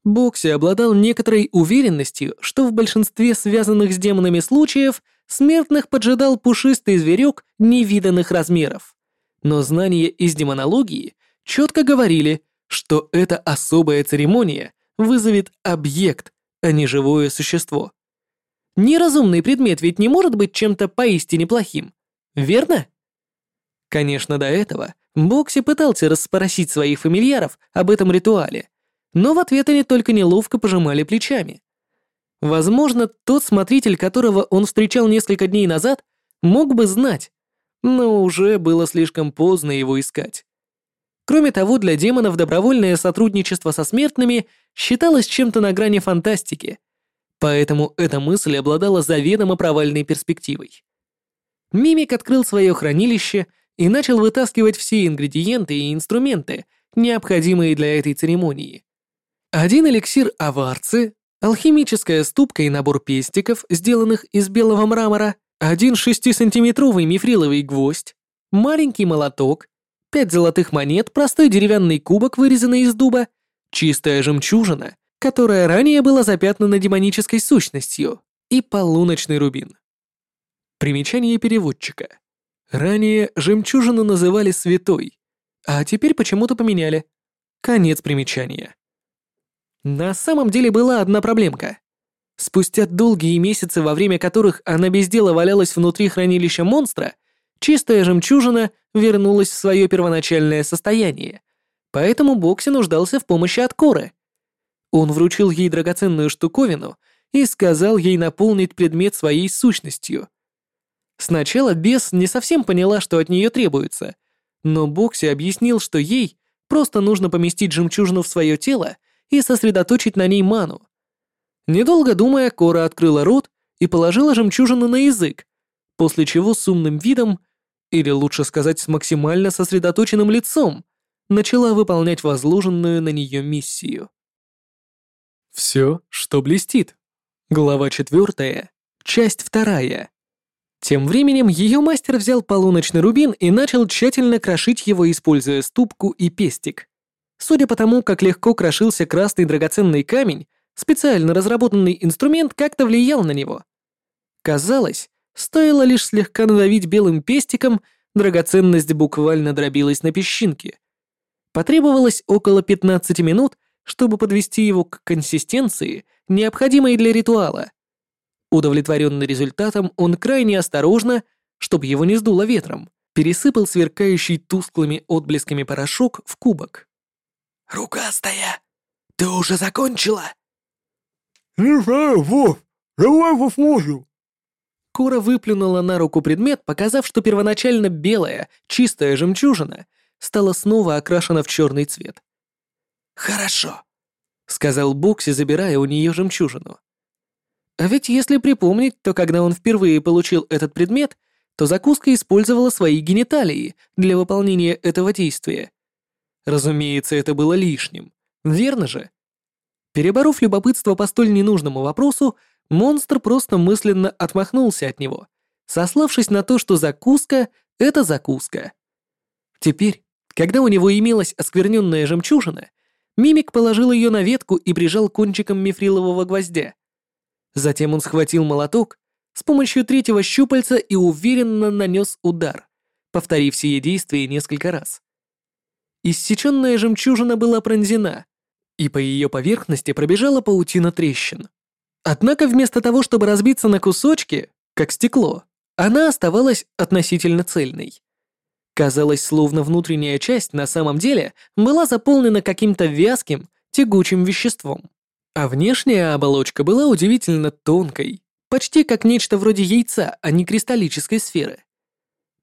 Бокси обладал некоторой уверенностью, что в большинстве связанных с демонами случаев смертных поджидал пушистый зверек невиданных размеров. Но знания из демонологии четко говорили, что эта особая церемония вызовет объект, а не живое существо. Неразумный предмет ведь не может быть чем-то поистине плохим, верно? Конечно, до этого Бокси пытался расспросить своих фамильяров об этом ритуале, но в ответ они только неловко пожимали плечами. Возможно, тот смотритель, которого он встречал несколько дней назад, мог бы знать, но уже было слишком поздно его искать. Кроме того, для демонов добровольное сотрудничество со смертными считалось чем-то на грани фантастики, поэтому эта мысль обладала заведомо провальной перспективой. Мимик открыл свое хранилище и начал вытаскивать все ингредиенты и инструменты, необходимые для этой церемонии. Один эликсир аварцы, алхимическая ступка и набор пестиков, сделанных из белого мрамора, один 6-сантиметровый мифриловый гвоздь, маленький молоток, пять золотых монет, простой деревянный кубок, вырезанный из дуба, чистая жемчужина, которая ранее была запятнана демонической сущностью, и полуночный рубин. Примечание переводчика. Ранее жемчужину называли святой, а теперь почему-то поменяли. Конец примечания. На самом деле была одна проблемка. Спустя долгие месяцы, во время которых она без дела валялась внутри хранилища монстра, чистая жемчужина вернулась в свое первоначальное состояние, поэтому Бокси нуждался в помощи от Коры. Он вручил ей драгоценную штуковину и сказал ей наполнить предмет своей сущностью. Сначала бес не совсем поняла, что от нее требуется, но Бокси объяснил, что ей просто нужно поместить жемчужину в свое тело и сосредоточить на ней ману. Недолго думая, Кора открыла рот и положила жемчужину на язык, после чего с умным видом, или лучше сказать с максимально сосредоточенным лицом, начала выполнять возложенную на нее миссию. Все, что блестит. Глава четвертая, часть вторая. Тем временем ее мастер взял полуночный рубин и начал тщательно крошить его, используя ступку и пестик. Судя по тому, как легко крошился красный драгоценный камень, Специально разработанный инструмент как-то влиял на него. Казалось, стоило лишь слегка надавить белым пестиком, драгоценность буквально дробилась на песчинки. Потребовалось около 15 минут, чтобы подвести его к консистенции, необходимой для ритуала. Удовлетворенный результатом, он крайне осторожно, чтобы его не сдуло ветром, пересыпал сверкающий тусклыми отблесками порошок в кубок. «Рукастая, ты уже закончила?» «Не знаю, Вов. Давай посмотрим». Кора выплюнула на руку предмет, показав, что первоначально белая, чистая жемчужина стала снова окрашена в черный цвет. «Хорошо», — сказал Бокси, забирая у нее жемчужину. А ведь если припомнить, то когда он впервые получил этот предмет, то закуска использовала свои гениталии для выполнения этого действия. Разумеется, это было лишним, верно же? Переборов любопытство по столь ненужному вопросу, монстр просто мысленно отмахнулся от него, сославшись на то, что закуска — это закуска. Теперь, когда у него имелась оскверненная жемчужина, Мимик положил ее на ветку и прижал кончиком мифрилового гвоздя. Затем он схватил молоток с помощью третьего щупальца и уверенно нанес удар, повторив сие действие несколько раз. Иссеченная жемчужина была пронзена, и по ее поверхности пробежала паутина трещин. Однако вместо того, чтобы разбиться на кусочки, как стекло, она оставалась относительно цельной. Казалось, словно внутренняя часть на самом деле была заполнена каким-то вязким, тягучим веществом. А внешняя оболочка была удивительно тонкой, почти как нечто вроде яйца, а не кристаллической сферы.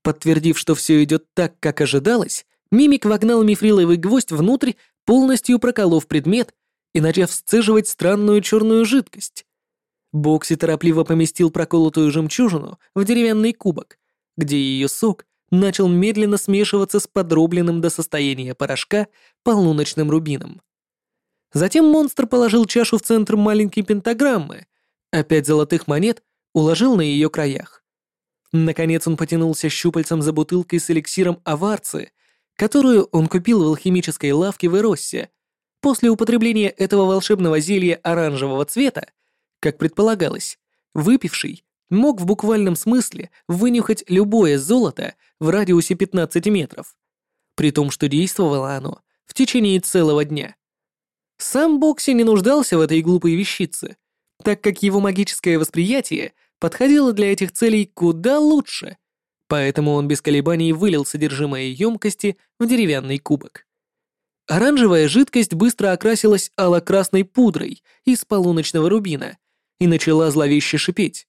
Подтвердив, что все идет так, как ожидалось, Мимик вогнал мифриловый гвоздь внутрь полностью проколов предмет и начав сцеживать странную черную жидкость. Бокси торопливо поместил проколотую жемчужину в деревянный кубок, где ее сок начал медленно смешиваться с подробленным до состояния порошка полуночным рубином. Затем монстр положил чашу в центр маленькой пентаграммы, а пять золотых монет уложил на ее краях. Наконец он потянулся щупальцем за бутылкой с эликсиром аварцы которую он купил в алхимической лавке в Эроссе. После употребления этого волшебного зелья оранжевого цвета, как предполагалось, выпивший мог в буквальном смысле вынюхать любое золото в радиусе 15 метров, при том, что действовало оно в течение целого дня. Сам Бокси не нуждался в этой глупой вещице, так как его магическое восприятие подходило для этих целей куда лучше — поэтому он без колебаний вылил содержимое емкости в деревянный кубок. Оранжевая жидкость быстро окрасилась ало-красной пудрой из полуночного рубина и начала зловеще шипеть.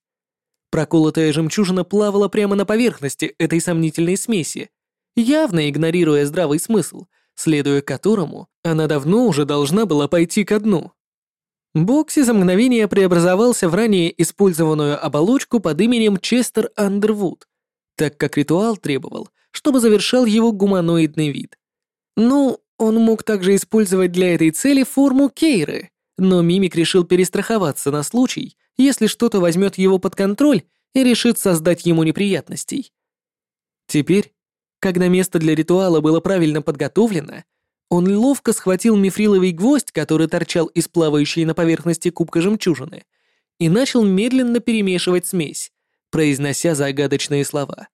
Проколотая жемчужина плавала прямо на поверхности этой сомнительной смеси, явно игнорируя здравый смысл, следуя которому она давно уже должна была пойти ко дну. Бокси за мгновение преобразовался в ранее использованную оболочку под именем Честер Андервуд так как ритуал требовал, чтобы завершал его гуманоидный вид. Ну, он мог также использовать для этой цели форму Кейры, но Мимик решил перестраховаться на случай, если что-то возьмет его под контроль и решит создать ему неприятностей. Теперь, когда место для ритуала было правильно подготовлено, он ловко схватил мифриловый гвоздь, который торчал из плавающей на поверхности кубка жемчужины, и начал медленно перемешивать смесь, произнося загадочные слова.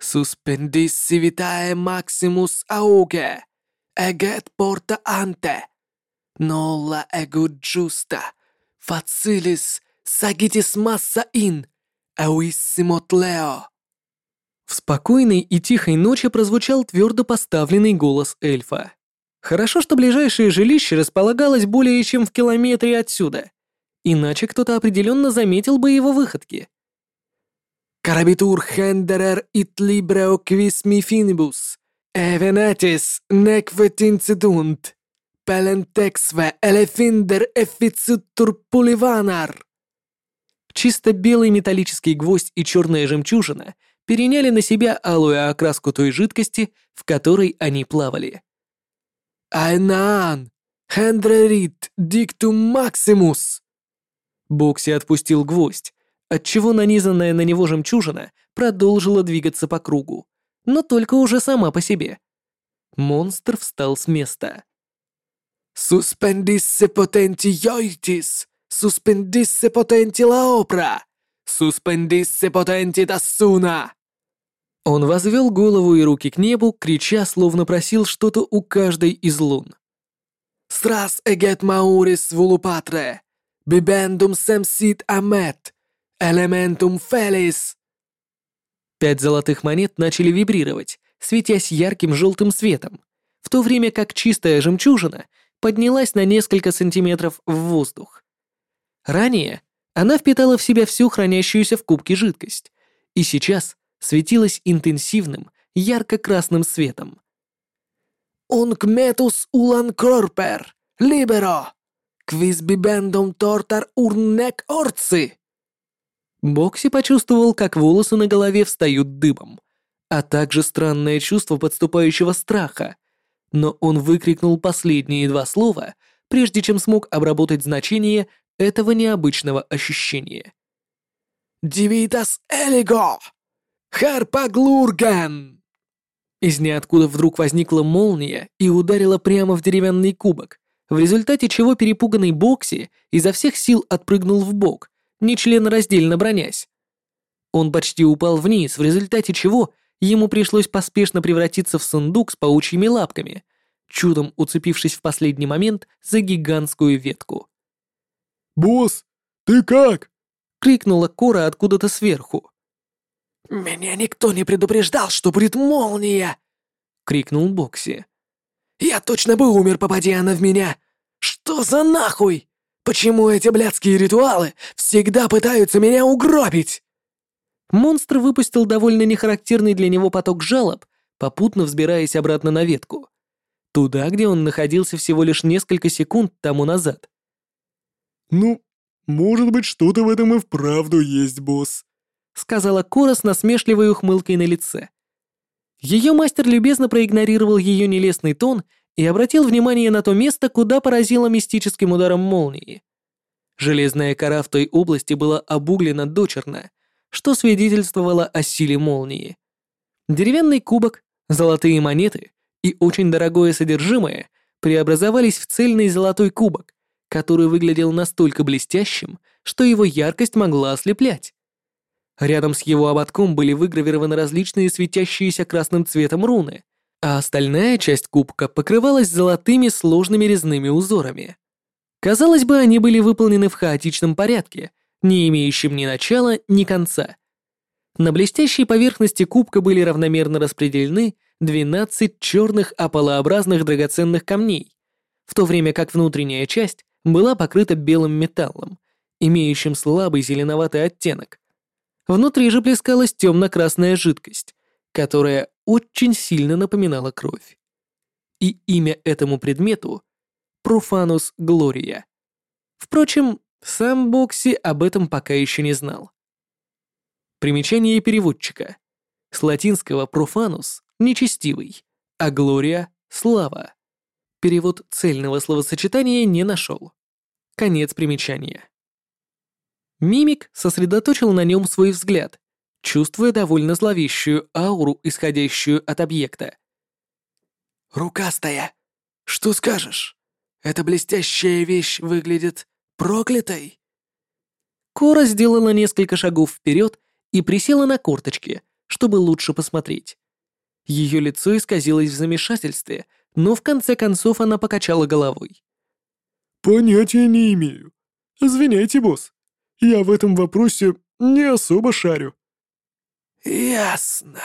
«Суспендисси витае максимус ауге, эгет порта анте, нолла эгут джуста, фацилис сагитис масса ин, ауиссимот лео». В спокойной и тихой ночи прозвучал твердо поставленный голос эльфа. Хорошо, что ближайшее жилище располагалось более чем в километре отсюда, иначе кто-то определенно заметил бы его выходки. Карабитур хендерер ит либрео квис ми финибус, эвенетис некветинцидунт, пелентексве элефиндер эфицитур пуливанар. Чисто белый металлический гвоздь и черная жемчужина — переняли на себя алую окраску той жидкости, в которой они плавали. «Айнаан! Хендрерит диктум максимус!» Бокси отпустил гвоздь, отчего нанизанная на него жемчужина продолжила двигаться по кругу, но только уже сама по себе. Монстр встал с места. «Суспендиссе потенти йойтис! Суспендиссе потенти лаопра! Суспендиссе потенти тассуна!» Он возвел голову и руки к небу, крича, словно просил что-то у каждой из лун. «Страс эгет маурис вулупатре, бибендум семсит амет, элементум фелис!» Пять золотых монет начали вибрировать, светясь ярким желтым светом, в то время как чистая жемчужина поднялась на несколько сантиметров в воздух. Ранее она впитала в себя всю хранящуюся в кубке жидкость, и сейчас светилась интенсивным, ярко-красным светом. «Унк метус улан корпер, либеро, квиз бибендум тортар урнек орци!» Бокси почувствовал, как волосы на голове встают дыбом, а также странное чувство подступающего страха, но он выкрикнул последние два слова, прежде чем смог обработать значение этого необычного ощущения. «Дивитас элиго!» «Харпаглурган!» Из ниоткуда вдруг возникла молния и ударила прямо в деревянный кубок, в результате чего перепуганный Бокси изо всех сил отпрыгнул в бок, нечленораздельно бронясь. Он почти упал вниз, в результате чего ему пришлось поспешно превратиться в сундук с паучьими лапками, чудом уцепившись в последний момент за гигантскую ветку. «Босс, ты как?» — крикнула Кора откуда-то сверху. «Меня никто не предупреждал, что будет молния!» — крикнул Бокси. «Я точно бы умер, попади она в меня! Что за нахуй? Почему эти блядские ритуалы всегда пытаются меня угробить?» Монстр выпустил довольно нехарактерный для него поток жалоб, попутно взбираясь обратно на ветку. Туда, где он находился всего лишь несколько секунд тому назад. «Ну, может быть, что-то в этом и вправду есть, босс», сказала Кора с насмешливой ухмылкой на лице. Ее мастер любезно проигнорировал ее нелестный тон и обратил внимание на то место, куда поразило мистическим ударом молнии. Железная кора в той области была обуглена дочерно, что свидетельствовало о силе молнии. Деревянный кубок, золотые монеты и очень дорогое содержимое преобразовались в цельный золотой кубок, который выглядел настолько блестящим, что его яркость могла ослеплять. Рядом с его ободком были выгравированы различные светящиеся красным цветом руны, а остальная часть кубка покрывалась золотыми сложными резными узорами. Казалось бы, они были выполнены в хаотичном порядке, не имеющем ни начала, ни конца. На блестящей поверхности кубка были равномерно распределены 12 черных ополообразных драгоценных камней, в то время как внутренняя часть была покрыта белым металлом, имеющим слабый зеленоватый оттенок, Внутри же плескалась темно-красная жидкость, которая очень сильно напоминала кровь. И имя этому предмету — Профанус Глория. Впрочем, сам Бокси об этом пока еще не знал. Примечание переводчика. С латинского «профанус» — нечестивый, а «глория» — слава. Перевод цельного словосочетания не нашел. Конец примечания. Мимик сосредоточил на нем свой взгляд, чувствуя довольно зловещую ауру, исходящую от объекта. «Рукастая, что скажешь? Эта блестящая вещь выглядит проклятой?» Кора сделала несколько шагов вперед и присела на корточки, чтобы лучше посмотреть. Ее лицо исказилось в замешательстве, но в конце концов она покачала головой. «Понятия не имею. Извиняйте, босс. Я в этом вопросе не особо шарю». «Ясно»,